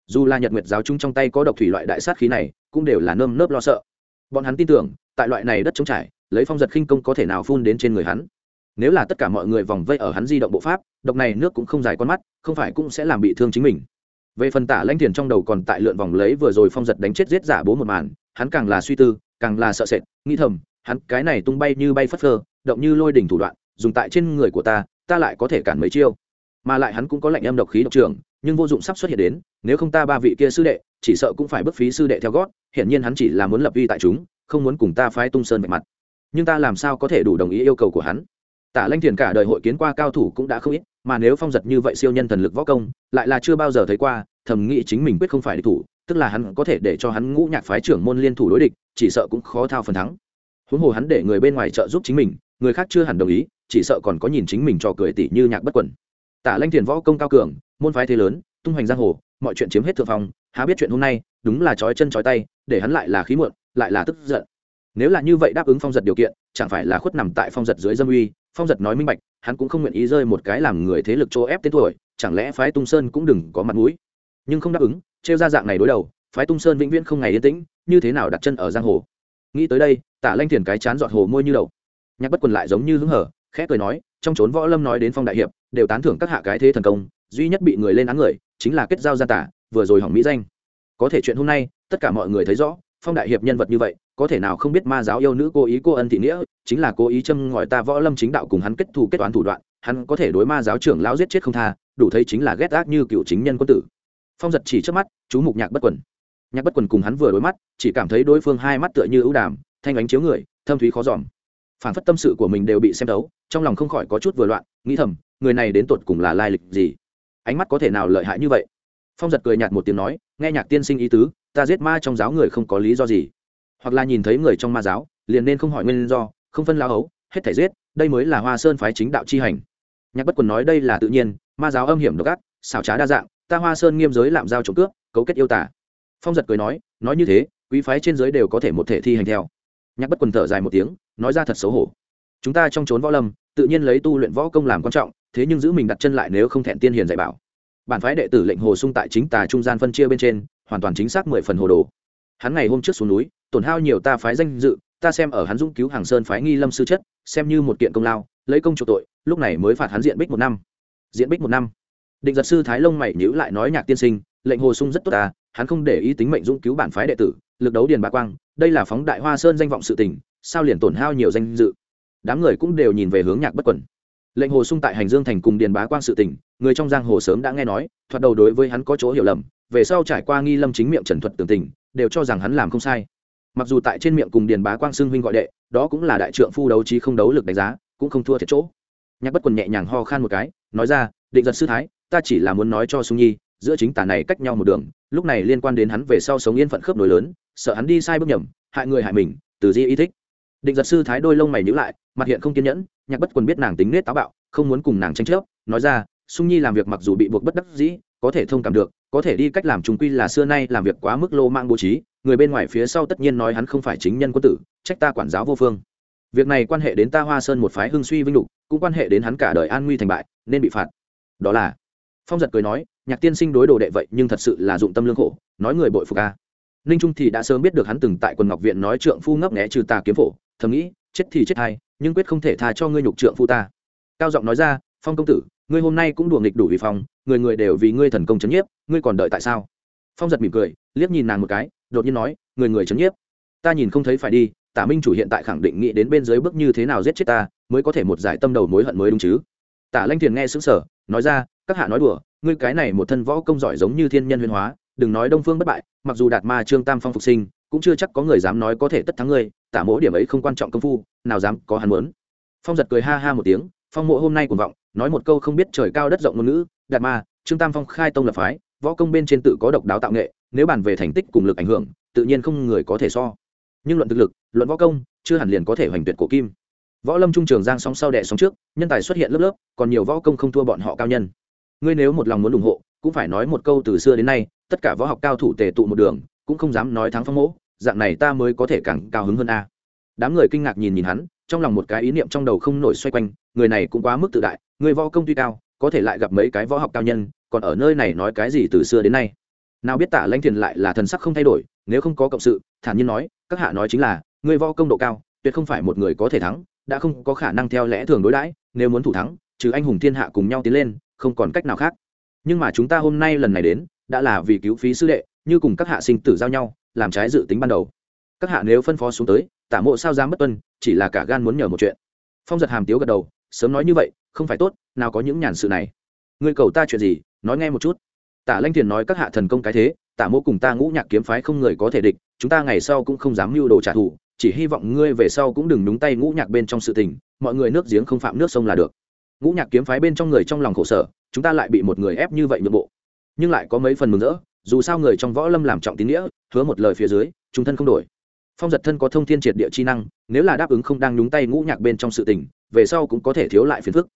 dù là nhật nguyệt giáo chúng trong tay có độc thủy loại đại sát khí này, cũng đều là nơm nớp lo sợ. Bọn hắn tin tưởng, tại loại này đất trống trải, lấy phong giật khinh công có thể nào phun đến trên người hắn. Nếu là tất cả mọi người vòng vây ở hắn di động bộ pháp, độc này nước cũng không dài con mắt, không phải cũng sẽ làm bị thương chính mình. Về phần tả lãnh thiền trong đầu còn tại lượn vòng lấy vừa rồi phong giật đánh chết giết giả bố một màn, hắn càng là suy tư, càng là sợ sệt, nghĩ thầm, hắn cái này tung bay như bay phất phơ, động như lôi đỉnh thủ đoạn, dùng tại trên người của ta ta lại có thể cản mấy chiêu. Mà lại hắn cũng có lệnh âm độc khí độc trường nhưng vô dụng sắp xuất hiện đến, nếu không ta ba vị kia sư đệ, chỉ sợ cũng phải bức phí sư đệ theo gót, hiển nhiên hắn chỉ là muốn lập uy tại chúng, không muốn cùng ta phái tung sơn vạch mặt. Nhưng ta làm sao có thể đủ đồng ý yêu cầu của hắn? Tả lanh thiền cả đời hội kiến qua cao thủ cũng đã không ít, mà nếu phong giật như vậy siêu nhân thần lực võ công, lại là chưa bao giờ thấy qua, thầm nghĩ chính mình quyết không phải địch thủ, tức là hắn có thể để cho hắn ngũ nhạc phái trưởng môn liên thủ đối địch, chỉ sợ cũng khó thao phần thắng. Huống hồ hắn để người bên ngoài trợ giúp chính mình, người khác chưa hẳn đồng ý, chỉ sợ còn có nhìn chính mình cho cười tỷ như nhạc bất quẩn tả lanh thiền võ công cao cường môn phái thế lớn tung hoành giang hồ mọi chuyện chiếm hết thượng phong há biết chuyện hôm nay đúng là trói chân trói tay để hắn lại là khí muộn lại là tức giận. Nếu là như vậy đáp ứng phong giật điều kiện chẳng phải là khuất nằm tại phong giật dưới dâm uy phong giật nói minh bạch hắn cũng không nguyện ý rơi một cái làm người thế lực chỗ ép tên tuổi chẳng lẽ phái tung sơn cũng đừng có mặt mũi. Nhưng không đáp ứng trêu ra dạng này đối đầu phái tung sơn vĩnh viễn không ngày yên tĩnh như thế nào đặt chân ở giang hồ? Nghĩ tới đây tả lanh thiền cái chán giọt hồ môi như đầu, nhạc bất quần lại giống như hứng hở khẽ cười nói trong trốn võ lâm nói đến phong đại hiệp đều tán thưởng các hạ cái thế thần công duy nhất bị người lên án người chính là kết giao gia tả, vừa rồi hỏng mỹ danh. Có thể chuyện hôm nay, tất cả mọi người thấy rõ, phong đại hiệp nhân vật như vậy, có thể nào không biết ma giáo yêu nữ cố ý cô ân thị nghĩa, chính là cố ý châm ngòi ta võ lâm chính đạo cùng hắn kết thù kết toán thủ đoạn, hắn có thể đối ma giáo trưởng lão giết chết không tha, đủ thấy chính là ghét ác như cựu chính nhân quân tử. Phong giật chỉ trước mắt, chú mục nhạc bất quần. Nhạc bất quần cùng hắn vừa đối mắt, chỉ cảm thấy đối phương hai mắt tựa như ưu đàm, thanh ánh chiếu người, thâm thúy khó dòm. Phản phất tâm sự của mình đều bị xem đấu trong lòng không khỏi có chút vừa loạn, nghĩ thầm, người này đến tột cùng là lai lịch gì? Ánh mắt có thể nào lợi hại như vậy? Phong giật cười nhạt một tiếng nói, nghe nhạc tiên sinh ý tứ, ta giết ma trong giáo người không có lý do gì. Hoặc là nhìn thấy người trong ma giáo, liền nên không hỏi nguyên do, không phân lao ấu hết thể giết, đây mới là hoa sơn phái chính đạo chi hành. Nhạc bất quần nói đây là tự nhiên, ma giáo âm hiểm độc ác, xảo trá đa dạng, ta hoa sơn nghiêm giới lạm giao trộm cướp, cấu kết yêu tả phong giật cười nói nói như thế, quý phái trên giới đều có thể một thể thi hành theo. Nhạc bất quần thở dài một tiếng, nói ra thật xấu hổ. Chúng ta trong trốn võ lâm, tự nhiên lấy tu luyện võ công làm quan trọng thế nhưng giữ mình đặt chân lại nếu không thẹn tiên hiền dạy bảo. Bản phái đệ tử lệnh hồ sung tại chính tà trung gian phân chia bên trên, hoàn toàn chính xác mười phần hồ đồ. Hắn ngày hôm trước xuống núi, tổn hao nhiều ta phái danh dự, ta xem ở hắn dũng cứu hàng sơn phái nghi lâm sư chất, xem như một kiện công lao, lấy công chủ tội, lúc này mới phạt hắn diện bích một năm. Diện bích một năm. Định giật sư thái lông mày nhữ lại nói nhạc tiên sinh, lệnh hồ sung rất tốt ta hắn không để ý tính mệnh dũng cứu bản phái đệ tử, lực đấu điền bá quang, đây là phóng đại hoa sơn danh vọng sự tình, sao liền tổn hao nhiều danh dự? Đám người cũng đều nhìn về hướng nhạc bất quẩn lệnh hồ sung tại hành dương thành cùng điền bá quang sự tình, người trong giang hồ sớm đã nghe nói, thoạt đầu đối với hắn có chỗ hiểu lầm, về sau trải qua nghi lâm chính miệng trần thuật tường tình, đều cho rằng hắn làm không sai. Mặc dù tại trên miệng cùng điền bá quang xưng huynh gọi đệ, đó cũng là đại trượng phu đấu trí không đấu lực đánh giá, cũng không thua thiệt chỗ. Nhạc bất quần nhẹ nhàng ho khan một cái, nói ra, định giật sư thái, ta chỉ là muốn nói cho sung nhi, giữa chính tả này cách nhau một đường, lúc này liên quan đến hắn về sau sống yên phận khớp nối lớn, sợ hắn đi sai bước nhầm, hại người hại mình, từ di ý thích định giật sư thái đôi lông mày nhữ lại, mặt hiện không kiên nhẫn, nhạc bất quần biết nàng tính nết táo bạo, không muốn cùng nàng tranh chấp, nói ra, sung nhi làm việc mặc dù bị buộc bất đắc dĩ, có thể thông cảm được, có thể đi cách làm chúng quy là xưa nay làm việc quá mức lô mang bố trí, người bên ngoài phía sau tất nhiên nói hắn không phải chính nhân quân tử, trách ta quản giáo vô phương. Việc này quan hệ đến ta hoa sơn một phái hưng suy vinh lục, cũng quan hệ đến hắn cả đời an nguy thành bại, nên bị phạt. Đó là, phong giật cười nói, nhạc tiên sinh đối đồ đệ vậy nhưng thật sự là dụng tâm lương khổ, nói người bội phục ca ninh trung thì đã sớm biết được hắn từng tại quần ngọc viện nói trượng phu ngấp nghẽ trừ tà kiếm phổ thầm nghĩ, chết thì chết hay, nhưng quyết không thể tha cho ngươi nhục trượng phu ta. Cao giọng nói ra, phong công tử, ngươi hôm nay cũng đùa nghịch đủ vì phong người người đều vì ngươi thần công chấn nhiếp, ngươi còn đợi tại sao? Phong giật mỉm cười, liếc nhìn nàng một cái, đột nhiên nói, người người chấn nhiếp, ta nhìn không thấy phải đi, tả minh chủ hiện tại khẳng định nghĩ đến bên dưới bước như thế nào giết chết ta, mới có thể một giải tâm đầu mối hận mới đúng chứ? Tả lanh thiền nghe xứng sở nói ra, các hạ nói đùa, ngươi cái này một thân võ công giỏi giống như thiên nhân huyền hóa, đừng nói đông phương bất bại, mặc dù đạt ma trương tam phong phục sinh, cũng chưa chắc có người dám nói có thể tất thắng ngươi tả mỗ điểm ấy không quan trọng công phu, nào dám có hắn muốn. Phong giật cười ha ha một tiếng, phong mộ hôm nay cuồng vọng, nói một câu không biết trời cao đất rộng ngôn ngữ, đạt ma, trương tam phong khai tông lập phái, võ công bên trên tự có độc đáo tạo nghệ, nếu bàn về thành tích cùng lực ảnh hưởng, tự nhiên không người có thể so. Nhưng luận thực lực, luận võ công, chưa hẳn liền có thể hoành tuyệt cổ kim. Võ lâm trung trường giang sóng sau đẻ sóng trước, nhân tài xuất hiện lớp lớp, còn nhiều võ công không thua bọn họ cao nhân. Ngươi nếu một lòng muốn ủng hộ, cũng phải nói một câu từ xưa đến nay, tất cả võ học cao thủ tề tụ một đường, cũng không dám nói thắng phong mỗ dạng này ta mới có thể càng cao hứng hơn a. Đám người kinh ngạc nhìn nhìn hắn, trong lòng một cái ý niệm trong đầu không nổi xoay quanh, người này cũng quá mức tự đại, người võ công tuy cao, có thể lại gặp mấy cái võ học cao nhân, còn ở nơi này nói cái gì từ xưa đến nay. Nào biết tả lanh thiền lại là thần sắc không thay đổi, nếu không có cộng sự, thản nhiên nói, các hạ nói chính là, người võ công độ cao, tuyệt không phải một người có thể thắng, đã không có khả năng theo lẽ thường đối đãi, nếu muốn thủ thắng, trừ anh hùng thiên hạ cùng nhau tiến lên, không còn cách nào khác. Nhưng mà chúng ta hôm nay lần này đến, đã là vì cứu phí sư đệ như cùng các hạ sinh tử giao nhau, làm trái dự tính ban đầu. Các hạ nếu phân phó xuống tới, tả mộ sao dám bất tuân, chỉ là cả gan muốn nhờ một chuyện. Phong giật hàm tiếu gật đầu, sớm nói như vậy, không phải tốt, nào có những nhàn sự này. Ngươi cầu ta chuyện gì, nói nghe một chút. Tả lanh thiền nói các hạ thần công cái thế, tả mộ cùng ta ngũ nhạc kiếm phái không người có thể địch, chúng ta ngày sau cũng không dám mưu đồ trả thù, chỉ hy vọng ngươi về sau cũng đừng đúng tay ngũ nhạc bên trong sự tình, mọi người nước giếng không phạm nước sông là được. Ngũ nhạc kiếm phái bên trong người trong lòng khổ sở, chúng ta lại bị một người ép như vậy nhượng bộ. Nhưng lại có mấy phần mừng rỡ dù sao người trong võ lâm làm trọng tín nghĩa, hứa một lời phía dưới chúng thân không đổi. Phong giật thân có thông thiên triệt địa chi năng, nếu là đáp ứng không đang nhúng tay ngũ nhạc bên trong sự tình, về sau cũng có thể thiếu lại phiền phức.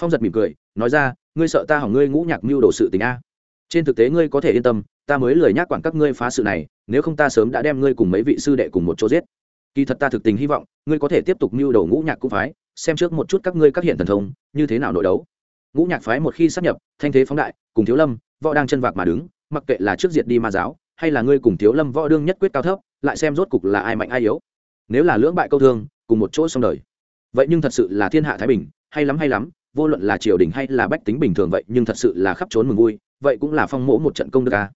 Phong giật mỉm cười, nói ra, ngươi sợ ta hỏng ngươi ngũ nhạc mưu đồ sự tình a? Trên thực tế ngươi có thể yên tâm, ta mới lười nhác quản các ngươi phá sự này, nếu không ta sớm đã đem ngươi cùng mấy vị sư đệ cùng một chỗ giết. Kỳ thật ta thực tình hy vọng, ngươi có thể tiếp tục mưu đồ ngũ nhạc cũng phái, xem trước một chút các ngươi các hiện thần thông, như thế nào nội đấu. Ngũ nhạc phái một khi sắp nhập, thanh thế phóng đại, cùng thiếu lâm, võ đang chân vạc mà đứng mặc kệ là trước diệt đi ma giáo, hay là ngươi cùng thiếu lâm võ đương nhất quyết cao thấp, lại xem rốt cục là ai mạnh ai yếu. Nếu là lưỡng bại câu thương, cùng một chỗ xong đời. Vậy nhưng thật sự là thiên hạ thái bình, hay lắm hay lắm, vô luận là triều đình hay là bách tính bình thường vậy, nhưng thật sự là khắp trốn mừng vui, vậy cũng là phong mỗ một trận công được a.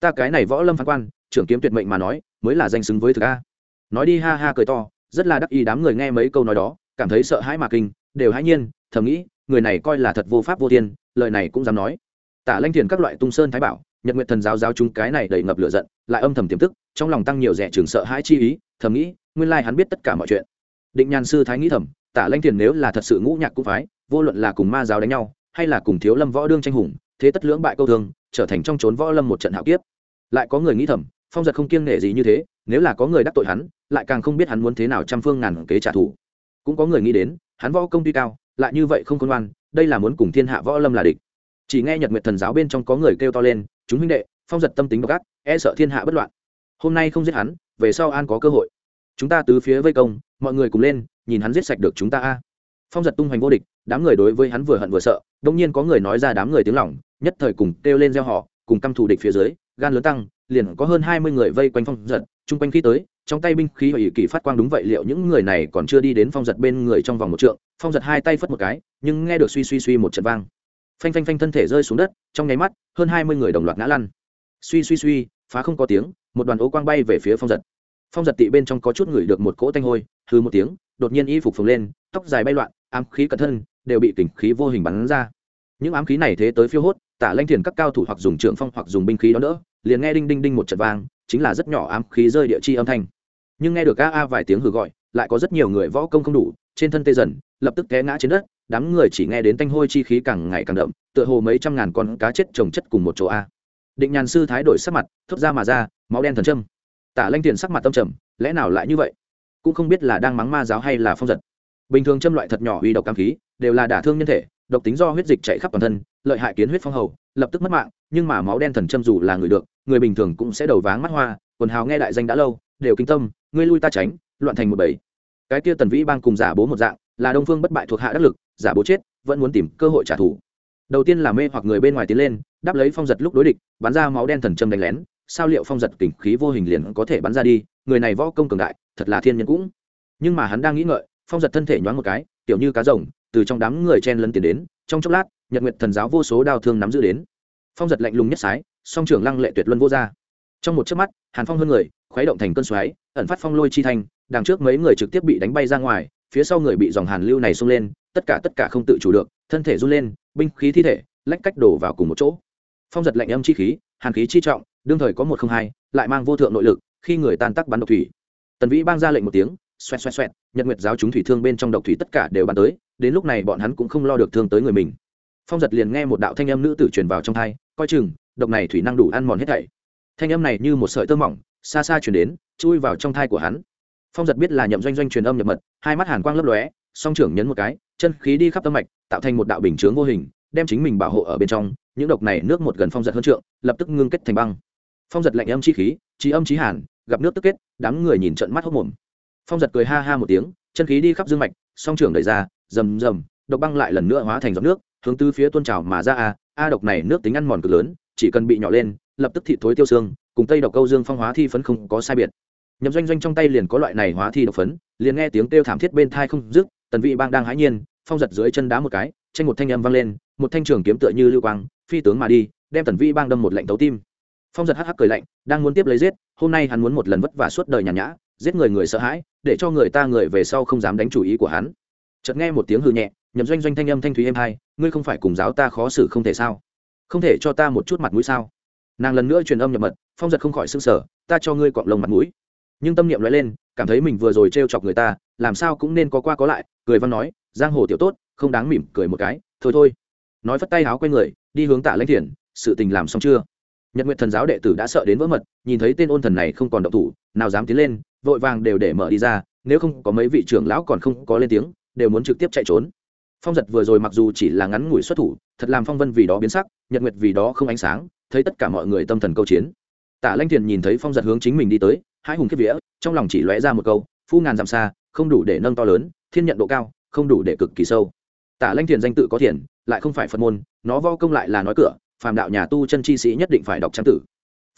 Ta cái này võ lâm phán quan, trưởng kiếm tuyệt mệnh mà nói, mới là danh xứng với thực a. Nói đi ha ha cười to, rất là đắc ý đám người nghe mấy câu nói đó, cảm thấy sợ hãi mà kinh, đều hãi nhiên, thầm nghĩ, người này coi là thật vô pháp vô thiên, lời này cũng dám nói. Tả lanh thiền các loại tung sơn thái bảo nhật nguyện thần giáo giáo chúng cái này đầy ngập lửa giận, lại âm thầm tiềm tức trong lòng tăng nhiều rẻ trường sợ hãi chi ý, thầm nghĩ, nguyên lai hắn biết tất cả mọi chuyện. Định nhàn sư thái nghĩ thầm, tả lanh thiền nếu là thật sự ngũ nhạc cũng phái, vô luận là cùng ma giáo đánh nhau, hay là cùng thiếu lâm võ đương tranh hùng, thế tất lưỡng bại câu thương, trở thành trong trốn võ lâm một trận hạo kiếp. Lại có người nghĩ thầm, phong giật không kiêng nể gì như thế, nếu là có người đắc tội hắn, lại càng không biết hắn muốn thế nào trăm phương ngàn kế trả thù. Cũng có người nghĩ đến, hắn võ công tuy cao, lại như vậy không khôn ngoan, đây là muốn cùng thiên hạ võ lâm là địch chỉ nghe nhật nguyệt thần giáo bên trong có người kêu to lên, chúng huynh đệ, phong giật tâm tính độc ác e sợ thiên hạ bất loạn. Hôm nay không giết hắn, về sau an có cơ hội. Chúng ta tứ phía vây công, mọi người cùng lên, nhìn hắn giết sạch được chúng ta a. Phong giật tung hoành vô địch, đám người đối với hắn vừa hận vừa sợ đông nhiên có người nói ra đám người tiếng lỏng nhất thời cùng kêu lên gieo họ cùng căm thù địch phía dưới, gan lớn tăng, liền có hơn hai mươi người vây quanh phong giật, chung quanh khi tới, trong tay binh khí và ỷ kỳ phát quang đúng vậy, liệu những người này còn chưa đi đến phong giật bên người trong vòng một trượng, phong giật hai tay phất một cái, nhưng nghe được suy suy suy một trận vang phanh phanh phanh thân thể rơi xuống đất, trong nháy mắt, hơn hai mươi người đồng loạt ngã lăn. Suy suy suy, phá không có tiếng, một đoàn ố quang bay về phía phong giật. Phong giật tị bên trong có chút người được một cỗ tanh hôi hư một tiếng, đột nhiên y phục phồng lên, tóc dài bay loạn, ám khí cẩn thân, đều bị kình khí vô hình bắn ra. Những ám khí này thế tới phiêu hốt, tả lanh thiền các cao thủ hoặc dùng trượng phong hoặc dùng binh khí đó đỡ, liền nghe đinh đinh đinh một trận vang, chính là rất nhỏ ám khí rơi địa chi âm thanh. Nhưng nghe được a a vài tiếng hử gọi, lại có rất nhiều người võ công không đủ, trên thân tê dần, lập tức té ngã trên đất đám người chỉ nghe đến tanh hôi chi khí càng ngày càng đậm, tựa hồ mấy trăm ngàn con cá chết trồng chất cùng một chỗ a. Định nhàn sư thái đổi sắc mặt, thốt ra mà ra, máu đen thần trâm tả lanh tiền sắc mặt tâm trầm, lẽ nào lại như vậy? Cũng không biết là đang mắng ma giáo hay là phong giật. Bình thường châm loại thật nhỏ uy độc cam khí, đều là đả thương nhân thể, độc tính do huyết dịch chạy khắp toàn thân, lợi hại kiến huyết phong hầu, lập tức mất mạng, nhưng mà máu đen thần châm dù là người được, người bình thường cũng sẽ đầu váng mắt hoa, quần hào nghe đại danh đã lâu, đều kinh tâm, ngươi lui ta tránh, loạn thành một bầy. Cái kia tần vĩ bang cùng giả bố một dạng là đông phương bất bại thuộc hạ đắc lực, giả bố chết, vẫn muốn tìm cơ hội trả thù. Đầu tiên là mê hoặc người bên ngoài tiến lên, đáp lấy phong giật lúc đối địch, bắn ra máu đen thần châm đánh lén, sao liệu phong giật kình khí vô hình liền có thể bắn ra đi, người này võ công cường đại, thật là thiên nhân cũng. Nhưng mà hắn đang nghĩ ngợi, phong giật thân thể nhoáng một cái, tiểu như cá rồng, từ trong đám người chen lấn tiền đến, trong chốc lát, nhật nguyệt thần giáo vô số đao thương nắm giữ đến. Phong giật lạnh lùng nhất sái, song trưởng lăng lệ tuyệt luân vô ra trong một chớp mắt, hàn phong hơn người, khuấy động thành cơn xoáy, ẩn phát phong lôi chi thanh, đằng trước mấy người trực tiếp bị đánh bay ra ngoài phía sau người bị dòng hàn lưu này xông lên, tất cả tất cả không tự chủ được, thân thể run lên, binh khí thi thể, lách cách đổ vào cùng một chỗ. Phong giật lạnh âm chi khí, hàn khí chi trọng, đương thời có một không hai, lại mang vô thượng nội lực, khi người tan tắc bắn độc thủy. Tần vĩ bang ra lệnh một tiếng, xoẹt xoẹt xoẹt, nhật nguyệt giáo chúng thủy thương bên trong độc thủy tất cả đều bắn tới, đến lúc này bọn hắn cũng không lo được thương tới người mình. Phong giật liền nghe một đạo thanh âm nữ tử truyền vào trong thai, coi chừng, độc này thủy năng đủ ăn mòn hết thảy. Thanh âm này như một sợi tơ mỏng, xa xa chuyển đến, chui vào trong thai của hắn phong giật biết là nhậm doanh doanh truyền âm nhập mật, hai mắt hàn quang lấp lóe, song trưởng nhấn một cái, chân khí đi khắp tâm mạch, tạo thành một đạo bình chướng vô hình, đem chính mình bảo hộ ở bên trong, những độc này nước một gần phong giật hơn trượng, lập tức ngưng kết thành băng. Phong giật lạnh âm chi khí, trí âm trí hàn, gặp nước tức kết, đám người nhìn trận mắt hốc mồm. Phong giật cười ha ha một tiếng, chân khí đi khắp dương mạch, song trưởng đẩy ra, rầm rầm, độc băng lại lần nữa hóa thành giọt nước, hướng tư phía tuôn trào mà ra a a độc này nước tính ăn mòn cực lớn, chỉ cần bị nhỏ lên, lập tức thị thối tiêu xương, cùng tây độc câu dương phong hóa thi phấn không có sai biệt nhậm doanh doanh trong tay liền có loại này hóa thi độc phấn, liền nghe tiếng kêu thảm thiết bên thai không dứt, tần vị bang đang hãi nhiên, phong giật dưới chân đá một cái, tranh một thanh âm vang lên, một thanh trường kiếm tựa như lưu quang, phi tướng mà đi, đem tần vị bang đâm một lạnh tấu tim. Phong giật hắc hắc cười lạnh, đang muốn tiếp lấy giết, hôm nay hắn muốn một lần vất vả suốt đời nhàn nhã, giết người người sợ hãi, để cho người ta người về sau không dám đánh chủ ý của hắn. Chợt nghe một tiếng hư nhẹ, nhậm doanh doanh thanh âm thanh thúy êm hai, ngươi không phải cùng giáo ta khó xử không thể sao? Không thể cho ta một chút mặt mũi sao? Nàng lần nữa truyền âm nhập mật, phong giật không khỏi s ư n g sở ta cho ngươi cọng lông mặt mũi nhưng tâm niệm nói lên, cảm thấy mình vừa rồi t r e o chọc người ta, làm sao cũng nên có qua có lại, cười văn nói, giang hồ tiểu tốt, không đáng mỉm cười một cái, thôi thôi. Nói phất tay háo q u a y người, đi hướng tạ lãnh thiền sự tình làm xong chưa? Nhật nguyện thần giáo đệ tử đã sợ đến vỡ mật, nhìn thấy tên ôn thần này không còn động thủ, nào dám tiến lên, vội vàng đều để mở đi ra, nếu không có mấy vị trưởng lão còn không có lên tiếng, đều muốn trực tiếp chạy trốn. Phong giật vừa rồi mặc dù chỉ là ngắn ngủi xuất thủ, thật làm phong vân vì đó biến sắc, nhật nguyệt vì đó không ánh sáng, thấy tất cả mọi người tâm thần câu chiến. Tả lanh thiền nhìn thấy phong giật hướng chính mình đi tới hai hùng kiếp vía, trong lòng chỉ lóe ra một câu, phu ngàn dặm xa, không đủ để nâng to lớn, thiên nhận độ cao, không đủ để cực kỳ sâu. Tả lanh thiền danh tự có thiền, lại không phải phật môn, nó vo công lại là nói cửa, phàm đạo nhà tu chân chi sĩ nhất định phải đọc trang tử.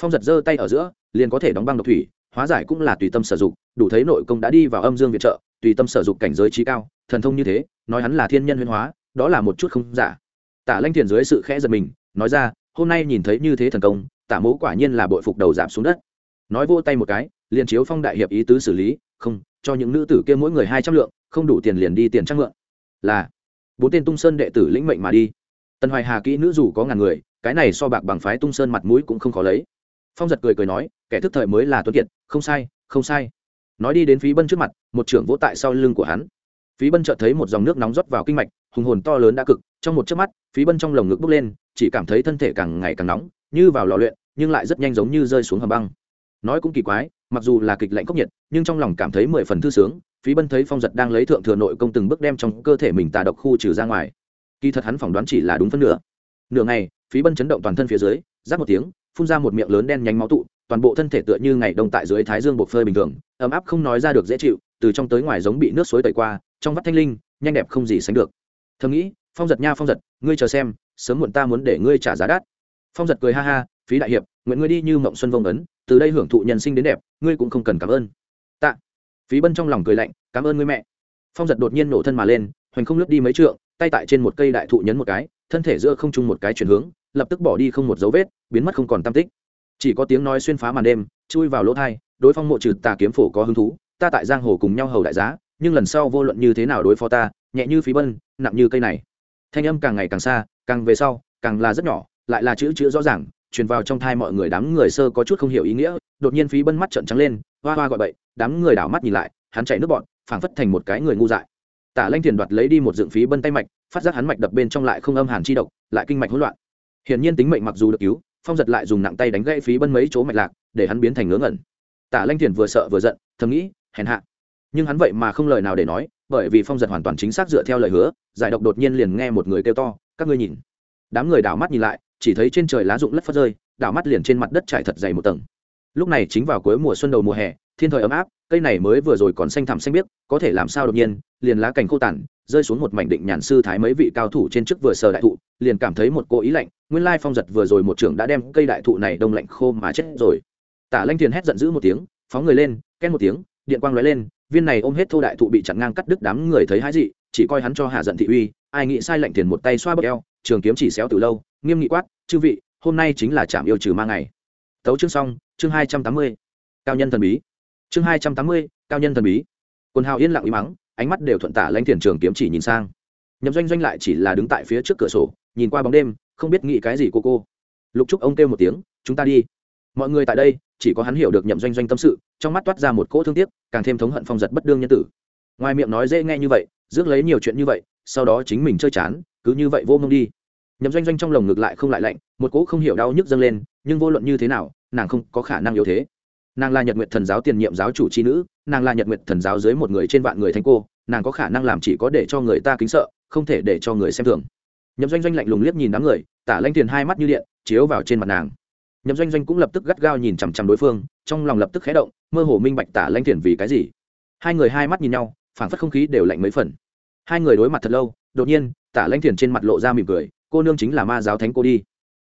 Phong giật giơ tay ở giữa, liền có thể đóng băng độc thủy, hóa giải cũng là tùy tâm sử dụng đủ thấy nội công đã đi vào âm dương viện trợ, tùy tâm sử dụng cảnh giới trí cao, thần thông như thế, nói hắn là thiên nhân huyên hóa, đó là một chút không giả. Tả lanh thiền dưới sự khẽ giật mình, nói ra, hôm nay nhìn thấy như thế thần công, tả Mẫu quả nhiên là bội phục đầu giảm xuống đất nói vô tay một cái, liền chiếu phong đại hiệp ý tứ xử lý, không, cho những nữ tử kia mỗi người hai trăm lượng, không đủ tiền liền đi tiền trang mượn. Là, bốn tên tung sơn đệ tử lĩnh mệnh mà đi. Tần hoài hà kỹ nữ dù có ngàn người, cái này so bạc bằng phái tung sơn mặt mũi cũng không khó lấy. Phong giật cười cười nói, kẻ thức thời mới là tuấn kiệt, không sai không sai. Nói đi đến phí bân trước mặt, một trưởng vỗ tại sau lưng của hắn. Phí bân chợt thấy một dòng nước nóng rót vào kinh mạch, hùng hồn to lớn đã cực, trong một chớp mắt, phí bân trong lồng ngực bốc lên, chỉ cảm thấy thân thể càng ngày càng nóng, như vào lò luyện, nhưng lại rất nhanh giống như rơi xuống hầm băng nói cũng kỳ quái, mặc dù là kịch lạnh cốc nhiệt, nhưng trong lòng cảm thấy mười phần thư sướng, phí bân thấy phong giật đang lấy thượng thừa nội công từng bước đem trong cơ thể mình tà độc khu trừ ra ngoài. Kỳ thật hắn phỏng đoán chỉ là đúng phân nửa. Nửa ngày, phí bân chấn động toàn thân phía dưới rác một tiếng, phun ra một miệng lớn đen nhánh máu tụ, toàn bộ thân thể tựa như ngày đông tại dưới thái dương bột phơi bình thường, ấm áp không nói ra được dễ chịu, từ trong tới ngoài giống bị nước suối tẩy qua, trong vắt thanh linh, nhanh đẹp không gì sánh được. Thầm nghĩ, phong giật nha phong giật, ngươi chờ xem, sớm muộn ta muốn để ngươi trả giá đắt. Phong giật cười ha ha, phí đại hiệp, nguyện ngươi đi như mộng xuân vông ấn từ đây hưởng thụ nhân sinh đến đẹp, ngươi cũng không cần cảm ơn. Tạ. Phí bân trong lòng cười lạnh, cảm ơn ngươi mẹ. Phong giật đột nhiên nổ thân mà lên, hoành không lướt đi mấy trượng, tay tại trên một cây đại thụ nhấn một cái, thân thể giữa không trung một cái chuyển hướng, lập tức bỏ đi không một dấu vết, biến mất không còn tam tích. Chỉ có tiếng nói xuyên phá màn đêm, chui vào lỗ thai, đối phong mộ trừ tà kiếm phổ có hứng thú, ta tại giang hồ cùng nhau hầu đại giá, nhưng lần sau vô luận như thế nào đối phó ta, nhẹ như phí bân, nặng như cây này. Thanh âm càng ngày càng xa, càng về sau, càng là rất nhỏ, lại là chữ chữ rõ ràng truyền vào trong thai mọi người đám người sơ có chút không hiểu ý nghĩa, đột nhiên phí bân mắt trợn trắng lên, hoa hoa gọi bậy, đám người đảo mắt nhìn lại, hắn chạy nước bọn, phảng phất thành một cái người ngu dại. Tả lanh thiền đoạt lấy đi một dựng phí bân tay mạch, phát giác hắn mạch đập bên trong lại không âm hàn chi độc, lại kinh mạch hỗn loạn. Hiển nhiên tính mệnh mặc dù được cứu, phong giật lại dùng nặng tay đánh gãy phí bân mấy chỗ mạch lạc, để hắn biến thành ngớ ngẩn. Tả lanh thiền vừa sợ vừa giận, thầm nghĩ, hèn hạ. Nhưng hắn vậy mà không lời nào để nói, bởi vì phong giật hoàn toàn chính xác dựa theo lời hứa, giải độc đột nhiên liền nghe một người kêu to, các ngươi nhìn. Đám người đảo mắt nhìn lại chỉ thấy trên trời lá rụng lất phất rơi, đảo mắt liền trên mặt đất trải thật dày một tầng. Lúc này chính vào cuối mùa xuân đầu mùa hè, thiên thời ấm áp, cây này mới vừa rồi còn xanh thẳm xanh biếc, có thể làm sao đột nhiên, liền lá cành khô tàn rơi xuống một mảnh định nhàn sư thái mấy vị cao thủ trên trước vừa sờ đại thụ, liền cảm thấy một cô ý lạnh, nguyên lai phong giật vừa rồi một trưởng đã đem cây đại thụ này đông lạnh khô mà chết rồi. Tả lanh thiền hét giận dữ một tiếng, phóng người lên ken một tiếng, điện quang lóe lên, viên này ôm hết thô đại thụ bị chặn ngang cắt đứt đám người thấy hái dị, chỉ coi hắn cho hạ giận thị uy ai nghĩ sai lệnh tiền một tay xoa bớt eo, trường kiếm chỉ xéo từ lâu, nghiêm nghị quát, chư vị, hôm nay chính là trạm yêu trừ ma ngày. Tấu chương xong, chương hai trăm tám mươi. Cao nhân thần bí. Chương hai trăm tám mươi, cao nhân thần bí. Quần hào yên lặng im mắng, ánh mắt đều thuận tả lãnh thiền trường kiếm chỉ nhìn sang. Nhậm doanh doanh lại chỉ là đứng tại phía trước cửa sổ, nhìn qua bóng đêm, không biết nghĩ cái gì cô cô. Lục trúc ông kêu một tiếng, chúng ta đi. Mọi người tại đây, chỉ có hắn hiểu được nhậm doanh doanh tâm sự, trong mắt toát ra một cỗ thương tiếc, càng thêm thống hận phong giật bất đương nhân tử. Ngoài miệng nói dễ nghe như vậy, rước lấy nhiều chuyện như vậy sau đó chính mình chơi chán, cứ như vậy vô mông đi. Nhậm doanh doanh trong lồng ngực lại không lại lạnh, một cỗ không hiểu đau nhức dâng lên, nhưng vô luận như thế nào, nàng không có khả năng yếu thế. Nàng là nhật nguyện thần giáo tiền nhiệm giáo chủ tri nữ, nàng là nhật nguyện thần giáo dưới một người trên vạn người thành cô, nàng có khả năng làm chỉ có để cho người ta kính sợ, không thể để cho người xem thường. Nhậm doanh doanh lạnh lùng liếc nhìn đám người, tả lanh tiền hai mắt như điện, chiếu vào trên mặt nàng. Nhậm doanh doanh cũng lập tức gắt gao nhìn chằm chằm đối phương, trong lòng lập tức khé động, mơ hồ minh bạch tả lanh tiền vì cái gì. Hai người hai mắt nhìn nhau, phảng phất không khí đều lạnh mấy phần hai người đối mặt thật lâu, đột nhiên, tả lanh thiền trên mặt lộ ra mỉm cười, cô nương chính là ma giáo thánh cô đi.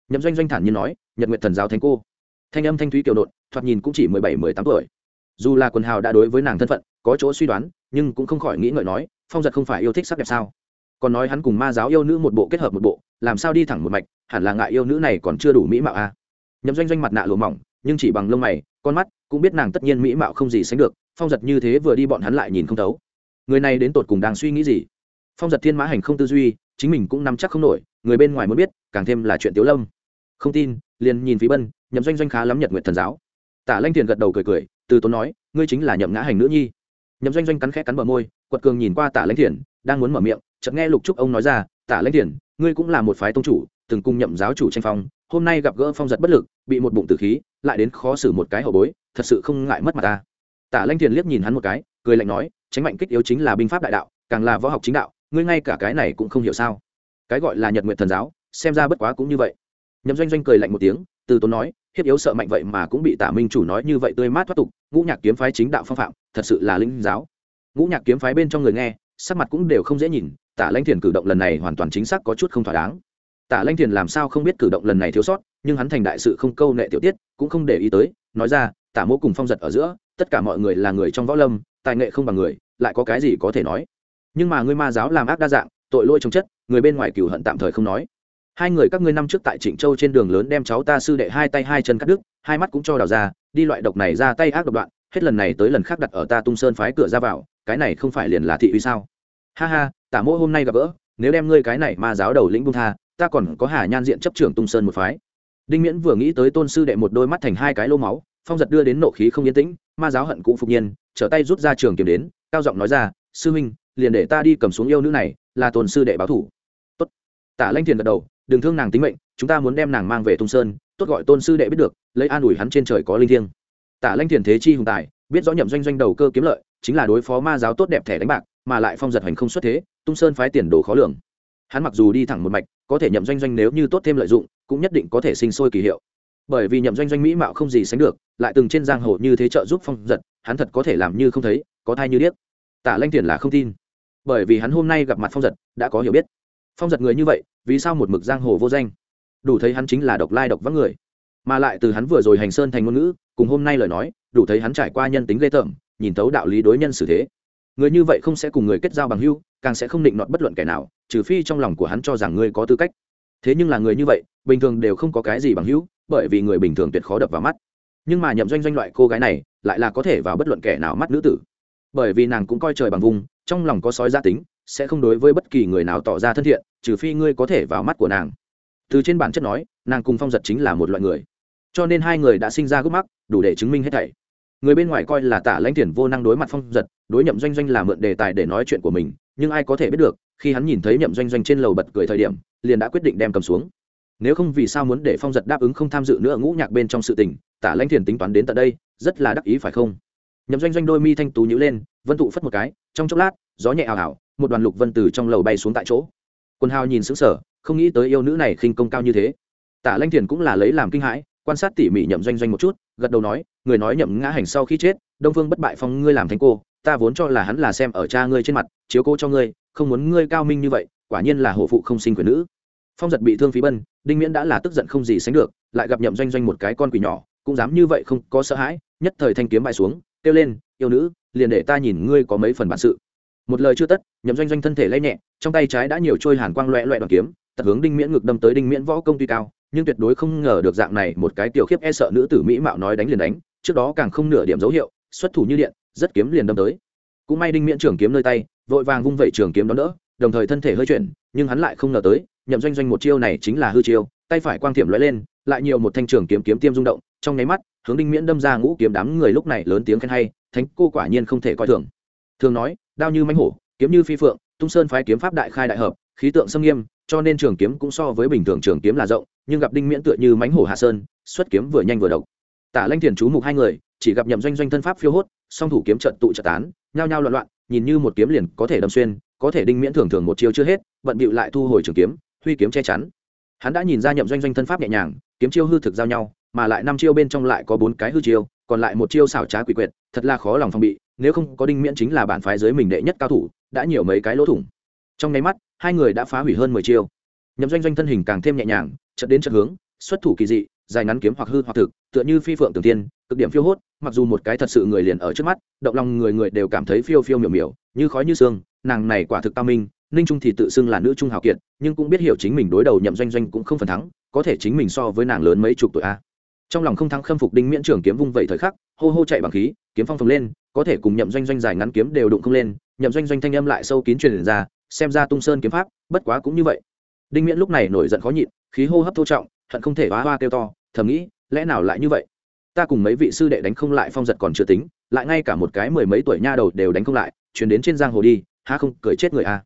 Nhậm doanh doanh thản nhiên nói, nhật nguyện thần giáo thánh cô. Thanh âm thanh thúy kiều nộn thoạt nhìn cũng chỉ mười bảy, mười tám tuổi. Dù là quần hào đã đối với nàng thân phận, có chỗ suy đoán, nhưng cũng không khỏi nghĩ ngợi nói, phong giật không phải yêu thích sắc đẹp sao? Còn nói hắn cùng ma giáo yêu nữ một bộ kết hợp một bộ, làm sao đi thẳng một mạch, hẳn là ngại yêu nữ này còn chưa đủ mỹ mạo a. À. nhậm doanh doanh mặt nạ lùa mỏng, nhưng chỉ bằng lông mày, con mắt cũng biết nàng tất nhiên mỹ mạo không gì sánh được, phong giật như thế vừa đi bọn hắn lại nhìn không thấu người này đến tột cùng đang suy nghĩ gì? Phong giật thiên mã hành không tư duy, chính mình cũng nắm chắc không nổi, người bên ngoài muốn biết, càng thêm là chuyện tiếu lâm. Không tin, liền nhìn phí bân, nhậm doanh doanh khá lắm nhật nguyện thần giáo. Tả lanh Thiền gật đầu cười cười, từ tốn nói, ngươi chính là nhậm ngã hành nữ nhi. Nhậm doanh doanh cắn khẽ cắn bờ môi, quật cường nhìn qua tả lanh thiền, đang muốn mở miệng, chợt nghe lục trúc ông nói ra, tả lanh thiền, ngươi cũng là một phái tông chủ, từng cùng nhậm giáo chủ tranh phong, hôm nay gặp gỡ phong giật bất lực, bị một bụng tử khí, lại đến khó xử một cái hậu bối, thật sự không ngại mất mặt ta. Tả lanh thiền liếc nhìn hắn một cái, cười lạnh nói tránh mạnh kích yếu chính là binh pháp đại đạo, càng là võ học chính đạo, ngươi ngay cả cái này cũng không hiểu sao? Cái gọi là nhật nguyện thần giáo, xem ra bất quá cũng như vậy. Nhậm doanh doanh cười lạnh một tiếng, từ tốn nói, hiếp yếu sợ mạnh vậy mà cũng bị tả minh chủ nói như vậy tươi mát thoát tục, ngũ nhạc kiếm phái chính đạo phong phạm, thật sự là linh giáo. Ngũ nhạc kiếm phái bên trong người nghe, sắc mặt cũng đều không dễ nhìn, tả lanh thiền cử động lần này hoàn toàn chính xác có chút không thỏa đáng. Tả lanh thiền làm sao không biết cử động lần này thiếu sót, nhưng hắn thành đại sự không câu nệ tiểu tiết, cũng không để ý tới, nói ra, tả mỗ cùng phong giật ở giữa, tất cả mọi người là người trong võ lâm tài nghệ không bằng người, lại có cái gì có thể nói. Nhưng mà ngươi ma giáo làm ác đa dạng, tội lỗi trồng chất, người bên ngoài cửu hận tạm thời không nói. Hai người các ngươi năm trước tại trịnh châu trên đường lớn đem cháu ta sư đệ hai tay hai chân cắt đứt, hai mắt cũng cho đào ra, đi loại độc này ra tay ác độc đoạn, hết lần này tới lần khác đặt ở ta tung sơn phái cửa ra vào, cái này không phải liền là thị uy sao? Ha ha, tả mỗ hôm nay gặp gỡ, nếu đem ngươi cái này ma giáo đầu lĩnh bung tha, ta còn có hà nhan diện chấp trưởng tung sơn một phái. Đinh miễn vừa nghĩ tới tôn sư đệ một đôi mắt thành hai cái lô máu phong giật đưa đến nộ khí không yên tĩnh, ma giáo hận cũng phục nhiên, trở tay rút ra trường kiếm đến, cao giọng nói ra, sư huynh, liền để ta đi cầm xuống yêu nữ này, là tôn sư đệ báo thủ. Tốt. Tả lanh thiền gật đầu, đừng thương nàng tính mệnh, chúng ta muốn đem nàng mang về tung sơn, tốt gọi tôn sư đệ biết được, lấy an ủi hắn trên trời có linh thiêng. Tả lanh thiền thế chi hùng tài, biết rõ nhậm doanh doanh đầu cơ kiếm lợi, chính là đối phó ma giáo tốt đẹp thẻ đánh bạc, mà lại phong giật hành không xuất thế, tung sơn phái tiền đồ khó lường. Hắn mặc dù đi thẳng một mạch, có thể nhậm doanh doanh nếu như tốt thêm lợi dụng, cũng nhất định có thể sinh sôi kỳ hiệu bởi vì nhậm doanh doanh mỹ mạo không gì sánh được, lại từng trên giang hồ như thế trợ giúp phong giật, hắn thật có thể làm như không thấy, có thai như điếc. Tả lanh tiền là không tin, bởi vì hắn hôm nay gặp mặt phong giật, đã có hiểu biết. Phong giật người như vậy, vì sao một mực giang hồ vô danh? Đủ thấy hắn chính là độc lai độc vắng người. Mà lại từ hắn vừa rồi hành sơn thành ngôn ngữ, cùng hôm nay lời nói, đủ thấy hắn trải qua nhân tính ghê tởm, nhìn thấu đạo lý đối nhân xử thế. Người như vậy không sẽ cùng người kết giao bằng hưu càng sẽ không định nọt bất luận kẻ nào, trừ phi trong lòng của hắn cho rằng ngươi có tư cách. Thế nhưng là người như vậy, bình thường đều không có cái gì bằng hữu bởi vì người bình thường tuyệt khó đập vào mắt. Nhưng mà nhậm doanh doanh loại cô gái này lại là có thể vào bất luận kẻ nào mắt nữ tử. Bởi vì nàng cũng coi trời bằng vùng, trong lòng có sói gia tính, sẽ không đối với bất kỳ người nào tỏ ra thân thiện, trừ phi ngươi có thể vào mắt của nàng. Từ trên bản chất nói, nàng cùng phong giật chính là một loại người. Cho nên hai người đã sinh ra gốc mắc, đủ để chứng minh hết thảy. Người bên ngoài coi là tả lãnh thiền vô năng đối mặt phong giật, đối nhậm doanh doanh là mượn đề tài để nói chuyện của mình, nhưng ai có thể biết được, khi hắn nhìn thấy nhậm doanh doanh trên lầu bật cười thời điểm, liền đã quyết định đem cầm xuống nếu không vì sao muốn để phong giật đáp ứng không tham dự nữa ngũ nhạc bên trong sự tình, tả lãnh thiền tính toán đến tận đây, rất là đắc ý phải không? Nhậm doanh doanh đôi mi thanh tú nhữ lên, vân tụ phất một cái, trong chốc lát, gió nhẹ ảo ảo, một đoàn lục vân từ trong lầu bay xuống tại chỗ. Quân hào nhìn xứng sở không nghĩ tới yêu nữ này khinh công cao như thế. Tả lãnh thiền cũng là lấy làm kinh hãi, quan sát tỉ mỉ nhậm doanh doanh một chút, gật đầu nói, người nói nhậm ngã hành sau khi chết, đông phương bất bại phong ngươi làm thành cô, ta vốn cho là hắn là xem ở cha ngươi trên mặt, chiếu cố cho ngươi, không muốn ngươi cao minh như vậy, quả nhiên là hổ phụ không sinh quyền nữ phong giật bị thương phí bân, đinh miễn đã là tức giận không gì sánh được, lại gặp nhậm doanh doanh một cái con quỷ nhỏ, cũng dám như vậy không có sợ hãi, nhất thời thanh kiếm bại xuống, kêu lên, yêu nữ, liền để ta nhìn ngươi có mấy phần bản sự. Một lời chưa tất, nhậm doanh doanh thân thể lay nhẹ, trong tay trái đã nhiều trôi hàn quang loẹ loẹ đoàn kiếm tật hướng đinh miễn ngực đâm tới đinh miễn võ công tuy cao, nhưng tuyệt đối không ngờ được dạng này một cái tiểu khiếp e sợ nữ tử mỹ mạo nói đánh liền đánh, trước đó càng không nửa điểm dấu hiệu, xuất thủ như điện, rất kiếm liền đâm tới. Cũng may đinh miễn trường kiếm nơi tay, vội vàng vung vẩy trường kiếm đó đỡ, đồng thời thân thể hơi chuyển, nhưng hắn lại không ngờ tới nhậm doanh doanh một chiêu này chính là hư chiêu, tay phải quang thiểm lóe lên, lại nhiều một thanh trường kiếm kiếm tiêm rung động, trong nháy mắt, hướng đinh miễn đâm ra ngũ kiếm đám người lúc này lớn tiếng khen hay, thánh cô quả nhiên không thể coi thường. Thường nói, đao như mãnh hổ, kiếm như phi phượng, tung sơn phái kiếm pháp đại khai đại hợp, khí tượng xâm nghiêm, cho nên trường kiếm cũng so với bình thường trường kiếm là rộng, nhưng gặp đinh miễn tựa như mãnh hổ hạ sơn, xuất kiếm vừa nhanh vừa độc. Tả lanh thiền chú mục hai người, chỉ gặp nhậm doanh doanh thân pháp phiêu hốt, song thủ kiếm trận tụ trận tán, nhao nhao loạn loạn, nhìn như một kiếm liền có thể đâm xuyên, có thể đinh miễn thường thường một chiêu chưa hết, bận bịu lại thu hồi trường kiếm huy kiếm che chắn. Hắn đã nhìn ra nhậm doanh doanh thân pháp nhẹ nhàng, kiếm chiêu hư thực giao nhau, mà lại năm chiêu bên trong lại có bốn cái hư chiêu, còn lại một chiêu xảo trá quỷ quyệt, thật là khó lòng phòng bị, nếu không có đinh miễn chính là bản phái dưới mình đệ nhất cao thủ, đã nhiều mấy cái lỗ thủng. Trong nháy mắt, hai người đã phá hủy hơn mười chiêu. Nhậm doanh doanh thân hình càng thêm nhẹ nhàng chật đến chật hướng, xuất thủ kỳ dị, dài ngắn kiếm hoặc hư hoặc thực, tựa như phi phượng tường tiên, cực điểm phiêu hốt, mặc dù một cái thật sự người liền ở trước mắt, động lòng người người đều cảm thấy phiêu phiêu miểu miểu, như khói như sương, nàng này quả thực cao minh ninh trung thì tự xưng là nữ trung hào kiệt, nhưng cũng biết hiểu chính mình đối đầu nhậm doanh doanh cũng không phần thắng, có thể chính mình so với nàng lớn mấy chục tuổi a. Trong lòng không thắng khâm phục đinh miễn trưởng kiếm vung vẩy thời khắc, hô hô chạy bằng khí, kiếm phong phồng lên, có thể cùng nhậm doanh doanh dài ngắn kiếm đều đụng không lên, nhậm doanh doanh thanh âm lại sâu kín truyền ra, xem ra tung sơn kiếm pháp, bất quá cũng như vậy. Đinh miễn lúc này nổi giận khó nhịn, khí hô hấp thô trọng, hận không thể hóa hoa kêu to, thầm nghĩ, lẽ nào lại như vậy? Ta cùng mấy vị sư đệ đánh không lại phong giật còn chưa tính, lại ngay cả một cái mười mấy tuổi nha đầu đều đánh không lại chuyển đến trên giang hồ đi ha không cười chết người a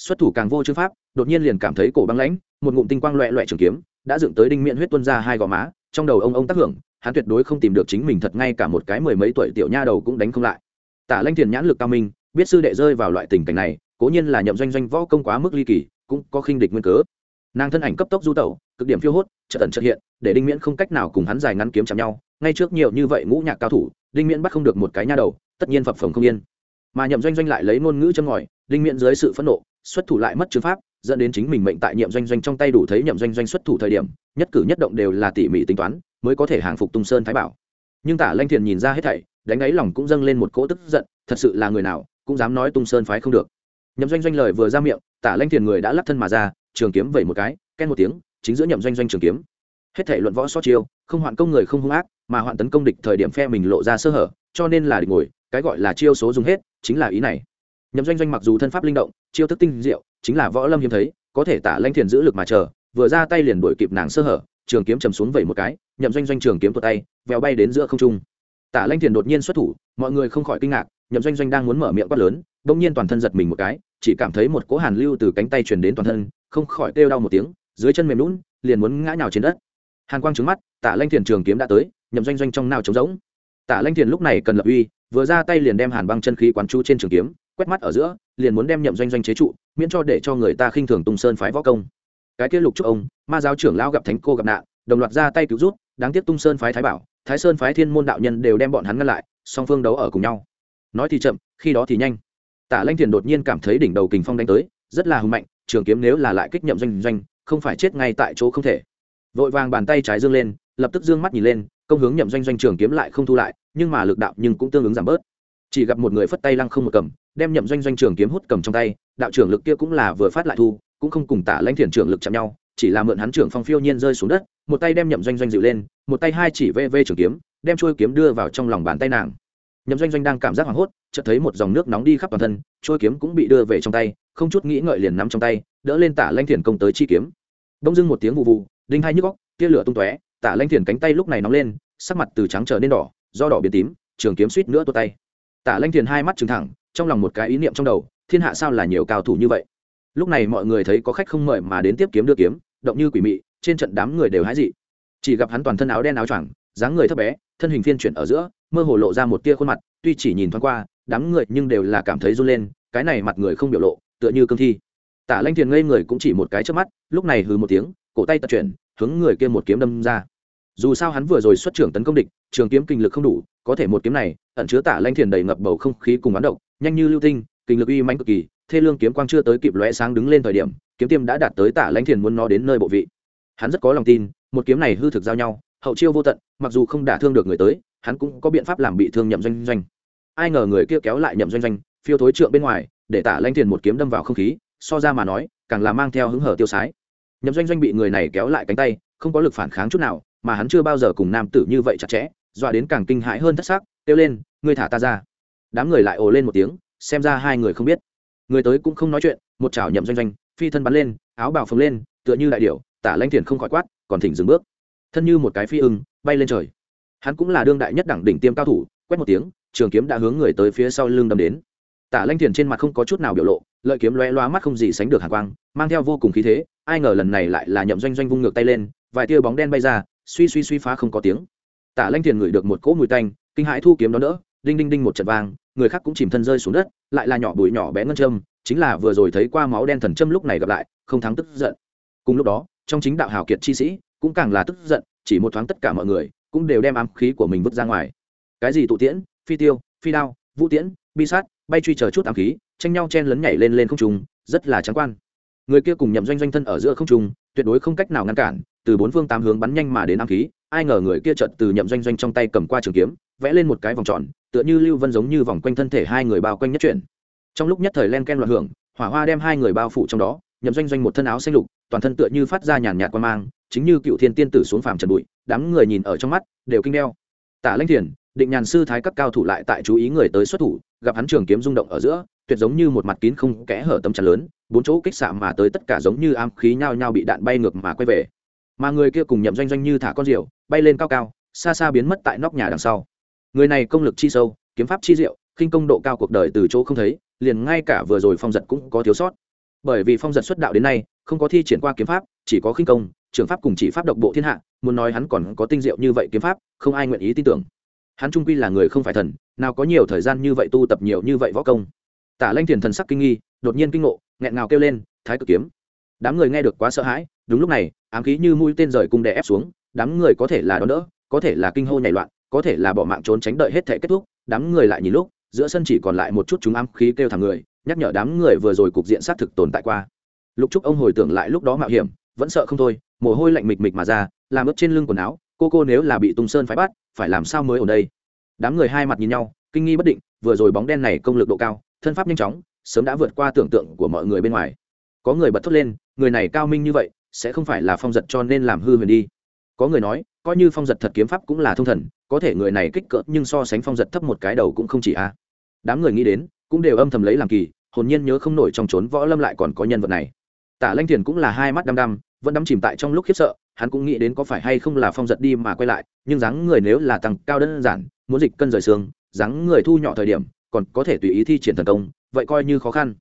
xuất thủ càng vô chương pháp, đột nhiên liền cảm thấy cổ băng lãnh, một ngụm tinh quang loẹ loẹ trường kiếm, đã dựng tới đinh miễn huyết tuân ra hai gò má, trong đầu ông ông tác hưởng, hắn tuyệt đối không tìm được chính mình thật ngay cả một cái mười mấy tuổi tiểu nha đầu cũng đánh không lại. Tả lanh thiền nhãn lực cao minh, biết sư đệ rơi vào loại tình cảnh này, cố nhiên là nhậm doanh doanh võ công quá mức ly kỳ, cũng có khinh địch nguyên cớ. Nàng thân ảnh cấp tốc du tẩu, cực điểm phiêu hốt, chợt ẩn chợt hiện, để đinh miễn không cách nào cùng hắn dài ngắn kiếm chạm nhau, ngay trước nhiều như vậy ngũ nhạc cao thủ, đinh miễn bắt không được một cái nha đầu, tất nhiên phập phồng không yên. Mà nhậm doanh doanh lại lấy ngôn ngữ châm ngòi, đinh miễn dưới sự phẫn nộ xuất thủ lại mất chứng pháp, dẫn đến chính mình mệnh tại nhiệm doanh doanh trong tay đủ thấy nhậm doanh doanh xuất thủ thời điểm, nhất cử nhất động đều là tỉ mỉ tính toán, mới có thể hàng phục tung sơn thái bảo. Nhưng tả lanh thiền nhìn ra hết thảy, đánh ấy lòng cũng dâng lên một cỗ tức giận, thật sự là người nào cũng dám nói tung sơn phái không được. Nhậm doanh doanh lời vừa ra miệng, tả lanh thiền người đã lắc thân mà ra, trường kiếm vẩy một cái, ken một tiếng, chính giữa nhậm doanh doanh trường kiếm. Hết thể luận võ so chiêu, không hoạn công người không hung ác, mà hoạn tấn công địch thời điểm phe mình lộ ra sơ hở, cho nên là địch ngồi, cái gọi là chiêu số dùng hết, chính là ý này nhậm doanh doanh mặc dù thân pháp linh động, chiêu thức tinh diệu, chính là võ lâm hiếm thấy, có thể tả lanh thiền giữ lực mà chờ, vừa ra tay liền đuổi kịp nàng sơ hở, trường kiếm chầm xuống vẩy một cái, nhậm doanh doanh trường kiếm tuột tay, vèo bay đến giữa không trung. Tả lanh thiền đột nhiên xuất thủ, mọi người không khỏi kinh ngạc, nhậm doanh doanh đang muốn mở miệng quát lớn, bỗng nhiên toàn thân giật mình một cái, chỉ cảm thấy một cỗ hàn lưu từ cánh tay truyền đến toàn thân, không khỏi kêu đau một tiếng, dưới chân mềm lún liền muốn ngã nhào trên đất. Hàn quang trứng mắt, tả lanh thiền trường kiếm đã tới, nhậm doanh doanh trong nào trống rỗng tả lanh thiền lúc này cần lập uy, vừa ra tay liền đem hàn băng chân khí quán chú trên trường kiếm, quét mắt ở giữa, liền muốn đem nhậm doanh doanh chế trụ, miễn cho để cho người ta khinh thường tung sơn phái võ công. Cái kia lục chúc ông, ma giáo trưởng lão gặp thánh cô gặp nạn, đồng loạt ra tay cứu rút đáng tiếc tung sơn phái thái bảo, thái sơn phái thiên môn đạo nhân đều đem bọn hắn ngăn lại, song phương đấu ở cùng nhau. Nói thì chậm, khi đó thì nhanh. Tả lanh thiền đột nhiên cảm thấy đỉnh đầu kình phong đánh tới, rất là hùng mạnh, trường kiếm nếu là lại kích nhậm doanh doanh, không phải chết ngay tại chỗ không thể. Vội vàng bàn tay trái dương lên, lập tức dương mắt nhìn lên công hướng nhậm doanh doanh trường kiếm lại không thu lại, nhưng mà lực đạo nhưng cũng tương ứng giảm bớt. Chỉ gặp một người phất tay lăng không một cầm, đem nhậm doanh doanh trường kiếm hút cầm trong tay, đạo trưởng lực kia cũng là vừa phát lại thu, cũng không cùng tả lãnh thiền trưởng lực chạm nhau, chỉ là mượn hắn trưởng phong phiêu nhiên rơi xuống đất, một tay đem nhậm doanh doanh dịu lên, một tay hai chỉ vê vê trường kiếm, đem trôi kiếm đưa vào trong lòng bàn tay nàng. Nhậm doanh doanh đang cảm giác hoảng hốt, chợt thấy một dòng nước nóng đi khắp toàn thân trôi kiếm cũng bị đưa về trong tay, không chút nghĩ ngợi liền nắm trong tay, đỡ lên tả lanh thiền công tới chi kiếm. Bỗng dưng một tiếng vụ vụ đinh hai nhức góc tia lửa tung tóe tả lanh thiền cánh tay lúc này nóng lên, sắc mặt từ trắng trở nên đỏ, do đỏ biến tím, trường kiếm suýt nữa tua tay. Tả lanh thiền hai mắt trừng thẳng, trong lòng một cái ý niệm trong đầu, thiên hạ sao là nhiều cao thủ như vậy? Lúc này mọi người thấy có khách không mời mà đến tiếp kiếm đưa kiếm, động như quỷ mị, trên trận đám người đều hái dị. Chỉ gặp hắn toàn thân áo đen áo choàng, dáng người thấp bé, thân hình phiên chuyển ở giữa, mơ hồ lộ ra một tia khuôn mặt, tuy chỉ nhìn thoáng qua, đám người nhưng đều là cảm thấy run lên, cái này mặt người không biểu lộ, tựa như cương thi. Tả lanh thiền ngây người cũng chỉ một cái trước mắt, lúc này hừ một tiếng, cổ tay tật chuyển hướng người kia một kiếm đâm ra. Dù sao hắn vừa rồi xuất trưởng tấn công địch, trường kiếm kinh lực không đủ, có thể một kiếm này, ẩn chứa tả lanh thiền đầy ngập bầu không khí cùng bán động nhanh như lưu tinh, kinh lực uy mãnh cực kỳ, thê lương kiếm quang chưa tới kịp lóe sáng đứng lên thời điểm, kiếm tiêm đã đạt tới tả lanh thiền muốn nó đến nơi bộ vị. Hắn rất có lòng tin, một kiếm này hư thực giao nhau, hậu chiêu vô tận, mặc dù không đả thương được người tới, hắn cũng có biện pháp làm bị thương nhậm doanh doanh. Ai ngờ người kia kéo lại nhậm doanh doanh, phiêu thối trượng bên ngoài, để tả lanh thiền một kiếm đâm vào không khí, so ra mà nói, càng là mang theo hứng hở tiêu sái nhậm doanh doanh bị người này kéo lại cánh tay, không có lực phản kháng chút nào, mà hắn chưa bao giờ cùng nam tử như vậy chặt chẽ, dọa đến càng kinh hãi hơn thất xác kêu lên, ngươi thả ta ra. Đám người lại ồ lên một tiếng, xem ra hai người không biết. Người tới cũng không nói chuyện, một chảo nhậm doanh doanh, phi thân bắn lên, áo bào phồng lên, tựa như đại điệu tả lanh thiền không khỏi quát, còn thỉnh dừng bước. Thân như một cái phi ưng, bay lên trời. Hắn cũng là đương đại nhất đẳng đỉnh tiêm cao thủ, quét một tiếng, trường kiếm đã hướng người tới phía sau lưng đâm đến tả lanh thiền trên mặt không có chút nào biểu lộ, lợi kiếm lóe loa mắt không gì sánh được hàn quang, mang theo vô cùng khí thế, ai ngờ lần này lại là nhậm doanh doanh vung ngược tay lên, vài tia bóng đen bay ra, suy suy suy phá không có tiếng. Tả lanh thiền ngửi được một cỗ mùi tanh, kinh hãi thu kiếm đó nữa, đinh đinh đinh một trận vang, người khác cũng chìm thân rơi xuống đất, lại là nhỏ bụi nhỏ bé ngân châm, chính là vừa rồi thấy qua máu đen thần châm lúc này gặp lại, không thắng tức giận. Cùng lúc đó, trong chính đạo hào kiệt chi sĩ cũng càng là tức giận, chỉ một thoáng tất cả mọi người cũng đều đem ám khí của mình vứt ra ngoài. Cái gì tụ tiễn, phi tiêu, phi đao, vũ tiễn, bi sát bay truy chờ chút ám khí, tranh nhau chen lấn nhảy lên lên không trung, rất là trắng quan. Người kia cùng nhậm doanh doanh thân ở giữa không trung, tuyệt đối không cách nào ngăn cản, từ bốn phương tám hướng bắn nhanh mà đến ám khí, ai ngờ người kia chợt từ nhậm doanh doanh trong tay cầm qua trường kiếm, vẽ lên một cái vòng tròn, tựa như lưu vân giống như vòng quanh thân thể hai người bao quanh nhất chuyển. Trong lúc nhất thời len ken loạn hưởng, hỏa hoa đem hai người bao phủ trong đó, nhậm doanh doanh một thân áo xanh lục, toàn thân tựa như phát ra nhàn nhạt quan mang, chính như cựu thiên tiên tử xuống phàm trần bụi, đám người nhìn ở trong mắt, đều kinh đeo. Tả lanh thiền định nhàn sư thái các cao thủ lại tại chú ý người tới xuất thủ, gặp hắn trường kiếm rung động ở giữa, tuyệt giống như một mặt kín không kẽ hở tấm chắn lớn, bốn chỗ kích xạ mà tới tất cả giống như am khí nhao nhao bị đạn bay ngược mà quay về. Mà người kia cùng nhậm doanh doanh như thả con rượu bay lên cao cao, xa xa biến mất tại nóc nhà đằng sau. Người này công lực chi sâu, kiếm pháp chi diệu, khinh công độ cao cuộc đời từ chỗ không thấy, liền ngay cả vừa rồi phong giật cũng có thiếu sót. Bởi vì phong giật xuất đạo đến nay, không có thi triển qua kiếm pháp, chỉ có khinh công, trường pháp cùng chỉ pháp độc bộ thiên hạ, muốn nói hắn còn có tinh diệu như vậy kiếm pháp, không ai nguyện ý tin tưởng hắn trung quy là người không phải thần, nào có nhiều thời gian như vậy tu tập nhiều như vậy võ công. Tả lanh thiền thần sắc kinh nghi, đột nhiên kinh ngộ, nghẹn ngào kêu lên, thái cực kiếm. Đám người nghe được quá sợ hãi, đúng lúc này, ám khí như mũi tên rời cung đè ép xuống, đám người có thể là đón đỡ, có thể là kinh hô nhảy loạn, có thể là bỏ mạng trốn tránh đợi hết thể kết thúc, đám người lại nhìn lúc, giữa sân chỉ còn lại một chút chúng ám khí kêu thẳng người, nhắc nhở đám người vừa rồi cục diện xác thực tồn tại qua. Lục trúc ông hồi tưởng lại lúc đó mạo hiểm, vẫn sợ không thôi, mồ hôi lạnh mịch mịch mà ra, làm ướt trên lưng quần áo, cô cô nếu là bị tung sơn phải bắt phải làm sao mới ở đây? Đám người hai mặt nhìn nhau, kinh nghi bất định, vừa rồi bóng đen này công lực độ cao, thân pháp nhanh chóng, sớm đã vượt qua tưởng tượng của mọi người bên ngoài. Có người bật thốt lên, người này cao minh như vậy, sẽ không phải là phong giật cho nên làm hư huyền đi. Có người nói, coi như phong giật thật kiếm pháp cũng là thông thần, có thể người này kích cỡ nhưng so sánh phong giật thấp một cái đầu cũng không chỉ a. Đám người nghĩ đến, cũng đều âm thầm lấy làm kỳ, hồn nhiên nhớ không nổi trong trốn võ lâm lại còn có nhân vật này. Tả lanh thiền cũng là hai mắt đăm đăm vẫn đắm chìm tại trong lúc khiếp sợ, hắn cũng nghĩ đến có phải hay không là phong giật đi mà quay lại, nhưng dáng người nếu là tăng cao đơn giản, muốn dịch cân rời xương, dáng người thu nhỏ thời điểm, còn có thể tùy ý thi triển thần công, vậy coi như khó khăn.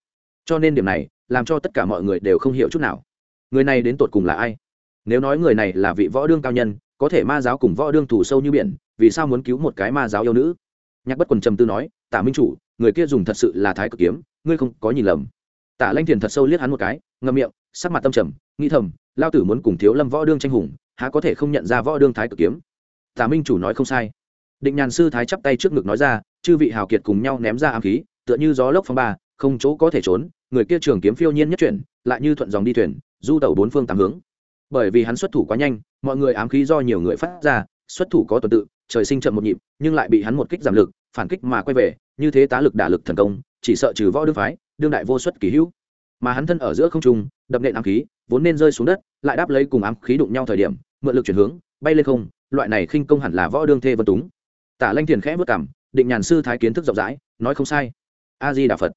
Cho nên điểm này, làm cho tất cả mọi người đều không hiểu chút nào. Người này đến tột cùng là ai? Nếu nói người này là vị võ đương cao nhân, có thể ma giáo cùng võ đương thủ sâu như biển, vì sao muốn cứu một cái ma giáo yêu nữ? Nhạc bất quần trầm tư nói, tả minh chủ, người kia dùng thật sự là thái cực kiếm, ngươi không có nhìn lầm. Tả lanh thiền thật sâu liếc hắn một cái, ngậm miệng sắc mặt tâm trầm, nghĩ thầm, lao tử muốn cùng thiếu lâm võ đương tranh hùng, há có thể không nhận ra võ đương thái cực kiếm. Tả minh chủ nói không sai. Định nhàn sư thái chắp tay trước ngực nói ra, chư vị hào kiệt cùng nhau ném ra ám khí, tựa như gió lốc phong ba, không chỗ có thể trốn, người kia trường kiếm phiêu nhiên nhất chuyển, lại như thuận dòng đi thuyền, du tẩu bốn phương tám hướng. Bởi vì hắn xuất thủ quá nhanh, mọi người ám khí do nhiều người phát ra, xuất thủ có tuần tự, trời sinh chậm một nhịp, nhưng lại bị hắn một kích giảm lực, phản kích mà quay về, như thế tá lực đả lực thần công, chỉ sợ trừ võ đương phái, đương đại vô xuất kỳ hữu mà hắn thân ở giữa không trung, đập nện ám khí, vốn nên rơi xuống đất, lại đáp lấy cùng ám khí đụng nhau thời điểm, mượn lực chuyển hướng, bay lên không, loại này khinh công hẳn là võ đương thê vân túng. Tả lanh thiền khẽ vất cảm, định nhàn sư thái kiến thức rộng rãi, nói không sai. A di đà phật.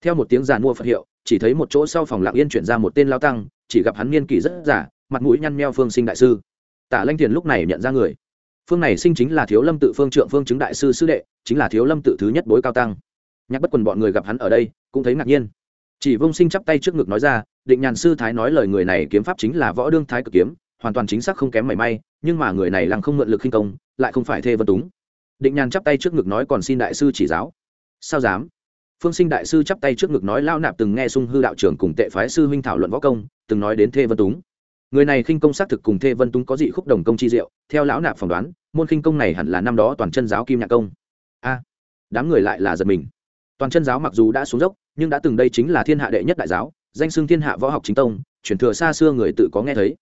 Theo một tiếng giàn mua phật hiệu, chỉ thấy một chỗ sau phòng lạng yên chuyển ra một tên lao tăng, chỉ gặp hắn niên kỷ rất giả mặt mũi nhăn meo phương sinh đại sư. Tả lanh thiền lúc này nhận ra người. Phương này sinh chính là thiếu lâm tự phương trượng phương chứng đại sư sư đệ, chính là thiếu lâm tự thứ nhất bối cao tăng. Nhắc bất quần bọn người gặp hắn ở đây, cũng thấy ngạc nhiên chỉ vông sinh chắp tay trước ngực nói ra, định nhàn sư thái nói lời người này kiếm pháp chính là võ đương thái cực kiếm, hoàn toàn chính xác không kém mảy may, nhưng mà người này lăng không mượn lực khinh công, lại không phải thê vân túng. Định nhàn chắp tay trước ngực nói, còn xin đại sư chỉ giáo. Sao dám? Phương sinh đại sư chắp tay trước ngực nói lao nạp từng nghe sung hư đạo trưởng cùng tệ phái sư huynh thảo luận võ công, từng nói đến thê vân túng. Người này khinh công xác thực cùng thê vân túng có dị khúc đồng công chi diệu, theo lão nạp phỏng đoán, môn khinh công này hẳn là năm đó toàn chân giáo kim nhạc công. A, đám người lại là giật mình. Toàn chân giáo mặc dù đã xuống dốc nhưng đã từng đây chính là thiên hạ đệ nhất đại giáo, danh xưng thiên hạ võ học chính tông chuyển thừa xa xưa người tự có nghe thấy.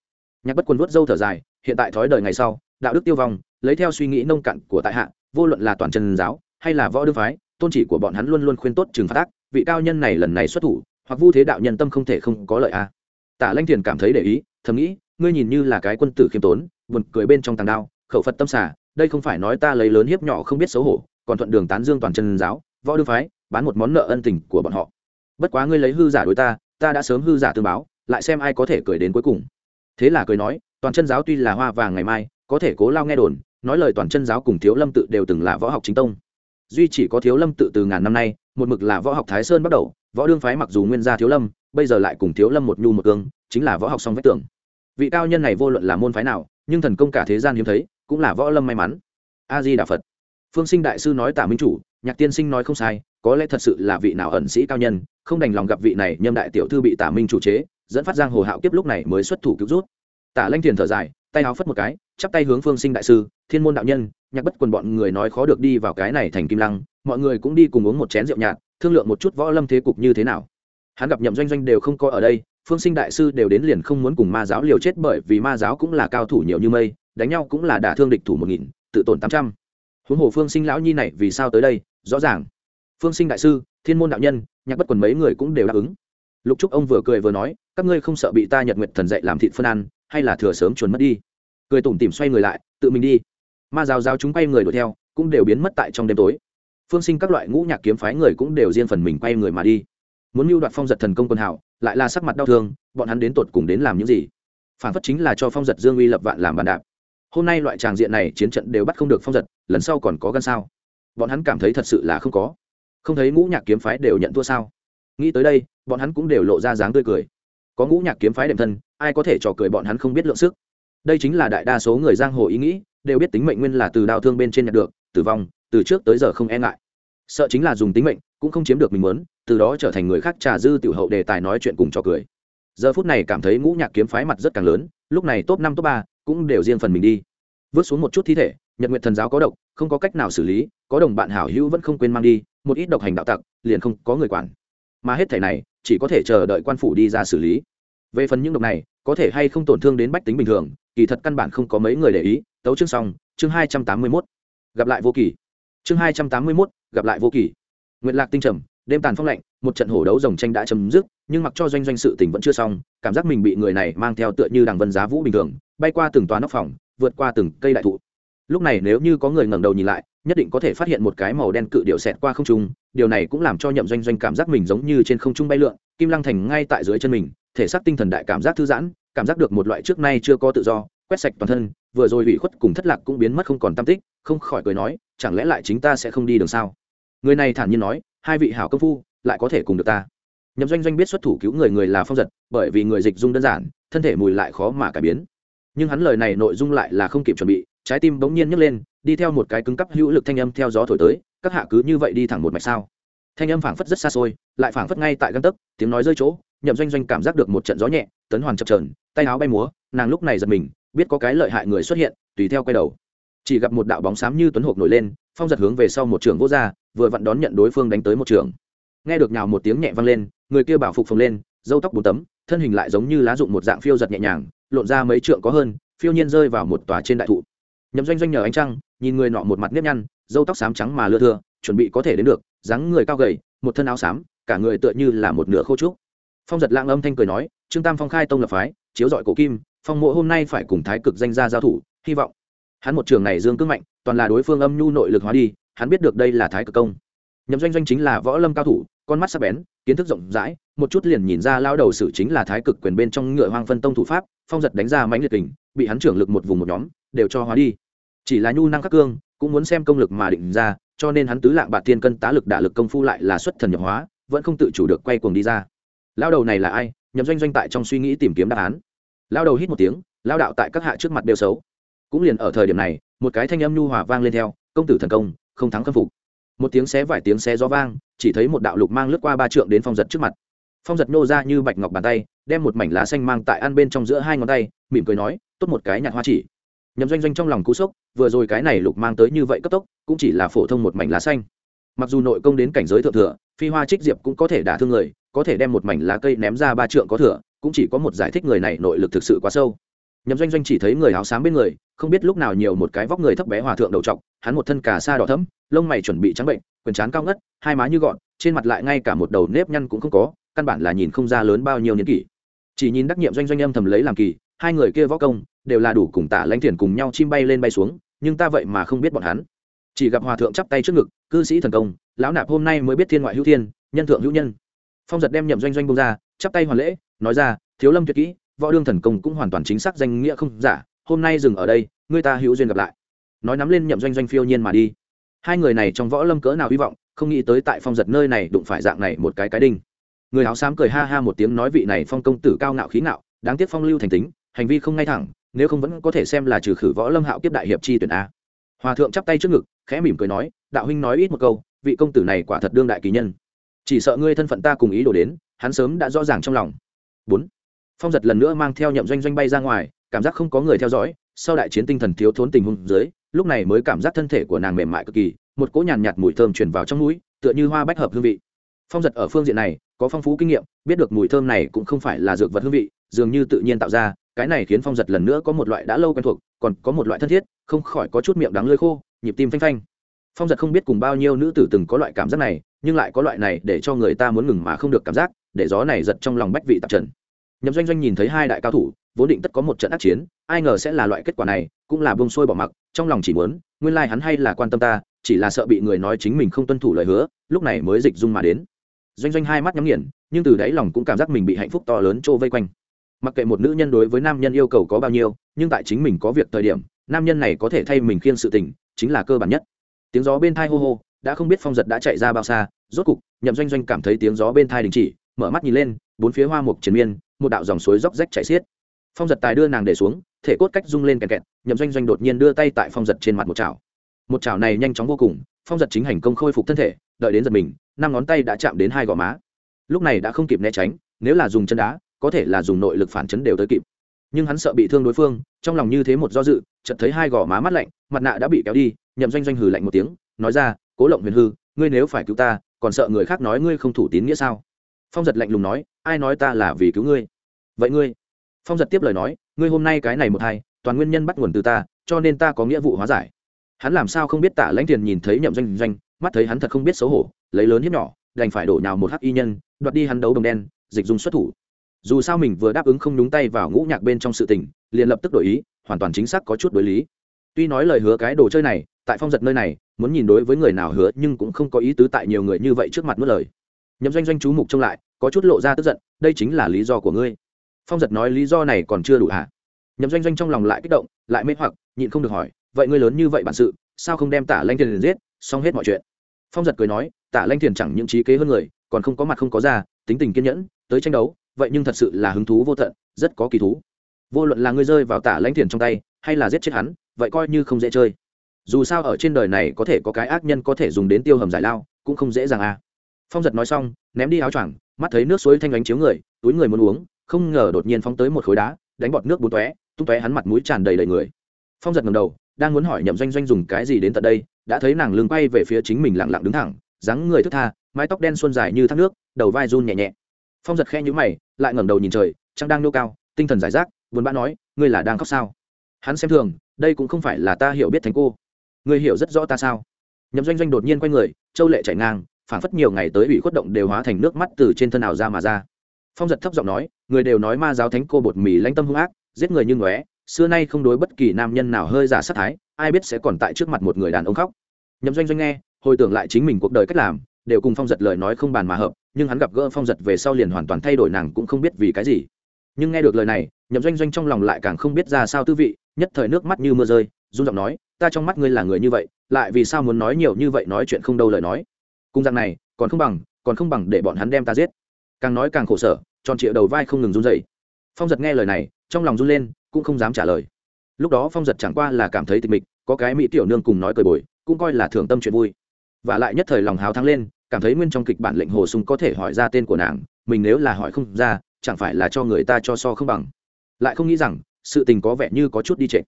Nhạc bất quân vuốt dâu thở dài, hiện tại thói đời ngày sau, đạo đức tiêu vong, lấy theo suy nghĩ nông cạn của tại hạ, vô luận là toàn chân giáo, hay là võ đương phái, tôn chỉ của bọn hắn luôn luôn khuyên tốt trừng phát ác, vị cao nhân này lần này xuất thủ, hoặc vu thế đạo nhân tâm không thể không có lợi a. Tả lanh thiền cảm thấy để ý, thầm nghĩ, ngươi nhìn như là cái quân tử khiêm tốn, buồn cười bên trong tàng đao, khẩu phật tâm xả, đây không phải nói ta lấy lớn hiếp nhỏ không biết xấu hổ, còn thuận đường tán dương toàn chân giáo, võ đương phái bán một món nợ ân tình của bọn họ. Bất quá ngươi lấy hư giả đối ta ta đã sớm hư giả tương báo, lại xem ai có thể cười đến cuối cùng. Thế là cười nói, toàn chân giáo tuy là hoa vàng ngày mai, có thể cố lao nghe đồn, nói lời toàn chân giáo cùng thiếu lâm tự đều từng là võ học chính tông. Duy chỉ có thiếu lâm tự từ ngàn năm nay, một mực là võ học thái sơn bắt đầu, võ đương phái mặc dù nguyên gia thiếu lâm, bây giờ lại cùng thiếu lâm một nhu một cương, chính là võ học song vách tưởng vị cao nhân này vô luận là môn phái nào, nhưng thần công cả thế gian hiếm thấy, cũng là võ lâm may mắn. A di đà phật. Phương sinh đại sư nói tả minh chủ, nhạc tiên sinh nói không sai có lẽ thật sự là vị nào ẩn sĩ cao nhân, không đành lòng gặp vị này nhâm đại tiểu thư bị tả minh chủ chế, dẫn phát giang hồ hạo kiếp lúc này mới xuất thủ cứu rút. Tả lanh thiền thở dài, tay áo phất một cái, chắp tay hướng phương sinh đại sư, thiên môn đạo nhân, nhạc bất quần bọn người nói khó được đi vào cái này thành kim lăng, mọi người cũng đi cùng uống một chén rượu nhạt, thương lượng một chút võ lâm thế cục như thế nào. Hắn gặp nhậm doanh doanh đều không có ở đây, phương sinh đại sư đều đến liền không muốn cùng ma giáo liều chết bởi vì ma giáo cũng là cao thủ nhiều như mây, đánh nhau cũng là đả thương địch thủ một nghìn, tự tổn tám trăm. Huống hồ phương sinh lão nhi này vì sao tới đây, rõ ràng phương sinh đại sư, thiên môn đạo nhân, nhạc bất quần mấy người cũng đều đáp ứng. Lục trúc ông vừa cười vừa nói, các ngươi không sợ bị ta nhật nguyệt thần dạy làm thịt phân ăn, hay là thừa sớm chuồn mất đi? Cười tủm tìm xoay người lại, tự mình đi. Ma giáo giáo chúng quay người đuổi theo, cũng đều biến mất tại trong đêm tối. Phương sinh các loại ngũ nhạc kiếm phái người cũng đều riêng phần mình quay người mà đi. Muốn mưu đoạt phong giật thần công quân hảo lại là sắc mặt đau thương, bọn hắn đến tột cùng đến làm những gì? Phản phất chính là cho phong giật dương uy lập vạn làm bàn đạp. Hôm nay loại tràng diện này chiến trận đều bắt không được phong giật, lần sau còn có gan sao? Bọn hắn cảm thấy thật sự là không có không thấy ngũ nhạc kiếm phái đều nhận thua sao? Nghĩ tới đây, bọn hắn cũng đều lộ ra dáng tươi cười. Có ngũ nhạc kiếm phái đệm thân, ai có thể trò cười bọn hắn không biết lượng sức? Đây chính là đại đa số người giang hồ ý nghĩ, đều biết tính mệnh nguyên là từ đau thương bên trên nhận được, tử vong, từ trước tới giờ không e ngại. Sợ chính là dùng tính mệnh, cũng không chiếm được mình muốn, từ đó trở thành người khác trà dư tiểu hậu đề tài nói chuyện cùng trò cười. Giờ phút này cảm thấy ngũ nhạc kiếm phái mặt rất càng lớn, lúc này top năm, top ba cũng đều riêng phần mình đi. Vớt xuống một chút thi thể, nhật nguyện thần giáo có độc, không có cách nào xử lý, có đồng bạn hảo hữu vẫn không quên mang đi một ít độc hành đạo tặc, liền không có người quản. Mà hết thể này, chỉ có thể chờ đợi quan phủ đi ra xử lý. Về phần những độc này, có thể hay không tổn thương đến bách tính bình thường, kỳ thật căn bản không có mấy người để ý. Tấu chương xong, chương hai trăm tám mươi mốt. Gặp lại vô kỳ. Chương hai trăm tám mươi mốt, gặp lại vô kỳ. Nguyện lạc tinh trầm, đêm tàn phong lạnh, một trận hổ đấu rồng tranh đã chấm dứt, nhưng mặc cho doanh doanh sự tình vẫn chưa xong, cảm giác mình bị người này mang theo tựa như đằng vân giá vũ bình thường, bay qua từng toa nóc phòng, vượt qua từng cây đại thụ lúc này nếu như có người ngẩng đầu nhìn lại, nhất định có thể phát hiện một cái màu đen cự điệu xẹt qua không trung, điều này cũng làm cho nhậm doanh doanh cảm giác mình giống như trên không trung bay lượn, kim lăng thành ngay tại dưới chân mình, thể xác tinh thần đại cảm giác thư giãn, cảm giác được một loại trước nay chưa có tự do, quét sạch toàn thân, vừa rồi ủy khuất cùng thất lạc cũng biến mất không còn tam tích, không khỏi cười nói, chẳng lẽ lại chính ta sẽ không đi đường sao? Người này thản nhiên nói, hai vị hảo công phu, lại có thể cùng được ta. Nhậm doanh doanh biết xuất thủ cứu người người là phong giật, bởi vì người dịch dung đơn giản, thân thể mùi lại khó mà cải biến. Nhưng hắn lời này nội dung lại là không kịp chuẩn bị trái tim bỗng nhiên nhấc lên, đi theo một cái cứng cắp hữu lực thanh âm theo gió thổi tới, các hạ cứ như vậy đi thẳng một mạch sao? Thanh âm phảng phất rất xa xôi, lại phảng phất ngay tại găng tấc, tiếng nói rơi chỗ, nhậm doanh doanh cảm giác được một trận gió nhẹ, tấn hoàn chập trờn tay áo bay múa, nàng lúc này giật mình, biết có cái lợi hại người xuất hiện, tùy theo quay đầu. Chỉ gặp một đạo bóng xám như tuấn hộp nổi lên, phong giật hướng về sau một trường vô gia vừa vặn đón nhận đối phương đánh tới một trường. Nghe được nhào một tiếng nhẹ vang lên, người kia bảo phục phồng lên dâu tóc bốn tấm, thân hình lại giống như lá dụng một dạng phiêu giật nhẹ nhàng, lộn ra mấy trượng có hơn, phiêu nhiên rơi vào một tòa trên đại thụ nhậm doanh doanh nhờ ánh trăng, nhìn người nọ một mặt nếp nhăn dâu tóc xám trắng mà lưa thưa, chuẩn bị có thể đến được, dáng người cao gầy, một thân áo xám, cả người tựa như là một nửa khô trúc. Phong giật lãng âm thanh cười nói, trương tam phong khai tông lập phái, chiếu dọi cổ kim, phong mộ hôm nay phải cùng thái cực danh gia giao thủ, hy vọng hắn một trường này dương cương mạnh, toàn là đối phương âm nhu nội lực hóa đi, hắn biết được đây là thái cực công. Nhậm doanh doanh chính là võ lâm cao thủ, con mắt sắc bén, kiến thức rộng rãi, một chút liền nhìn ra lao đầu sử chính là thái cực quyền bên trong ngựa hoang phân tông thủ pháp, phong giật đánh ra mãnh liệt kình, bị hắn trưởng lực một vùng một nhóm, đều cho hóa đi chỉ là nhu năng các cương, cũng muốn xem công lực mà định ra, cho nên hắn tứ lạng bạc tiên cân tá lực đả lực công phu lại là xuất thần nhập hóa, vẫn không tự chủ được quay cuồng đi ra. Lao đầu này là ai? Nhậm doanh doanh tại trong suy nghĩ tìm kiếm đáp án. Lao đầu hít một tiếng, lao đạo tại các hạ trước mặt đều xấu. Cũng liền ở thời điểm này, một cái thanh âm nhu hòa vang lên theo, công tử thần công, không thắng khâm phục. Một tiếng xé vài tiếng xé gió vang, chỉ thấy một đạo lục mang lướt qua ba trượng đến phong giật trước mặt. Phong giật nô ra như bạch ngọc bàn tay, đem một mảnh lá xanh mang tại ăn bên trong giữa hai ngón tay, mỉm cười nói, tốt một cái nhạt hoa chỉ nhậm doanh doanh trong lòng cú sốc, vừa rồi cái này lục mang tới như vậy cấp tốc, cũng chỉ là phổ thông một mảnh lá xanh. Mặc dù nội công đến cảnh giới thượng thừa, phi hoa trích diệp cũng có thể đả thương người, có thể đem một mảnh lá cây ném ra ba trượng có thừa, cũng chỉ có một giải thích người này nội lực thực sự quá sâu. Nhậm doanh doanh chỉ thấy người áo xám bên người, không biết lúc nào nhiều một cái vóc người thấp bé hòa thượng đầu trọc, hắn một thân cà sa đỏ thấm lông mày chuẩn bị trắng bệnh, quần trán cao ngất, hai má như gọn, trên mặt lại ngay cả một đầu nếp nhăn cũng không có, căn bản là nhìn không ra lớn bao nhiêu niên kỷ. Chỉ nhìn đắc nhiệm doanh doanh âm thầm lấy làm kỳ hai người kia võ công đều là đủ cùng tả lãnh thiền cùng nhau chim bay lên bay xuống, nhưng ta vậy mà không biết bọn hắn. Chỉ gặp hòa thượng chắp tay trước ngực, cư sĩ thần công, lão nạp hôm nay mới biết thiên ngoại hữu thiên, nhân thượng hữu nhân. Phong giật đem nhậm doanh doanh bông ra, chắp tay hoàn lễ, nói ra, thiếu lâm tuyệt kỹ, võ đương thần công cũng hoàn toàn chính xác danh nghĩa không giả, hôm nay dừng ở đây người ta hữu duyên gặp lại. Nói nắm lên nhậm doanh doanh phiêu nhiên mà đi. Hai người này trong võ lâm cỡ nào hy vọng, không nghĩ tới tại phong giật nơi này đụng phải dạng này một cái cái đinh. Người áo xám cười ha ha một tiếng nói vị này phong công tử cao ngạo khí ngạo, đáng tiếc phong lưu thành tính hành vi không ngay thẳng nếu không vẫn có thể xem là trừ khử võ lâm hạo kiếp đại hiệp chi tuyển a. Hòa thượng chắp tay trước ngực khẽ mỉm cười nói đạo huynh nói ít một câu vị công tử này quả thật đương đại kỳ nhân. Chỉ sợ ngươi thân phận ta cùng ý đồ đến hắn sớm đã rõ ràng trong lòng. Bốn. Phong giật lần nữa mang theo nhậm doanh doanh bay ra ngoài cảm giác không có người theo dõi sau đại chiến tinh thần thiếu thốn tình huống dưới lúc này mới cảm giác thân thể của nàng mềm mại cực kỳ một cỗ nhàn nhạt, nhạt mùi thơm truyền vào trong mũi tựa như hoa bách hợp hương vị. Phong giật ở phương diện này có phong phú kinh nghiệm biết được mùi thơm này cũng không phải là dược vật hương vị dường như tự nhiên tạo ra cái này khiến phong giật lần nữa có một loại đã lâu quen thuộc, còn có một loại thân thiết, không khỏi có chút miệng đắng lơi khô, nhịp tim phanh phanh. Phong giật không biết cùng bao nhiêu nữ tử từng có loại cảm giác này, nhưng lại có loại này để cho người ta muốn ngừng mà không được cảm giác, để gió này giật trong lòng bách vị tạp trần. Nhậm doanh doanh nhìn thấy hai đại cao thủ, vốn định tất có một trận ác chiến, ai ngờ sẽ là loại kết quả này, cũng là bông sôi bỏ mặc, trong lòng chỉ muốn, nguyên lai、like、hắn hay là quan tâm ta, chỉ là sợ bị người nói chính mình không tuân thủ lời hứa, lúc này mới dịch dung mà đến. Doanh doanh hai mắt nhắm nghiền, nhưng từ đáy lòng cũng cảm giác mình bị hạnh phúc to lớn trô vây quanh mặc kệ một nữ nhân đối với nam nhân yêu cầu có bao nhiêu, nhưng tại chính mình có việc thời điểm, nam nhân này có thể thay mình khiêng sự tình, chính là cơ bản nhất. Tiếng gió bên thai hô hô, đã không biết phong giật đã chạy ra bao xa, rốt cục, nhậm doanh doanh cảm thấy tiếng gió bên thai đình chỉ, mở mắt nhìn lên, bốn phía hoa mục triền miên, một đạo dòng suối róc rách chảy xiết. Phong giật tài đưa nàng để xuống, thể cốt cách rung lên kẹt kẹt, nhậm doanh doanh đột nhiên đưa tay tại phong giật trên mặt một chảo. Một chảo này nhanh chóng vô cùng, phong giật chính hành công khôi phục thân thể, đợi đến giật mình, năm ngón tay đã chạm đến hai gò má. Lúc này đã không kịp né tránh, nếu là dùng chân đá có thể là dùng nội lực phản chấn đều tới kịp. Nhưng hắn sợ bị thương đối phương, trong lòng như thế một do dự, chợt thấy hai gò má mắt lạnh, mặt nạ đã bị kéo đi, nhậm doanh doanh hừ lạnh một tiếng, nói ra, cố lộng huyền hư, ngươi nếu phải cứu ta, còn sợ người khác nói ngươi không thủ tín nghĩa sao? Phong giật lạnh lùng nói, ai nói ta là vì cứu ngươi? Vậy ngươi? Phong giật tiếp lời nói, ngươi hôm nay cái này một hai, toàn nguyên nhân bắt nguồn từ ta, cho nên ta có nghĩa vụ hóa giải. Hắn làm sao không biết tạ lãnh tiền nhìn thấy nhậm doanh doanh, mắt thấy hắn thật không biết xấu hổ, lấy lớn hiếp nhỏ, đành phải đổ nhào một hắc y nhân, đoạt đi hắn đấu đồng đen, dịch dung xuất thủ dù sao mình vừa đáp ứng không nhúng tay vào ngũ nhạc bên trong sự tình, liền lập tức đổi ý, hoàn toàn chính xác có chút đối lý. Tuy nói lời hứa cái đồ chơi này, tại phong giật nơi này, muốn nhìn đối với người nào hứa nhưng cũng không có ý tứ tại nhiều người như vậy trước mặt mất lời. Nhậm doanh doanh chú mục trông lại, có chút lộ ra tức giận, đây chính là lý do của ngươi. Phong giật nói lý do này còn chưa đủ hả? Nhậm doanh doanh trong lòng lại kích động, lại mê hoặc, nhịn không được hỏi, vậy ngươi lớn như vậy bản sự, sao không đem tả lanh thiền giết, xong hết mọi chuyện. Phong giật cười nói, tả lanh thiền chẳng những trí kế hơn người, còn không có mặt không có ra tính tình kiên nhẫn, tới tranh đấu vậy nhưng thật sự là hứng thú vô tận, rất có kỳ thú. Vô luận là ngươi rơi vào tả lãnh thiền trong tay, hay là giết chết hắn, vậy coi như không dễ chơi. Dù sao ở trên đời này có thể có cái ác nhân có thể dùng đến tiêu hầm giải lao, cũng không dễ dàng à. Phong giật nói xong, ném đi áo choàng, mắt thấy nước suối thanh ánh chiếu người, túi người muốn uống, không ngờ đột nhiên phóng tới một khối đá, đánh bọt nước bún tóe, tung tóe hắn mặt mũi tràn đầy đầy người. Phong giật ngầm đầu, đang muốn hỏi nhậm doanh doanh dùng cái gì đến tận đây, đã thấy nàng lưng quay về phía chính mình lặng lặng đứng thẳng, dáng người thức tha, mái tóc đen xuân dài như thác nước, đầu vai run nhẹ nhẹ phong giật khe nhũ mày, lại ngẩng đầu nhìn trời, trăng đang nô cao, tinh thần giải rác, buồn bã nói, ngươi là đang khóc sao? Hắn xem thường, đây cũng không phải là ta hiểu biết thành cô. Ngươi hiểu rất rõ ta sao? Nhậm doanh doanh đột nhiên quay người, châu lệ chạy ngang, phảng phất nhiều ngày tới bị khuất động đều hóa thành nước mắt từ trên thân nào ra mà ra. Phong giật thấp giọng nói, người đều nói ma giáo thánh cô bột mì lãnh tâm hung ác, giết người như ngóe, xưa nay không đối bất kỳ nam nhân nào hơi giả sát thái, ai biết sẽ còn tại trước mặt một người đàn ông khóc. Nhậm doanh doanh nghe, hồi tưởng lại chính mình cuộc đời cách làm, đều cùng phong giật lời nói không bàn mà hợp nhưng hắn gặp gỡ phong giật về sau liền hoàn toàn thay đổi nàng cũng không biết vì cái gì. Nhưng nghe được lời này, nhậm doanh doanh trong lòng lại càng không biết ra sao tư vị, nhất thời nước mắt như mưa rơi, run giọng nói, ta trong mắt ngươi là người như vậy, lại vì sao muốn nói nhiều như vậy nói chuyện không đâu lời nói? Cung rằng này, còn không bằng, còn không bằng để bọn hắn đem ta giết. Càng nói càng khổ sở, tròn trịa đầu vai không ngừng run dậy phong giật nghe lời này, trong lòng run lên, cũng không dám trả lời. Lúc đó phong giật chẳng qua là cảm thấy tịch mịch, có cái mỹ tiểu nương cùng nói cười bồi, cũng coi là thưởng tâm chuyện vui. Và lại nhất thời lòng hào thắng lên cảm thấy nguyên trong kịch bản lệnh hồ sung có thể hỏi ra tên của nàng, mình nếu là hỏi không ra, chẳng phải là cho người ta cho so không bằng. Lại không nghĩ rằng, sự tình có vẻ như có chút đi trệ.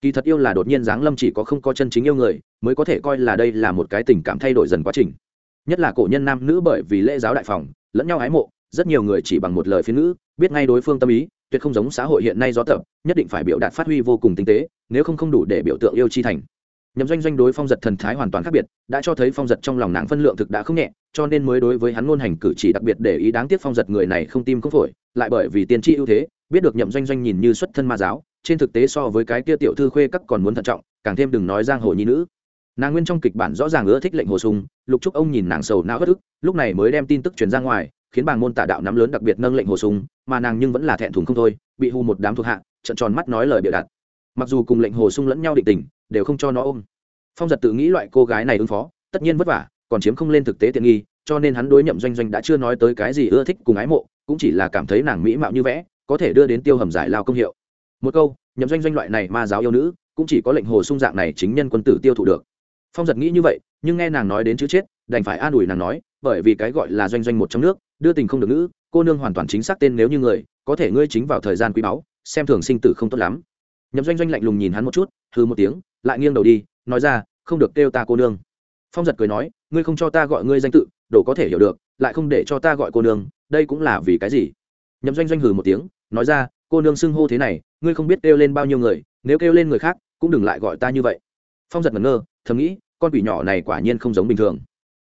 Kỳ thật yêu là đột nhiên giáng lâm chỉ có không có chân chính yêu người, mới có thể coi là đây là một cái tình cảm thay đổi dần quá trình. Nhất là cổ nhân nam nữ bởi vì lễ giáo đại phòng, lẫn nhau ái mộ, rất nhiều người chỉ bằng một lời phiên ngữ, biết ngay đối phương tâm ý, tuyệt không giống xã hội hiện nay gió tập, nhất định phải biểu đạt phát huy vô cùng tinh tế, nếu không không đủ để biểu tượng yêu chi thành nhậm doanh doanh đối phong giật thần thái hoàn toàn khác biệt, đã cho thấy phong giật trong lòng nàng phân lượng thực đã không nhẹ, cho nên mới đối với hắn ngôn hành cử chỉ đặc biệt để ý đáng tiếc phong giật người này không tim không phổi, lại bởi vì tiên tri ưu thế, biết được nhậm doanh doanh nhìn như xuất thân ma giáo, trên thực tế so với cái kia tiểu thư khuê các còn muốn thận trọng, càng thêm đừng nói giang hồ nhi nữ. Nàng nguyên trong kịch bản rõ ràng ưa thích lệnh hồ sung, lục trúc ông nhìn nàng sầu não bất ức, lúc này mới đem tin tức truyền ra ngoài, khiến bàng môn tả đạo nắm lớn đặc biệt nâng lệnh hồ sung, mà nàng nhưng vẫn là thẹn thùng không thôi, bị hù một đám thuộc hạ trận tròn mắt nói lời bịa đặt mặc dù cùng lệnh hồ sung lẫn nhau định tình đều không cho nó ôm. Phong giật tự nghĩ loại cô gái này ứng phó, tất nhiên vất vả, còn chiếm không lên thực tế tiện nghi, cho nên hắn đối nhậm doanh doanh đã chưa nói tới cái gì ưa thích cùng ái mộ, cũng chỉ là cảm thấy nàng mỹ mạo như vẽ, có thể đưa đến tiêu hầm giải lao công hiệu. Một câu, nhậm doanh doanh loại này ma giáo yêu nữ, cũng chỉ có lệnh hồ sung dạng này chính nhân quân tử tiêu thụ được. Phong giật nghĩ như vậy, nhưng nghe nàng nói đến chữ chết, đành phải an ủi nàng nói, bởi vì cái gọi là doanh doanh một trong nước, đưa tình không được nữ cô nương hoàn toàn chính xác tên nếu như người, có thể ngươi chính vào thời gian quý báu, xem thường sinh tử không tốt lắm nhậm doanh doanh lạnh lùng nhìn hắn một chút hư một tiếng, lại nghiêng đầu đi, nói ra, không được kêu ta cô nương. Phong giật cười nói, ngươi không cho ta gọi ngươi danh tự, đồ có thể hiểu được, lại không để cho ta gọi cô nương, đây cũng là vì cái gì? Nhậm doanh doanh hừ một tiếng, nói ra, cô nương xưng hô thế này, ngươi không biết kêu lên bao nhiêu người, nếu kêu lên người khác, cũng đừng lại gọi ta như vậy. Phong giật ngẩn ngơ, thầm nghĩ, con quỷ nhỏ này quả nhiên không giống bình thường.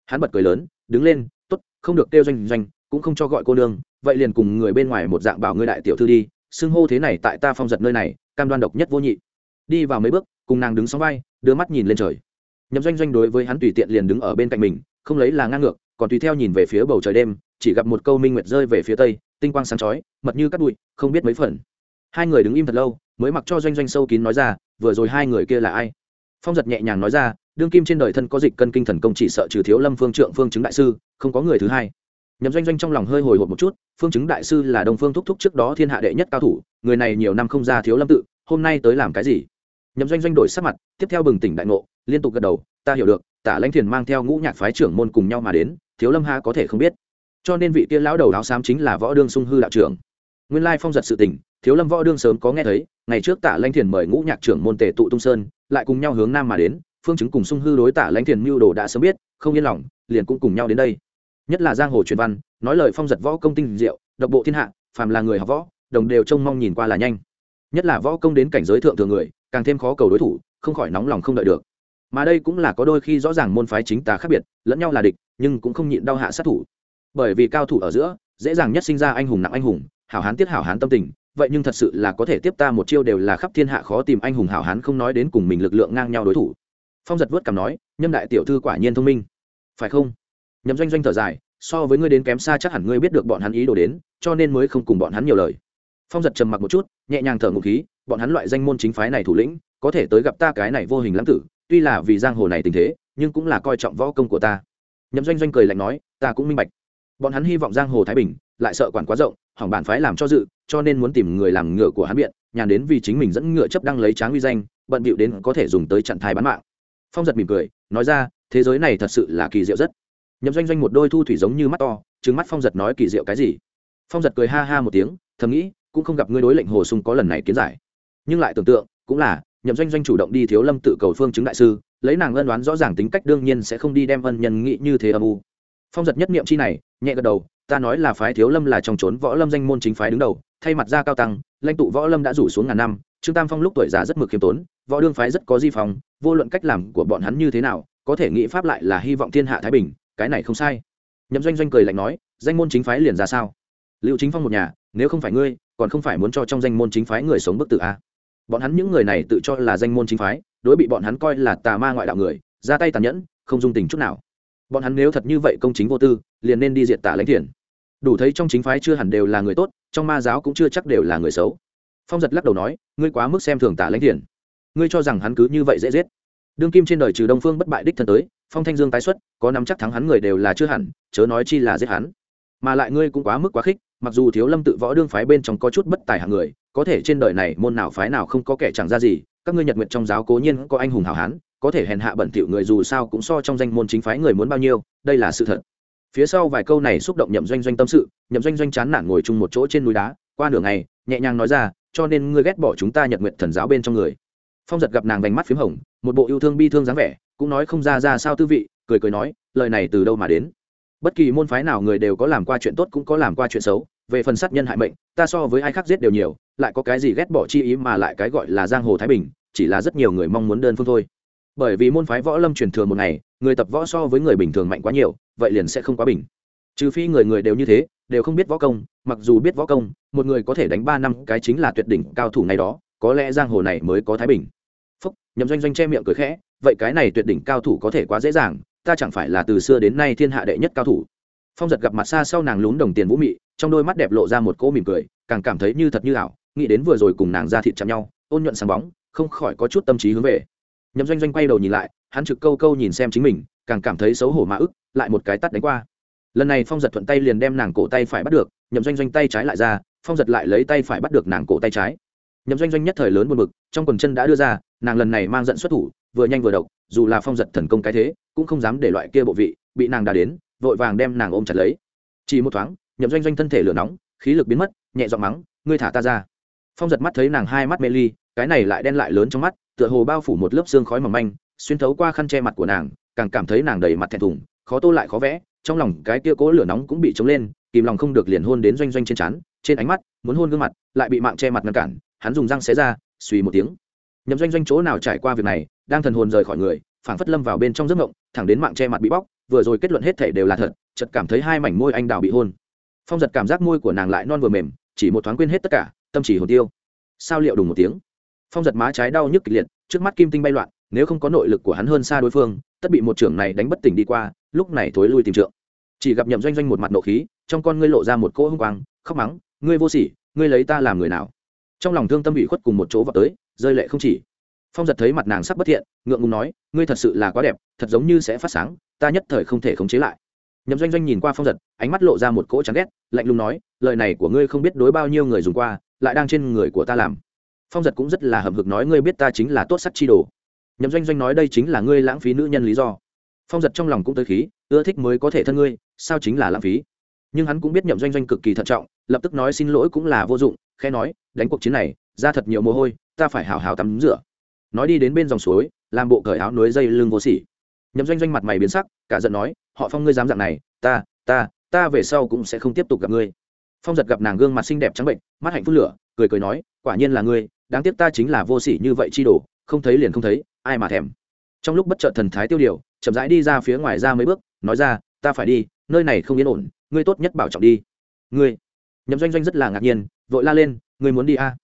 Hắn bật cười lớn, đứng lên t ố t không được kêu doanh doanh, cũng không cho gọi cô nương, vậy liền cùng người bên ngoài một dạng bảo ngươi đại tiểu thư đi, xưng hô thế này tại ta phong giật nơi này cam đoan độc nhất vô nhị. Đi vào mấy bước, cùng nàng đứng sóng vai, đưa mắt nhìn lên trời. Nhậm doanh doanh đối với hắn tùy tiện liền đứng ở bên cạnh mình, không lấy là ngang ngược, còn tùy theo nhìn về phía bầu trời đêm, chỉ gặp một câu minh nguyệt rơi về phía tây, tinh quang sáng chói, mật như cắt bụi, không biết mấy phần. Hai người đứng im thật lâu, mới mặc cho doanh doanh sâu kín nói ra, vừa rồi hai người kia là ai? Phong giật nhẹ nhàng nói ra, đương kim trên đời thân có dịch cân kinh thần công chỉ sợ trừ thiếu lâm phương trượng phương chứng đại sư, không có người thứ hai nhậm doanh doanh trong lòng hơi hồi hộp một chút, phương chứng đại sư là đồng phương thúc thúc trước đó thiên hạ đệ nhất cao thủ, người này nhiều năm không ra thiếu lâm tự, hôm nay tới làm cái gì? Nhậm doanh doanh đổi sắc mặt, tiếp theo bừng tỉnh đại ngộ, liên tục gật đầu, ta hiểu được, tả lãnh thiền mang theo ngũ nhạc phái trưởng môn cùng nhau mà đến, thiếu lâm ha có thể không biết. Cho nên vị kia lão đầu áo xám chính là võ đương sung hư đạo trưởng. Nguyên lai phong giật sự tình, thiếu lâm võ đương sớm có nghe thấy, ngày trước tả lãnh thiền mời ngũ nhạc trưởng môn tề tụ tung sơn, lại cùng nhau hướng nam mà đến, phương chứng cùng sung hư đối tả lãnh thiền mưu đồ đã sớm biết, không yên lòng, liền cũng cùng nhau đến đây nhất là giang hồ truyền văn, nói lời phong giật võ công tinh diệu, độc bộ thiên hạ, phàm là người học võ, đồng đều trông mong nhìn qua là nhanh. Nhất là võ công đến cảnh giới thượng thừa người, càng thêm khó cầu đối thủ, không khỏi nóng lòng không đợi được. Mà đây cũng là có đôi khi rõ ràng môn phái chính tà khác biệt, lẫn nhau là địch, nhưng cũng không nhịn đau hạ sát thủ. Bởi vì cao thủ ở giữa, dễ dàng nhất sinh ra anh hùng nặng anh hùng, hảo hán tiết hảo hán tâm tình, vậy nhưng thật sự là có thể tiếp ta một chiêu đều là khắp thiên hạ khó tìm anh hùng hảo hán không nói đến cùng mình lực lượng ngang nhau đối thủ. Phong giật vớt cảm nói, nhâm đại tiểu thư quả nhiên thông minh. Phải không? Nhậm doanh doanh thở dài, so với ngươi đến kém xa chắc hẳn ngươi biết được bọn hắn ý đồ đến, cho nên mới không cùng bọn hắn nhiều lời. Phong giật trầm mặc một chút, nhẹ nhàng thở ngụ khí, bọn hắn loại danh môn chính phái này thủ lĩnh, có thể tới gặp ta cái này vô hình lãng tử, tuy là vì giang hồ này tình thế, nhưng cũng là coi trọng võ công của ta. Nhậm doanh doanh cười lạnh nói, ta cũng minh bạch. Bọn hắn hy vọng giang hồ thái bình, lại sợ quản quá rộng, hỏng bản phái làm cho dự, cho nên muốn tìm người làm ngựa của hắn biện, nhàn đến vì chính mình dẫn ngựa chấp đăng lấy tráng uy danh, bận bịu đến có thể dùng tới chặn thai bán mạng. Phong giật mỉm cười, nói ra, thế giới này thật sự là kỳ diệu rất nhậm doanh doanh một đôi thu thủy giống như mắt to trứng mắt phong giật nói kỳ diệu cái gì? Phong giật cười ha ha một tiếng, thầm nghĩ, cũng không gặp ngươi đối lệnh hồ sung có lần này kiến giải. Nhưng lại tưởng tượng, cũng là, nhậm doanh doanh chủ động đi thiếu lâm tự cầu phương chứng đại sư, lấy nàng ân đoán rõ ràng tính cách đương nhiên sẽ không đi đem ân nhân nghĩ như thế âm u. Phong giật nhất niệm chi này, nhẹ gật đầu, ta nói là phái thiếu lâm là trong trốn võ lâm danh môn chính phái đứng đầu, thay mặt ra cao tăng, lãnh tụ võ lâm đã rủ xuống ngàn năm, trương tam phong lúc tuổi già rất mực khiêm tốn, võ đương phái rất có di phòng vô luận cách làm của bọn hắn như thế nào, có thể nghĩ pháp lại là hy vọng thiên hạ thái bình cái này không sai. Nhậm doanh doanh cười lạnh nói, danh môn chính phái liền ra sao? Liệu chính phong một nhà, nếu không phải ngươi, còn không phải muốn cho trong danh môn chính phái người sống bức tử a bọn hắn những người này tự cho là danh môn chính phái, đối bị bọn hắn coi là tà ma ngoại đạo người, ra tay tàn nhẫn, không dung tình chút nào. Bọn hắn nếu thật như vậy công chính vô tư, liền nên đi diệt tả lãnh thiền đủ thấy trong chính phái chưa hẳn đều là người tốt, trong ma giáo cũng chưa chắc đều là người xấu. Phong giật lắc đầu nói, ngươi quá mức xem thường tả lãnh thiền ngươi cho rằng hắn cứ như vậy dễ giết. Đương kim trên đời trừ đông phương bất bại đích thân tới phong thanh dương tái xuất, có nắm chắc thắng hắn người đều là chưa hẳn, chớ nói chi là giết hắn. Mà lại ngươi cũng quá mức quá khích, mặc dù thiếu lâm tự võ đương phái bên trong có chút bất tài hạng người, có thể trên đời này môn nào phái nào không có kẻ chẳng ra gì, các ngươi nhật nguyện trong giáo cố nhiên có anh hùng hảo hán, có thể hèn hạ bẩn thỉu người dù sao cũng so trong danh môn chính phái người muốn bao nhiêu, đây là sự thật. Phía sau vài câu này xúc động nhậm doanh doanh tâm sự, nhậm doanh doanh chán nản ngồi chung một chỗ trên núi đá, qua nửa ngày, nhẹ nhàng nói ra, cho nên ngươi ghét bỏ chúng ta nhật nguyện thần giáo bên trong người. Phong giật gặp nàng vành mắt p h í m hồng một bộ yêu thương bi thương dáng vẻ, cũng nói không ra ra sao tư vị, cười cười nói, lời này từ đâu mà đến? Bất kỳ môn phái nào người đều có làm qua chuyện tốt cũng có làm qua chuyện xấu, về phần sát nhân hại mệnh, ta so với ai khác giết đều nhiều, lại có cái gì ghét bỏ chi ý mà lại cái gọi là giang hồ thái bình, chỉ là rất nhiều người mong muốn đơn phương thôi. Bởi vì môn phái võ lâm truyền thường một ngày, người tập võ so với người bình thường mạnh quá nhiều, vậy liền sẽ không quá bình. Trừ phi người người đều như thế, đều không biết võ công, mặc dù biết võ công, một người có thể đánh ba năm cái chính là tuyệt đỉnh cao thủ này đó, có lẽ giang hồ này mới có thái bình phúc, nhậm doanh doanh che miệng cười khẽ, vậy cái này tuyệt đỉnh cao thủ có thể quá dễ dàng, ta chẳng phải là từ xưa đến nay thiên hạ đệ nhất cao thủ. Phong giật gặp mặt xa sau nàng lún đồng tiền vũ mị, trong đôi mắt đẹp lộ ra một cỗ mỉm cười, càng cảm thấy như thật như ảo, nghĩ đến vừa rồi cùng nàng ra thịt chạm nhau, ôn nhuận sáng bóng, không khỏi có chút tâm trí hướng về. Nhậm doanh doanh quay đầu nhìn lại, hắn trực câu câu nhìn xem chính mình, càng cảm thấy xấu hổ mã ức, lại một cái tắt đánh qua. Lần này phong giật thuận tay liền đem nàng cổ tay phải bắt được, nhậm doanh doanh tay trái lại ra, phong giật lại lấy tay phải bắt được nàng cổ tay trái. Nhậm doanh doanh nhất thời lớn một bực, trong quần chân đã đưa ra nàng lần này mang giận xuất thủ, vừa nhanh vừa độc, dù là phong giật thần công cái thế, cũng không dám để loại kia bộ vị, bị nàng đà đến, vội vàng đem nàng ôm chặt lấy. Chỉ một thoáng, nhậm doanh doanh thân thể lửa nóng, khí lực biến mất, nhẹ giọng mắng, ngươi thả ta ra. Phong giật mắt thấy nàng hai mắt mê ly, cái này lại đen lại lớn trong mắt, tựa hồ bao phủ một lớp xương khói mỏng manh, xuyên thấu qua khăn che mặt của nàng, càng cảm thấy nàng đầy mặt thẹn thùng, khó tô lại khó vẽ, trong lòng cái kia cố lửa nóng cũng bị chống lên, kìm lòng không được liền hôn đến doanh doanh trên trán, trên ánh mắt, muốn hôn gương mặt, lại bị mạng che mặt ngăn cản, hắn dùng răng xé ra suy một tiếng nhậm doanh doanh chỗ nào trải qua việc này, đang thần hồn rời khỏi người, phảng phất lâm vào bên trong giấc mộng, thẳng đến mạng che mặt bị bóc, vừa rồi kết luận hết thể đều là thật, chợt cảm thấy hai mảnh môi anh đào bị hôn. Phong giật cảm giác môi của nàng lại non vừa mềm, chỉ một thoáng quên hết tất cả, tâm chỉ hồn tiêu. Sao liệu đùng một tiếng? Phong giật má trái đau nhức kịch liệt, trước mắt kim tinh bay loạn, nếu không có nội lực của hắn hơn xa đối phương, tất bị một trưởng này đánh bất tỉnh đi qua, lúc này thối lui tìm trượng. Chỉ gặp nhậm doanh doanh một mặt nộ khí, trong con ngươi lộ ra một cỗ hung quang, khóc mắng, ngươi vô sỉ, ngươi lấy ta làm người nào? Trong lòng thương tâm bị khuất cùng một chỗ vào tới rơi lệ không chỉ. Phong giật thấy mặt nàng sắp bất thiện, ngượng ngùng nói, ngươi thật sự là quá đẹp, thật giống như sẽ phát sáng, ta nhất thời không thể khống chế lại. Nhậm doanh doanh nhìn qua phong giật, ánh mắt lộ ra một cỗ chán ghét, lạnh lùng nói, lời này của ngươi không biết đối bao nhiêu người dùng qua, lại đang trên người của ta làm. Phong giật cũng rất là hậm hực nói, ngươi biết ta chính là tốt sắc chi đồ. Nhậm doanh doanh nói, đây chính là ngươi lãng phí nữ nhân lý do. Phong giật trong lòng cũng tới khí, ưa thích mới có thể thân ngươi, sao chính là lãng phí? Nhưng hắn cũng biết nhậm doanh doanh cực kỳ thận trọng, lập tức nói, xin lỗi cũng là vô dụng. Khe nói, đánh cuộc chiến này, ra thật nhiều mồ hôi ta phải hào hào tắm rửa. Nói đi đến bên dòng suối, làm bộ cởi áo núi dây lưng vô sỉ. Nhậm doanh doanh mặt mày biến sắc, cả giận nói, họ phong ngươi dám dạng này, ta ta ta về sau cũng sẽ không tiếp tục gặp ngươi. Phong giật gặp nàng gương mặt xinh đẹp trắng bệnh, mắt hạnh phúc lửa, cười cười nói, quả nhiên là ngươi, đáng tiếc ta chính là vô sỉ như vậy chi đồ, không thấy liền không thấy, ai mà thèm. Trong lúc bất chợt thần thái tiêu điều, chậm rãi đi ra phía ngoài ra mấy bước, nói ra, ta phải đi, nơi này không yên ổn, ngươi tốt nhất bảo trọng đi. Ngươi? Nhậm doanh doanh rất là ngạc nhiên, vội la lên, ngươi muốn đi à?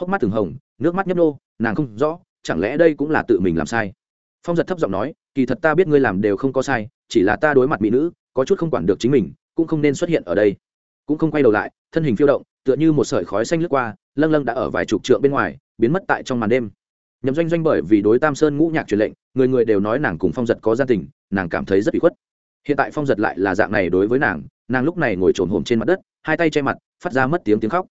hốc mắt thường hồng nước mắt nhấp nô, nàng không rõ, chẳng lẽ đây cũng là tự mình làm sai? Phong giật thấp giọng nói, kỳ thật ta biết ngươi làm đều không có sai, chỉ là ta đối mặt mỹ nữ, có chút không quản được chính mình, cũng không nên xuất hiện ở đây. Cũng không quay đầu lại, thân hình phiêu động, tựa như một sợi khói xanh lướt qua, lâng lâng đã ở vài chục trượng bên ngoài, biến mất tại trong màn đêm. Nhậm doanh doanh bởi vì đối tam sơn ngũ nhạc truyền lệnh, người người đều nói nàng cùng phong giật có gia tình, nàng cảm thấy rất bị khuất. Hiện tại phong giật lại là dạng này đối với nàng nàng lúc này ngồi trồn hồm trên mặt đất, hai tay che mặt, phát ra mất tiếng tiếng khóc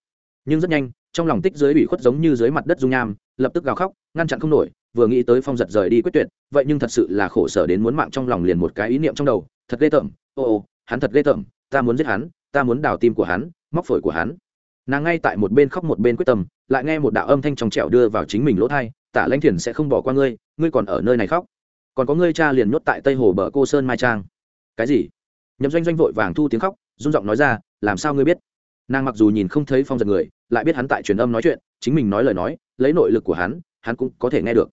nhưng rất nhanh, trong lòng tích dưới bị khuất giống như dưới mặt đất dung nham, lập tức gào khóc, ngăn chặn không nổi, vừa nghĩ tới phong giật rời đi quyết tuyệt, vậy nhưng thật sự là khổ sở đến muốn mạng trong lòng liền một cái ý niệm trong đầu, thật ghê tởm, ô ô, hắn thật ghê tởm, ta muốn giết hắn, ta muốn đào tim của hắn, móc phổi của hắn. Nàng ngay tại một bên khóc một bên quyết tâm, lại nghe một đạo âm thanh trong trẻo đưa vào chính mình lỗ thai, tả lãnh thiền sẽ không bỏ qua ngươi ngươi còn ở nơi này khóc. Còn có ngươi cha liền nhốt tại tây hồ bờ cô sơn mai trang. Cái gì? Nhậm doanh doanh vội vàng thu tiếng khóc, run giọng nói ra, làm sao ngươi biết? Nàng mặc dù nhìn không thấy phong giật người, lại biết hắn tại truyền âm nói chuyện, chính mình nói lời nói, lấy nội lực của hắn hắn cũng có thể nghe được.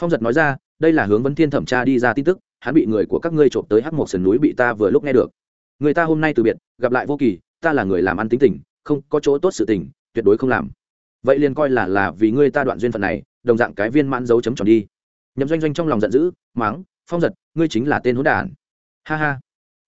Phong giật nói ra, đây là hướng vấn thiên thẩm tra đi ra tin tức, hắn bị người của các ngươi trộm tới hắc một sườn núi bị ta vừa lúc nghe được. Người ta hôm nay từ biệt, gặp lại vô kỳ, ta là người làm ăn tính tình, không có chỗ tốt sự tình, tuyệt đối không làm. Vậy liền coi là là vì ngươi ta đoạn duyên phận này, đồng dạng cái viên mãn dấu chấm tròn đi. Nhậm doanh doanh trong lòng giận dữ máng phong giật, ngươi chính là tên hỗn đản. Ha ha.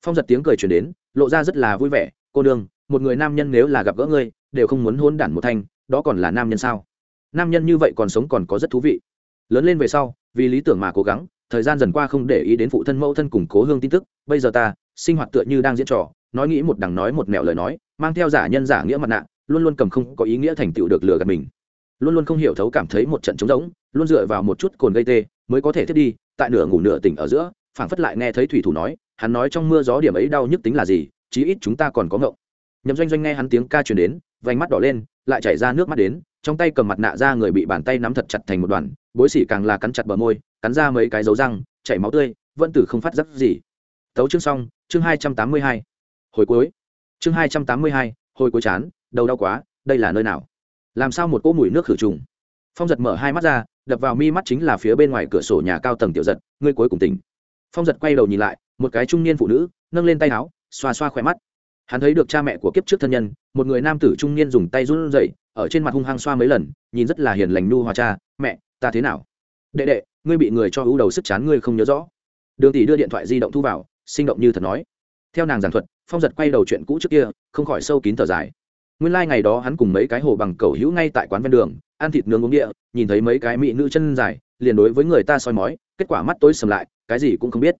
Phong giật tiếng cười chuyển đến, lộ ra rất là vui vẻ, cô đương một người nam nhân nếu là gặp gỡ ngươi, đều không muốn hôn đản một thanh đó còn là nam nhân sao? Nam nhân như vậy còn sống còn có rất thú vị. Lớn lên về sau, vì lý tưởng mà cố gắng, thời gian dần qua không để ý đến phụ thân mẫu thân củng cố hương tin tức, bây giờ ta, sinh hoạt tựa như đang diễn trò, nói nghĩ một đằng nói một mẹo lời nói, mang theo giả nhân giả nghĩa mặt nạ, luôn luôn cầm không có ý nghĩa thành tựu được lừa gạt mình. Luôn luôn không hiểu thấu cảm thấy một trận trống rỗng, luôn dựa vào một chút cồn gây tê, mới có thể thiết đi, tại nửa ngủ nửa tỉnh ở giữa, phảng phất lại nghe thấy thủy thủ nói, hắn nói trong mưa gió điểm ấy đau nhức tính là gì, chí ít chúng ta còn có ngộng nhậm doanh doanh nghe hắn tiếng ca truyền đến, vành mắt đỏ lên, lại chảy ra nước mắt đến, trong tay cầm mặt nạ ra người bị bàn tay nắm thật chặt thành một đoàn, bối xỉ càng là cắn chặt bờ môi, cắn ra mấy cái dấu răng, chảy máu tươi, vẫn tử không phát giác gì. Tấu chương xong, chương hai trăm tám mươi hai. Hồi cuối. Chương hai trăm tám mươi hai, hồi cuối chán, đầu đau quá, đây là nơi nào? Làm sao một cỗ mùi nước khử trùng? Phong giật mở hai mắt ra, đập vào mi mắt chính là phía bên ngoài cửa sổ nhà cao tầng tiểu giật, ngươi cuối cùng tỉnh. Phong giật quay đầu nhìn lại, một cái trung niên phụ nữ, nâng lên tay áo, xoa xoa khỏe mắt hắn thấy được cha mẹ của kiếp trước thân nhân, một người nam tử trung niên dùng tay run rẩy, ở trên mặt hung hăng xoa mấy lần, nhìn rất là hiền lành nu hòa cha, mẹ, ta thế nào? Đệ đệ, ngươi bị người cho u đầu sức chán ngươi không nhớ rõ. Đường tỷ đưa điện thoại di động thu vào, sinh động như thật nói. Theo nàng giảng thuật, phong giật quay đầu chuyện cũ trước kia, không khỏi sâu kín thở dài. Nguyên lai、like、ngày đó hắn cùng mấy cái hồ bằng cầu hữu ngay tại quán ven đường, ăn thịt nướng uống địa, nhìn thấy mấy cái mỹ nữ chân dài, liền đối với người ta soi mói, kết quả mắt tối sầm lại, cái gì cũng không biết.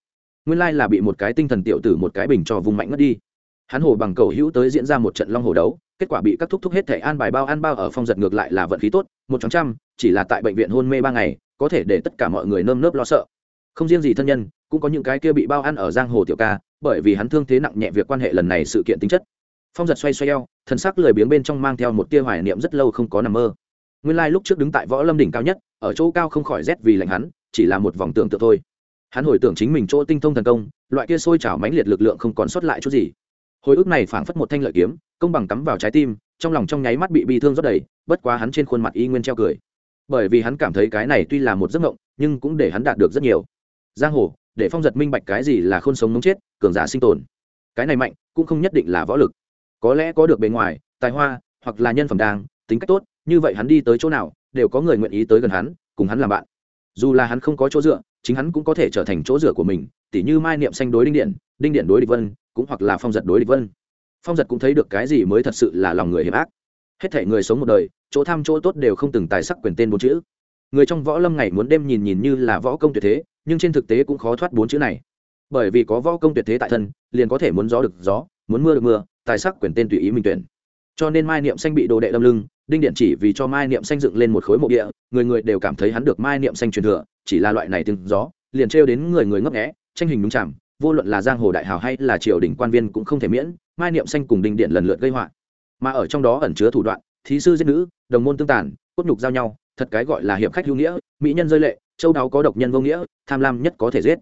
Nguyên lai、like、là bị một cái tinh thần tiểu tử một cái bình cho vùng mạnh mất đi hắn hồ bằng cầu hữu tới diễn ra một trận long hồ đấu, kết quả bị các thúc thúc hết thể an bài bao ăn bao ở phong giật ngược lại là vận khí tốt, một trăm trăm, chỉ là tại bệnh viện hôn mê ba ngày, có thể để tất cả mọi người nơm nớp lo sợ. Không riêng gì thân nhân, cũng có những cái kia bị bao ăn ở giang hồ tiểu ca, bởi vì hắn thương thế nặng nhẹ việc quan hệ lần này sự kiện tính chất. Phong giật xoay xoay eo, thần sắc lười biếng bên trong mang theo một tia hoài niệm rất lâu không có nằm mơ. Nguyên lai lúc trước đứng tại võ lâm đỉnh cao nhất, ở chỗ cao không khỏi rét vì lạnh hắn, chỉ là một vòng tưởng tượng thôi. Hắn hồi tưởng chính mình chỗ tinh thông thần công, loại kia sôi trào mãnh liệt lực lượng không còn sót lại chút gì hồi ức này phảng phất một thanh lợi kiếm, công bằng cắm vào trái tim, trong lòng trong nháy mắt bị bi thương rất đầy, bất quá hắn trên khuôn mặt y nguyên treo cười. Bởi vì hắn cảm thấy cái này tuy là một giấc mộng, nhưng cũng để hắn đạt được rất nhiều. Giang hồ, để phong giật minh bạch cái gì là khôn sống mống chết, cường giả sinh tồn. Cái này mạnh, cũng không nhất định là võ lực. Có lẽ có được bề ngoài, tài hoa, hoặc là nhân phẩm đang, tính cách tốt, như vậy hắn đi tới chỗ nào, đều có người nguyện ý tới gần hắn, cùng hắn làm bạn. Dù là hắn không có chỗ dựa, chính hắn cũng có thể trở thành chỗ dựa của mình, tỉ như mai niệm xanh đối đinh điện đinh điện đối địch vân cũng hoặc là phong giật đối địch vân. Phong giật cũng thấy được cái gì mới thật sự là lòng người hiểm ác. Hết thể người sống một đời, chỗ tham chỗ tốt đều không từng tài sắc quyền tên bốn chữ. Người trong võ lâm ngày muốn đêm nhìn nhìn như là võ công tuyệt thế, nhưng trên thực tế cũng khó thoát bốn chữ này. Bởi vì có võ công tuyệt thế tại thân, liền có thể muốn gió được gió, muốn mưa được mưa, tài sắc quyền tên tùy ý mình tuyển. Cho nên mai niệm xanh bị đồ đệ đâm lưng, đinh điện chỉ vì cho mai niệm xanh dựng lên một khối mộ địa, người người đều cảm thấy hắn được mai niệm xanh truyền thừa, chỉ là loại này từng gió, liền trêu đến người người ngấp nghẽ tranh hình đúng chạm vô luận là giang hồ đại hào hay là triều đình quan viên cũng không thể miễn, mai niệm xanh cùng đinh điện lần lượt gây họa. Mà ở trong đó ẩn chứa thủ đoạn, thí sư giết nữ, đồng môn tương tàn, cốt nhục giao nhau, thật cái gọi là hiệp khách hữu nghĩa, mỹ nhân rơi lệ, châu đáo có độc nhân vô nghĩa, tham lam nhất có thể giết.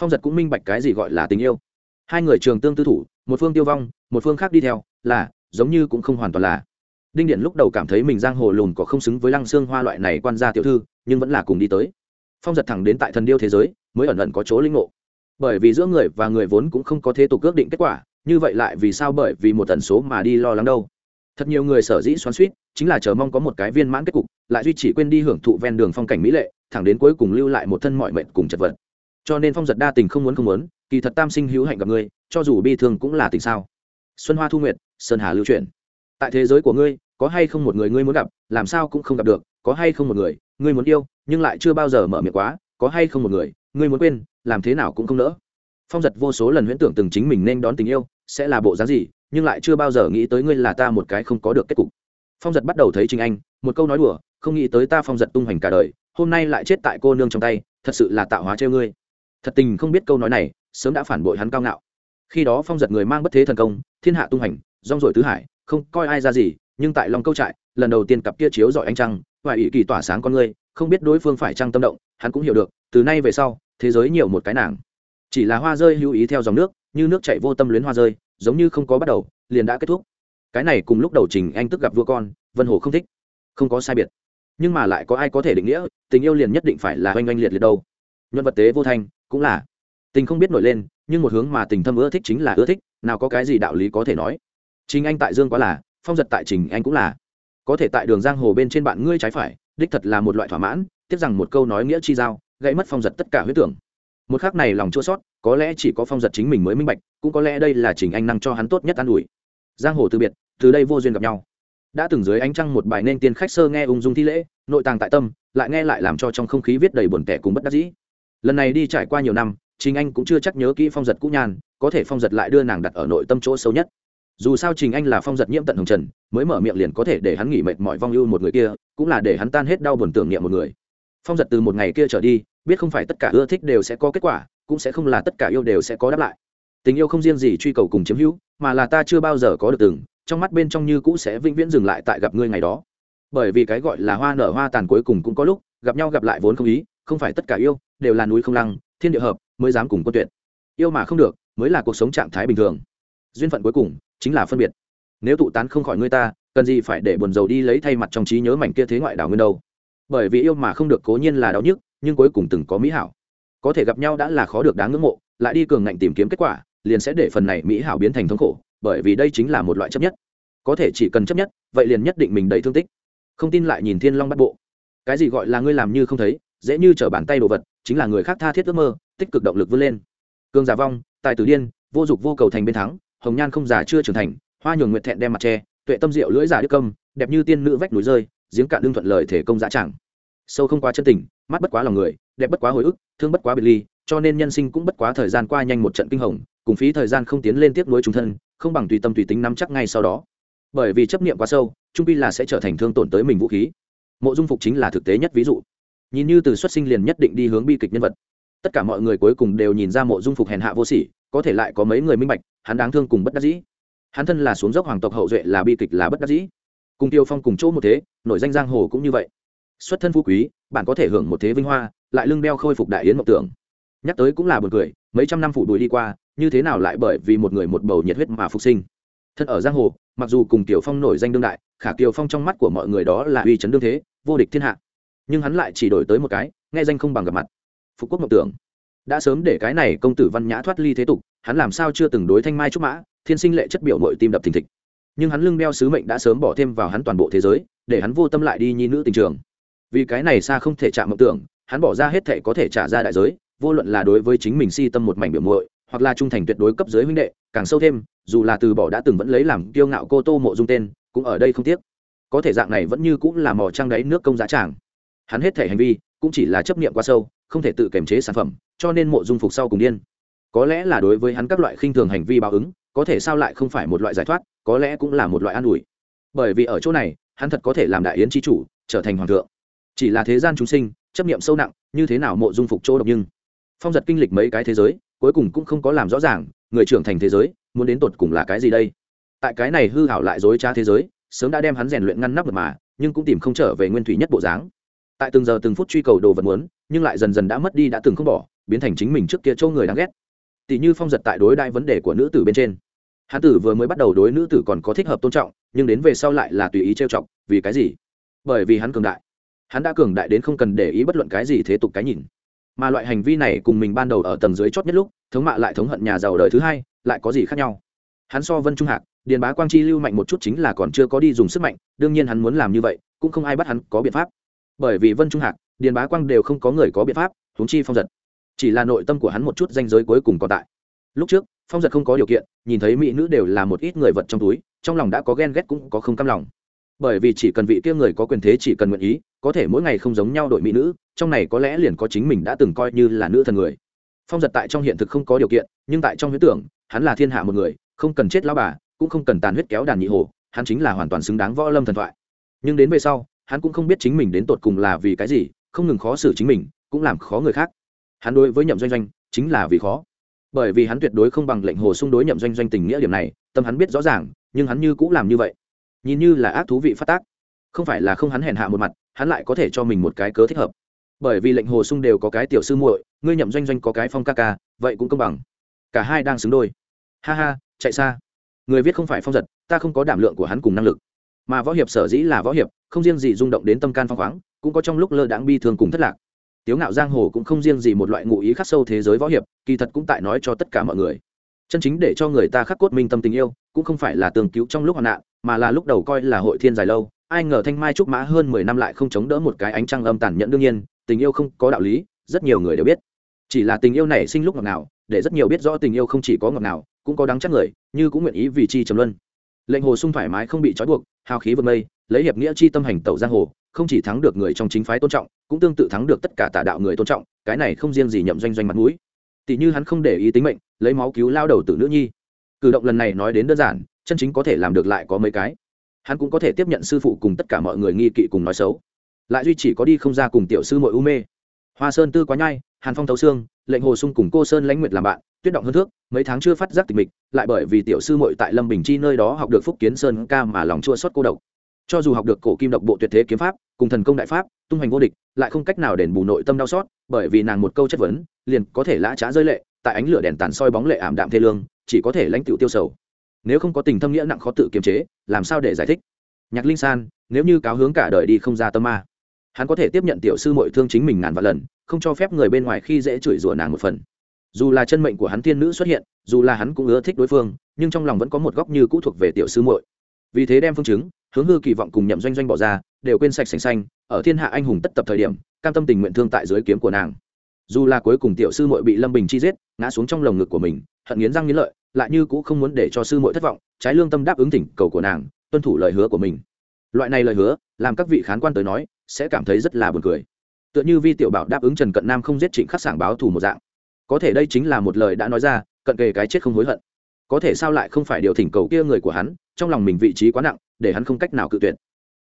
Phong giật cũng minh bạch cái gì gọi là tình yêu. Hai người trường tương tư thủ, một phương tiêu vong, một phương khác đi theo, là, giống như cũng không hoàn toàn là. Đinh điện lúc đầu cảm thấy mình giang hồ lùn có không xứng với lăng xương hoa loại này quan gia tiểu thư, nhưng vẫn là cùng đi tới. Phong giật thẳng đến tại thần điêu thế giới, mới ẩn ẩn có chỗ linh ngộ bởi vì giữa người và người vốn cũng không có thế tục ước định kết quả, như vậy lại vì sao bởi vì một tần số mà đi lo lắng đâu? Thật nhiều người sở dĩ xoắn suýt, chính là chờ mong có một cái viên mãn kết cục, lại duy chỉ quên đi hưởng thụ ven đường phong cảnh mỹ lệ, thẳng đến cuối cùng lưu lại một thân mọi mệnh cùng chật vật. Cho nên phong giật đa tình không muốn không muốn, kỳ thật tam sinh hữu hạnh gặp ngươi, cho dù bi thương cũng là tình sao. Xuân hoa thu nguyệt, sơn hà lưu truyền tại thế giới của ngươi, có hay không một người ngươi muốn gặp, làm sao cũng không gặp được, có hay không một người ngươi muốn yêu, nhưng lại chưa bao giờ mở miệng quá, có hay không một người ngươi muốn quên làm thế nào cũng không nỡ. Phong giật vô số lần huyễn tưởng từng chính mình nên đón tình yêu, sẽ là bộ dáng gì, nhưng lại chưa bao giờ nghĩ tới ngươi là ta một cái không có được kết cục. Phong giật bắt đầu thấy trình anh, một câu nói đùa, không nghĩ tới ta phong giật tung hoành cả đời, hôm nay lại chết tại cô nương trong tay, thật sự là tạo hóa treo ngươi. Thật tình không biết câu nói này, sớm đã phản bội hắn cao ngạo. Khi đó phong giật người mang bất thế thần công, thiên hạ tung hành rong rổi tứ hải, không coi ai ra gì, nhưng tại lòng câu trại, lần đầu tiên cặp kia chiếu dọi ánh trăng và ỷ kỳ tỏa sáng con người không biết đối phương phải trăng tâm động, hắn cũng hiểu được, từ nay về sau thế giới nhiều một cái nàng. Chỉ là hoa rơi hữu ý theo dòng nước, như nước chạy vô tâm luyến hoa rơi, giống như không có bắt đầu, liền đã kết thúc. Cái này cùng lúc đầu trình anh tức gặp vua con, vân hồ không thích, không có sai biệt. Nhưng mà lại có ai có thể định nghĩa, tình yêu liền nhất định phải là oanh oanh liệt liệt đâu. Nhân vật tế vô thanh, cũng là. Tình không biết nổi lên, nhưng một hướng mà tình thâm ưa thích chính là ưa thích, nào có cái gì đạo lý có thể nói. Trình anh tại dương quá là, phong giật tại trình anh cũng là. Có thể tại đường giang hồ bên trên bạn ngươi trái phải, đích thật là một loại thỏa mãn, tiếp rằng một câu nói nghĩa chi giao gãy mất phong giật tất cả huyết tưởng. Một khác này lòng chua sót có lẽ chỉ có phong giật chính mình mới minh bạch cũng có lẽ đây là trình anh năng cho hắn tốt nhất an ủi. Giang hồ từ biệt từ đây vô duyên gặp nhau. Đã từng dưới ánh trăng một bài nên tiên khách sơ nghe ung dung thi lễ nội tàng tại tâm lại nghe lại làm cho trong không khí viết đầy buồn tẻ cùng bất đắc dĩ. Lần này đi trải qua nhiều năm trình anh cũng chưa chắc nhớ kỹ phong giật cũ nhàn, có thể phong giật lại đưa nàng đặt ở nội tâm chỗ xấu nhất. Dù sao trình anh là phong giật nhiễm tận hồng trần mới mở miệng liền có thể để hắn nghỉ mệt mọi vong ưu một người kia cũng là để hắn tan hết đau buồn tưởng niệm một người phong giật từ một ngày kia trở đi, biết không phải tất cả ưa thích đều sẽ có kết quả, cũng sẽ không là tất cả yêu đều sẽ có đáp lại. Tình yêu không riêng gì truy cầu cùng chiếm hữu, mà là ta chưa bao giờ có được từng, trong mắt bên trong như cũ sẽ vĩnh viễn dừng lại tại gặp ngươi ngày đó. Bởi vì cái gọi là hoa nở hoa tàn cuối cùng cũng có lúc, gặp nhau gặp lại vốn không ý, không phải tất cả yêu, đều là núi không lăng, thiên địa hợp, mới dám cùng quân tuyệt. Yêu mà không được, mới là cuộc sống trạng thái bình thường. Duyên phận cuối cùng, chính là phân biệt. Nếu tụ tán không khỏi ngươi ta, cần gì phải để buồn rầu đi lấy thay mặt trong trí nhớ mảnh kia thế ngoại đảo nguyên đâu? Bởi vì yêu mà không được cố nhiên là đau nhức, nhưng cuối cùng từng có mỹ hảo. Có thể gặp nhau đã là khó được đáng ngưỡng mộ, lại đi cường ngạnh tìm kiếm kết quả, liền sẽ để phần này mỹ hảo biến thành thống khổ, bởi vì đây chính là một loại chấp nhất. Có thể chỉ cần chấp nhất, vậy liền nhất định mình đầy thương tích. Không tin lại nhìn thiên long bắt bộ. Cái gì gọi là ngươi làm như không thấy, dễ như trở bàn tay đồ vật, chính là người khác tha thiết ước mơ, tích cực động lực vươn lên. Cường giả vong, tài tử điên, vô dục vô cầu thành bên thắng, hồng nhan không giả chưa trưởng thành, hoa nhường nguyện thẹn đem mặt tre tuệ tâm diệu lưỡi giả đức công đẹp như tiên nữ vách núi rơi giếng cạn đương thuận lời thể công dã chẳng sâu không quá chân tình, mắt bất quá lòng người, đẹp bất quá hồi ức, thương bất quá biệt ly, cho nên nhân sinh cũng bất quá thời gian qua nhanh một trận kinh hồng, cùng phí thời gian không tiến lên tiếp nối chúng thân, không bằng tùy tâm tùy tính nắm chắc ngay sau đó. Bởi vì chấp niệm quá sâu, trung pi là sẽ trở thành thương tổn tới mình vũ khí. Mộ dung phục chính là thực tế nhất ví dụ. Nhìn như từ xuất sinh liền nhất định đi hướng bi kịch nhân vật. Tất cả mọi người cuối cùng đều nhìn ra mộ dung phục hèn hạ vô sỉ, có thể lại có mấy người minh bạch, hắn đáng thương cùng bất đắc dĩ. Hắn thân là xuống dốc hoàng tộc hậu duệ là bi kịch là bất đắc dĩ cùng tiêu phong cùng chỗ một thế, nổi danh giang hồ cũng như vậy. Xuất thân phú quý, bạn có thể hưởng một thế vinh hoa, lại lưng đeo khôi phục đại yến mộng tưởng. Nhắc tới cũng là buồn cười, mấy trăm năm phủ đùi đi qua, như thế nào lại bởi vì một người một bầu nhiệt huyết mà phục sinh? Thân ở giang hồ, mặc dù cùng tiểu phong nổi danh đương đại, khả kiều phong trong mắt của mọi người đó là uy chấn đương thế, vô địch thiên hạ. Nhưng hắn lại chỉ đổi tới một cái, nghe danh không bằng gặp mặt. Phục quốc mộng tưởng. Đã sớm để cái này công tử văn nhã thoát ly thế tục, hắn làm sao chưa từng đối thanh mai trúc mã, thiên sinh lệ chất biểu nội tim đập thình thịch nhưng hắn lưng đeo sứ mệnh đã sớm bỏ thêm vào hắn toàn bộ thế giới, để hắn vô tâm lại đi nhi nữ tình trường. Vì cái này xa không thể chạm mộng tưởng, hắn bỏ ra hết thể có thể trả ra đại giới, vô luận là đối với chính mình si tâm một mảnh biểu muội, hoặc là trung thành tuyệt đối cấp dưới huynh đệ, càng sâu thêm, dù là từ bỏ đã từng vẫn lấy làm kiêu ngạo cô tô mộ dung tên, cũng ở đây không tiếc. Có thể dạng này vẫn như cũng là mò trăng đáy nước công giá tràng. Hắn hết thể hành vi, cũng chỉ là chấp niệm quá sâu, không thể tự kiềm chế sản phẩm, cho nên mộ dung phục sau cùng điên. Có lẽ là đối với hắn các loại khinh thường hành vi báo ứng, có thể sao lại không phải một loại giải thoát? Có lẽ cũng là một loại an ủi. Bởi vì ở chỗ này, hắn thật có thể làm đại yến tri chủ, trở thành hoàng thượng. Chỉ là thế gian chúng sinh, chấp niệm sâu nặng, như thế nào mộ dung phục chỗ độc nhưng? Phong giật kinh lịch mấy cái thế giới, cuối cùng cũng không có làm rõ ràng, người trưởng thành thế giới, muốn đến tột cùng là cái gì đây? Tại cái này hư hảo lại dối trá thế giới, sớm đã đem hắn rèn luyện ngăn nắp được mà, nhưng cũng tìm không trở về nguyên thủy nhất bộ dáng. Tại từng giờ từng phút truy cầu đồ vật muốn, nhưng lại dần dần đã mất đi đã từng không bỏ, biến thành chính mình trước kia châu người đáng ghét. Tỷ như phong giật tại đối đại vấn đề của nữ tử bên trên hán tử vừa mới bắt đầu đối nữ tử còn có thích hợp tôn trọng, nhưng đến về sau lại là tùy ý trêu chọc, vì cái gì? Bởi vì hắn cường đại. Hắn đã cường đại đến không cần để ý bất luận cái gì thế tục cái nhìn. Mà loại hành vi này cùng mình ban đầu ở tầng dưới chót nhất lúc, thống mạ lại thống hận nhà giàu đời thứ hai, lại có gì khác nhau? Hắn so vân trung hạc, điền bá quang chi lưu mạnh một chút chính là còn chưa có đi dùng sức mạnh, đương nhiên hắn muốn làm như vậy, cũng không ai bắt hắn có biện pháp. Bởi vì vân trung hạc, điền bá quang đều không có người có biện pháp, huống chi phong giật. Chỉ là nội tâm của hắn một chút danh giới cuối cùng còn tại lúc trước, phong giật không có điều kiện, nhìn thấy mỹ nữ đều là một ít người vật trong túi, trong lòng đã có ghen ghét cũng có không cam lòng. Bởi vì chỉ cần vị kia người có quyền thế chỉ cần nguyện ý, có thể mỗi ngày không giống nhau đội mỹ nữ, trong này có lẽ liền có chính mình đã từng coi như là nữ thần người. Phong giật tại trong hiện thực không có điều kiện, nhưng tại trong huyết tưởng, hắn là thiên hạ một người, không cần chết lao bà, cũng không cần tàn huyết kéo đàn nhị hồ hắn chính là hoàn toàn xứng đáng võ lâm thần thoại. Nhưng đến về sau, hắn cũng không biết chính mình đến tột cùng là vì cái gì, không ngừng khó xử chính mình, cũng làm khó người khác. Hắn đối với nhậm doanh doanh, chính là vì khó bởi vì hắn tuyệt đối không bằng lệnh hồ xung đối nhậm doanh doanh tình nghĩa điểm này, tâm hắn biết rõ ràng, nhưng hắn như cũng làm như vậy. Nhìn như là ác thú vị phát tác, không phải là không hắn hèn hạ một mặt, hắn lại có thể cho mình một cái cớ thích hợp. Bởi vì lệnh hồ sung đều có cái tiểu sư muội, ngươi nhậm doanh doanh có cái phong ca ca, vậy cũng công bằng. Cả hai đang xứng đôi. Ha ha, chạy xa. Người viết không phải phong giật, ta không có đảm lượng của hắn cùng năng lực. Mà võ hiệp sở dĩ là võ hiệp, không riêng gì rung động đến tâm can phong khoáng, cũng có trong lúc lơ đãng bi thường cùng thất lạc tiếu ngạo giang hồ cũng không riêng gì một loại ngụ ý khắc sâu thế giới võ hiệp, kỳ thật cũng tại nói cho tất cả mọi người. Chân chính để cho người ta khắc cốt minh tâm tình yêu, cũng không phải là tường cứu trong lúc hoạn nạn, mà là lúc đầu coi là hội thiên dài lâu. Ai ngờ thanh mai trúc mã hơn mười năm lại không chống đỡ một cái ánh trăng âm tàn nhẫn đương nhiên, tình yêu không có đạo lý, rất nhiều người đều biết. Chỉ là tình yêu này sinh lúc ngọt nào để rất nhiều biết rõ tình yêu không chỉ có ngọt nào cũng có đáng chắc người, như cũng nguyện ý vì chi trầm luân. Lệnh hồ sung thoải mái không bị trói buộc, hào khí vượt mây lấy hiệp nghĩa chi tâm hành tẩu giang hồ, không chỉ thắng được người trong chính phái tôn trọng, cũng tương tự thắng được tất cả tà đạo người tôn trọng, cái này không riêng gì nhậm doanh doanh mặt mũi. Tỷ như hắn không để ý tính mệnh, lấy máu cứu lao đầu tử nữ nhi. Cử động lần này nói đến đơn giản, chân chính có thể làm được lại có mấy cái. Hắn cũng có thể tiếp nhận sư phụ cùng tất cả mọi người nghi kỵ cùng nói xấu. Lại duy chỉ có đi không ra cùng tiểu sư mội u mê. Hoa sơn tư quá nhai, hàn phong thấu xương, lệnh hồ sung cùng cô sơn lãnh nguyệt làm bạn, tuyết động hơn thước, mấy tháng chưa phát giác tịch mịch, lại bởi vì tiểu sư mội tại lâm bình chi nơi đó học được phúc kiến sơn ca mà lòng chua xót cô độc cho dù học được cổ kim độc bộ tuyệt thế kiếm pháp, cùng thần công đại pháp, tung hoành vô địch, lại không cách nào đền bù nội tâm đau xót, bởi vì nàng một câu chất vấn, liền có thể lã trá rơi lệ, tại ánh lửa đèn tàn soi bóng lệ ảm đạm thê lương, chỉ có thể lãnh tựu tiêu sầu. Nếu không có tình thâm nghĩa nặng khó tự kiềm chế, làm sao để giải thích? Nhạc linh san, nếu như cáo hướng cả đời đi không ra tâm ma, hắn có thể tiếp nhận tiểu sư mội thương chính mình ngàn vạn lần, không cho phép người bên ngoài khi dễ chửi rủa nàng một phần. Dù là chân mệnh của hắn thiên nữ xuất hiện, dù là hắn cũng ưa thích đối phương, nhưng trong lòng vẫn có một góc như cũ thuộc về tiểu sư muội. Vì thế đem phương chứng hướng hư kỳ vọng cùng nhậm doanh doanh bỏ ra, đều quên sạch sành xanh ở thiên hạ anh hùng tất tập thời điểm, cam tâm tình nguyện thương tại dưới kiếm của nàng. Dù là cuối cùng tiểu sư muội bị lâm bình chi giết, ngã xuống trong lồng ngực của mình, hận nghiến răng nghiến lợi, lại như cũ không muốn để cho sư muội thất vọng, trái lương tâm đáp ứng thỉnh cầu của nàng, tuân thủ lời hứa của mình. Loại này lời hứa, làm các vị khán quan tới nói, sẽ cảm thấy rất là buồn cười. Tựa như vi tiểu bảo đáp ứng trần cận nam không giết trịnh khắc sảng báo thù một dạng. Có thể đây chính là một lời đã nói ra, cận kề cái chết không hối hận. Có thể sao lại không phải điều thỉnh cầu kia người của hắn, trong lòng mình vị trí quá nặng để hắn không cách nào cự tuyệt.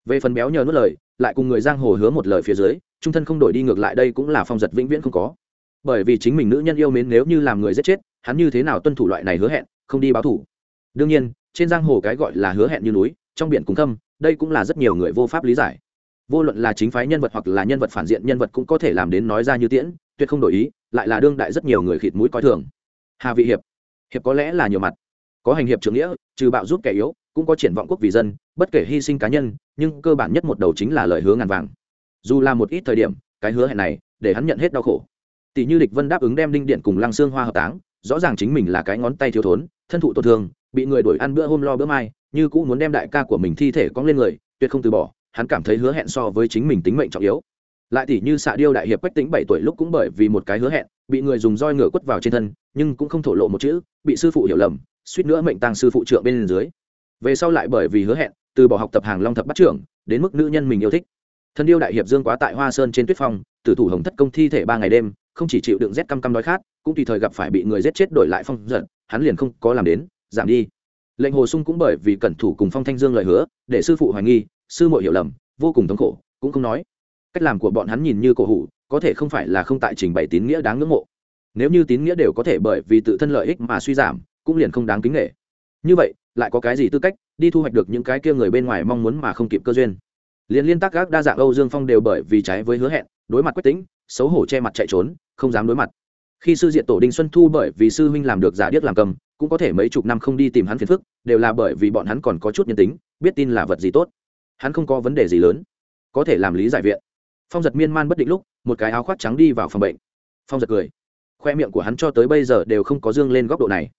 Về phần béo nhờ nuốt lời, lại cùng người giang hồ hứa một lời phía dưới, trung thân không đổi đi ngược lại đây cũng là phong giật vĩnh viễn không có. Bởi vì chính mình nữ nhân yêu mến nếu như làm người giết chết, hắn như thế nào tuân thủ loại này hứa hẹn, không đi báo thủ. Đương nhiên, trên giang hồ cái gọi là hứa hẹn như núi, trong biển cùng thâm, đây cũng là rất nhiều người vô pháp lý giải. Vô luận là chính phái nhân vật hoặc là nhân vật phản diện nhân vật cũng có thể làm đến nói ra như tiễn, tuyệt không đổi ý, lại là đương đại rất nhiều người khịt mũi coi thường. Hà vị hiệp. Hiệp có lẽ là nhiều mặt. Có hành hiệp trưởng nghĩa, trừ bạo giúp kẻ yếu, cũng có triển vọng quốc vì dân bất kể hy sinh cá nhân, nhưng cơ bản nhất một đầu chính là lời hứa ngàn vàng. Dù là một ít thời điểm, cái hứa hẹn này, để hắn nhận hết đau khổ. Tỷ như địch vân đáp ứng đem đinh điện cùng lăng xương hoa hợp táng, rõ ràng chính mình là cái ngón tay thiếu thốn, thân thụ tổn thương, bị người đuổi ăn bữa hôm lo bữa mai, như cũng muốn đem đại ca của mình thi thể cong lên người, tuyệt không từ bỏ, hắn cảm thấy hứa hẹn so với chính mình tính mệnh trọng yếu. Lại tỷ như xạ điêu đại hiệp quách tính bảy tuổi lúc cũng bởi vì một cái hứa hẹn, bị người dùng roi ngựa quất vào trên thân, nhưng cũng không thổ lộ một chữ, bị sư phụ hiểu lầm, suýt nữa mệnh tăng sư phụ trượng bên dưới. Về sau lại bởi vì hứa hẹn từ bỏ học tập hàng long thập bắt trưởng, đến mức nữ nhân mình yêu thích. Thân yêu đại hiệp dương quá tại hoa sơn trên tuyết phong, tử thủ hồng thất công thi thể ba ngày đêm, không chỉ chịu đựng rét căm căm đói khát, cũng tùy thời gặp phải bị người giết chết đổi lại phong giận, hắn liền không có làm đến, giảm đi. Lệnh hồ sung cũng bởi vì cẩn thủ cùng phong thanh dương lời hứa, để sư phụ hoài nghi, sư muội hiểu lầm, vô cùng thống khổ, cũng không nói. Cách làm của bọn hắn nhìn như cổ hủ, có thể không phải là không tại trình bày tín nghĩa đáng ngưỡng mộ. Nếu như tín nghĩa đều có thể bởi vì tự thân lợi ích mà suy giảm, cũng liền không đáng kính nghệ như vậy, lại có cái gì tư cách? Đi thu hoạch được những cái kia người bên ngoài mong muốn mà không kịp cơ duyên. Liên liên tác các đa dạng âu dương phong đều bởi vì trái với hứa hẹn, đối mặt quyết tính xấu hổ che mặt chạy trốn, không dám đối mặt. Khi sư diện tổ đinh xuân thu bởi vì sư huynh làm được giả điếc làm cầm, cũng có thể mấy chục năm không đi tìm hắn phiền phức, đều là bởi vì bọn hắn còn có chút nhân tính, biết tin là vật gì tốt. Hắn không có vấn đề gì lớn, có thể làm lý giải viện. Phong giật miên man bất định lúc, một cái áo khoác trắng đi vào phòng bệnh. Phong giật cười. Khoe miệng của hắn cho tới bây giờ đều không có dương lên góc độ này.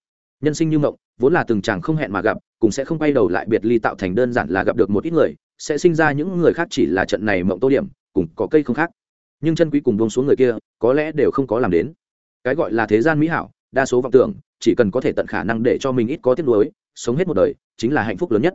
Nhân sinh như mộng, vốn là từng chàng không hẹn mà gặp cũng sẽ không bay đầu lại biệt ly tạo thành đơn giản là gặp được một ít người, sẽ sinh ra những người khác chỉ là trận này mộng tô điểm, cùng có cây không khác. Nhưng chân quý cùng buông xuống người kia, có lẽ đều không có làm đến. Cái gọi là thế gian mỹ hảo, đa số vọng tưởng, chỉ cần có thể tận khả năng để cho mình ít có tiếc nuối, sống hết một đời, chính là hạnh phúc lớn nhất.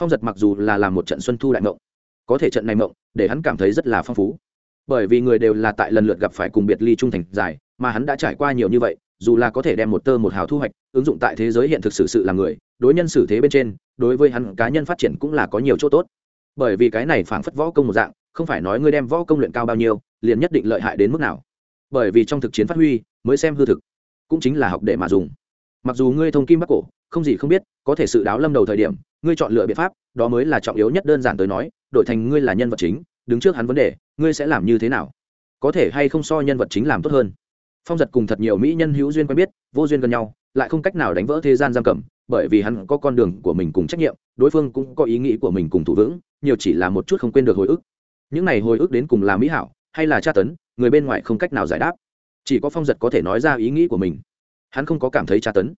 Phong giật mặc dù là làm một trận xuân thu đại mộng, có thể trận này mộng, để hắn cảm thấy rất là phong phú. Bởi vì người đều là tại lần lượt gặp phải cùng biệt ly trung thành dài, mà hắn đã trải qua nhiều như vậy, dù là có thể đem một tơ một hào thu hoạch, ứng dụng tại thế giới hiện thực sự sự là người đối nhân xử thế bên trên, đối với hắn cá nhân phát triển cũng là có nhiều chỗ tốt. Bởi vì cái này phảng phất võ công một dạng, không phải nói ngươi đem võ công luyện cao bao nhiêu, liền nhất định lợi hại đến mức nào. Bởi vì trong thực chiến phát huy, mới xem hư thực, cũng chính là học để mà dùng. Mặc dù ngươi thông kim bắc cổ, không gì không biết, có thể sự đáo lâm đầu thời điểm, ngươi chọn lựa biện pháp, đó mới là trọng yếu nhất đơn giản tới nói, đổi thành ngươi là nhân vật chính, đứng trước hắn vấn đề, ngươi sẽ làm như thế nào? Có thể hay không so nhân vật chính làm tốt hơn? Phong giật cùng thật nhiều mỹ nhân hữu duyên quen biết, vô duyên gần nhau lại không cách nào đánh vỡ thế gian giam cầm, bởi vì hắn có con đường của mình cùng trách nhiệm, đối phương cũng có ý nghĩ của mình cùng thủ vững, nhiều chỉ là một chút không quên được hồi ức. Những này hồi ức đến cùng là mỹ hảo hay là tra tấn, người bên ngoài không cách nào giải đáp. Chỉ có phong giật có thể nói ra ý nghĩ của mình. Hắn không có cảm thấy tra tấn.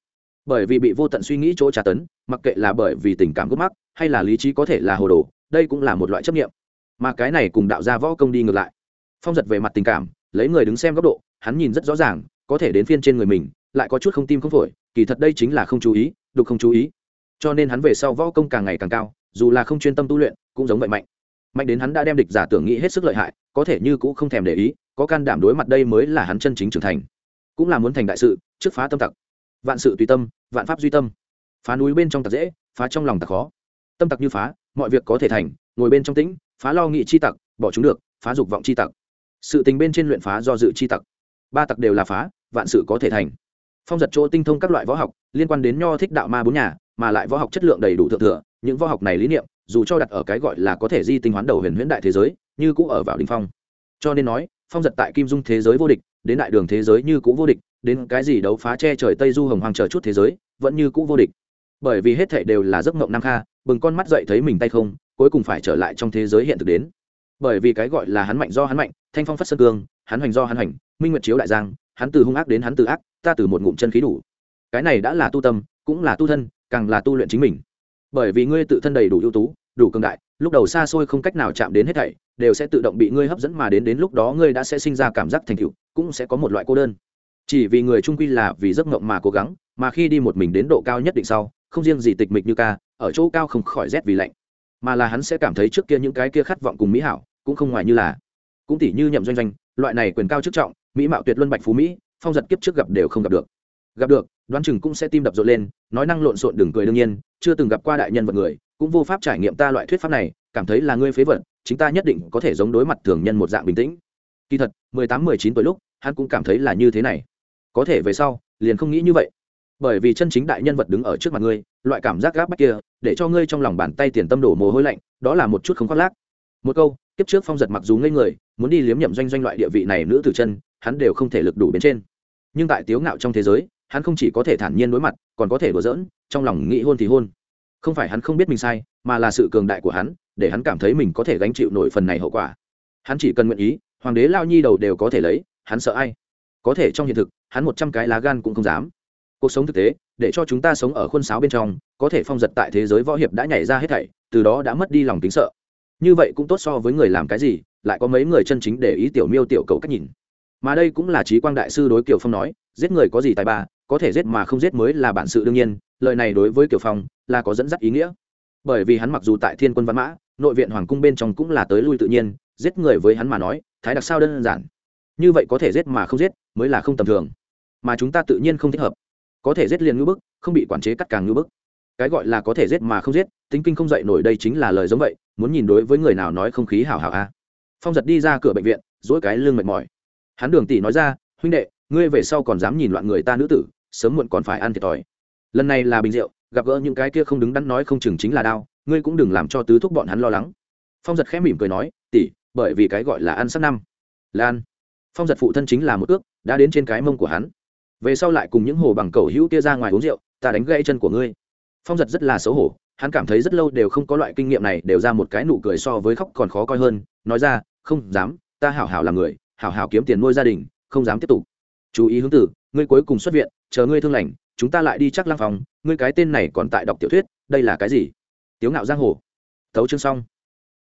Bởi vì bị vô tận suy nghĩ chỗ tra tấn, mặc kệ là bởi vì tình cảm gốc mắc hay là lý trí có thể là hồ đồ, đây cũng là một loại chấp nghiệm mà cái này cùng đạo ra võ công đi ngược lại. Phong giật về mặt tình cảm, lấy người đứng xem góc độ, hắn nhìn rất rõ ràng, có thể đến phiên trên người mình lại có chút không tim không phổi, kỳ thật đây chính là không chú ý, đục không chú ý. Cho nên hắn về sau võ công càng ngày càng cao, dù là không chuyên tâm tu luyện, cũng giống vậy mạnh. Mạnh đến hắn đã đem địch giả tưởng nghĩ hết sức lợi hại, có thể như cũng không thèm để ý, có can đảm đối mặt đây mới là hắn chân chính trưởng thành. Cũng là muốn thành đại sự, trước phá tâm tặc. Vạn sự tùy tâm, vạn pháp duy tâm. Phá núi bên trong tặc dễ, phá trong lòng tặc khó. Tâm tặc như phá, mọi việc có thể thành, ngồi bên trong tĩnh, phá lo nghị chi tặc, bỏ chúng được, phá dục vọng chi tặc. Sự tình bên trên luyện phá do dự chi tặc. Ba tặc đều là phá, vạn sự có thể thành phong giật chỗ tinh thông các loại võ học, liên quan đến nho thích đạo ma bốn nhà, mà lại võ học chất lượng đầy đủ thượng thừa, những võ học này lý niệm, dù cho đặt ở cái gọi là có thể di tinh hoán đầu huyền huyễn đại thế giới, như cũ ở vào đình phong. Cho nên nói, phong giật tại kim dung thế giới vô địch, đến đại đường thế giới như cũ vô địch, đến cái gì đấu phá che trời tây du hồng hoàng chờ chút thế giới, vẫn như cũ vô địch. Bởi vì hết thệ đều là giấc mộng nam kha, bừng con mắt dậy thấy mình tay không, cuối cùng phải trở lại trong thế giới hiện thực đến. Bởi vì cái gọi là hắn mạnh do hắn mạnh, thanh phong phất sơn cương, hắn hoành do hắn hoành, minh nguyệt chiếu đại giang, hắn từ hung ác đến hắn từ ác ta từ một ngụm chân khí đủ. Cái này đã là tu tâm, cũng là tu thân, càng là tu luyện chính mình. Bởi vì ngươi tự thân đầy đủ ưu tú, đủ cường đại, lúc đầu xa xôi không cách nào chạm đến hết thảy, đều sẽ tự động bị ngươi hấp dẫn mà đến đến lúc đó ngươi đã sẽ sinh ra cảm giác thành tựu, cũng sẽ có một loại cô đơn. Chỉ vì người trung quy là vì giấc mộng mà cố gắng, mà khi đi một mình đến độ cao nhất định sau, không riêng gì tịch mịch như ca, ở chỗ cao không khỏi rét vì lạnh. Mà là hắn sẽ cảm thấy trước kia những cái kia khát vọng cùng mỹ hảo, cũng không ngoài như là. Cũng tỉ như nhậm doanh doanh, loại này quyền cao chức trọng, mỹ mạo tuyệt luân bạch phú mỹ phong giật kiếp trước gặp đều không gặp được. Gặp được, đoán chừng cũng sẽ tim đập rộn lên, nói năng lộn xộn đừng cười đương nhiên, chưa từng gặp qua đại nhân vật người, cũng vô pháp trải nghiệm ta loại thuyết pháp này, cảm thấy là ngươi phế vật, chính ta nhất định có thể giống đối mặt thường nhân một dạng bình tĩnh. Kỳ thật, mười tám, mười chín tuổi lúc, hắn cũng cảm thấy là như thế này. Có thể về sau, liền không nghĩ như vậy. Bởi vì chân chính đại nhân vật đứng ở trước mặt ngươi, loại cảm giác gáp bách kia, để cho ngươi trong lòng bàn tay tiền tâm đổ mồ hôi lạnh, đó là một chút không khoác lác. Một câu, kiếp trước phong giật mặc dù ngây người, muốn đi liếm nhậm doanh doanh loại địa vị này nữ từ chân, hắn đều không thể lực đủ bên trên nhưng tại tiếu ngạo trong thế giới, hắn không chỉ có thể thản nhiên đối mặt, còn có thể đùa giỡn, trong lòng nghĩ hôn thì hôn. Không phải hắn không biết mình sai, mà là sự cường đại của hắn, để hắn cảm thấy mình có thể gánh chịu nổi phần này hậu quả. Hắn chỉ cần nguyện ý, hoàng đế lao nhi đầu đều có thể lấy, hắn sợ ai? Có thể trong hiện thực, hắn một trăm cái lá gan cũng không dám. Cuộc sống thực tế, để cho chúng ta sống ở khuôn sáo bên trong, có thể phong giật tại thế giới võ hiệp đã nhảy ra hết thảy, từ đó đã mất đi lòng tính sợ. Như vậy cũng tốt so với người làm cái gì, lại có mấy người chân chính để ý tiểu miêu tiểu cầu cách nhìn mà đây cũng là trí quang đại sư đối kiều phong nói, giết người có gì tài ba, có thể giết mà không giết mới là bản sự đương nhiên, lời này đối với kiều phong là có dẫn dắt ý nghĩa. Bởi vì hắn mặc dù tại thiên quân văn mã, nội viện hoàng cung bên trong cũng là tới lui tự nhiên, giết người với hắn mà nói, thái đặc sao đơn giản. Như vậy có thể giết mà không giết mới là không tầm thường. Mà chúng ta tự nhiên không thích hợp. Có thể giết liền ngưỡng bức, không bị quản chế cắt càng ngưỡng bức. Cái gọi là có thể giết mà không giết tính kinh không dậy nổi đây chính là lời giống vậy, muốn nhìn đối với người nào nói không khí hào hào a. Phong giật đi ra cửa bệnh viện dỗi cái lưng mệt mỏi hắn đường tỷ nói ra, huynh đệ, ngươi về sau còn dám nhìn loạn người ta nữ tử, sớm muộn còn phải ăn thiệt thòi. Lần này là bình rượu, gặp gỡ những cái kia không đứng đắn nói không chừng chính là đau ngươi cũng đừng làm cho tứ thúc bọn hắn lo lắng. Phong giật khẽ mỉm cười nói, tỷ, bởi vì cái gọi là ăn sát năm. Lan. Phong giật phụ thân chính là một ước, đã đến trên cái mông của hắn. Về sau lại cùng những hồ bằng cầu hữu kia ra ngoài uống rượu, ta đánh gãy chân của ngươi. Phong giật rất là xấu hổ, hắn cảm thấy rất lâu đều không có loại kinh nghiệm này, đều ra một cái nụ cười so với khóc còn khó coi hơn, nói ra, không dám, ta hảo hảo là người hảo hảo kiếm tiền nuôi gia đình, không dám tiếp tục. Chú ý hướng tử, ngươi cuối cùng xuất viện, chờ ngươi thương lành, chúng ta lại đi chắc lăng phòng ngươi cái tên này còn tại đọc tiểu thuyết, đây là cái gì? Tiếu ngạo giang hồ. Thấu chương xong.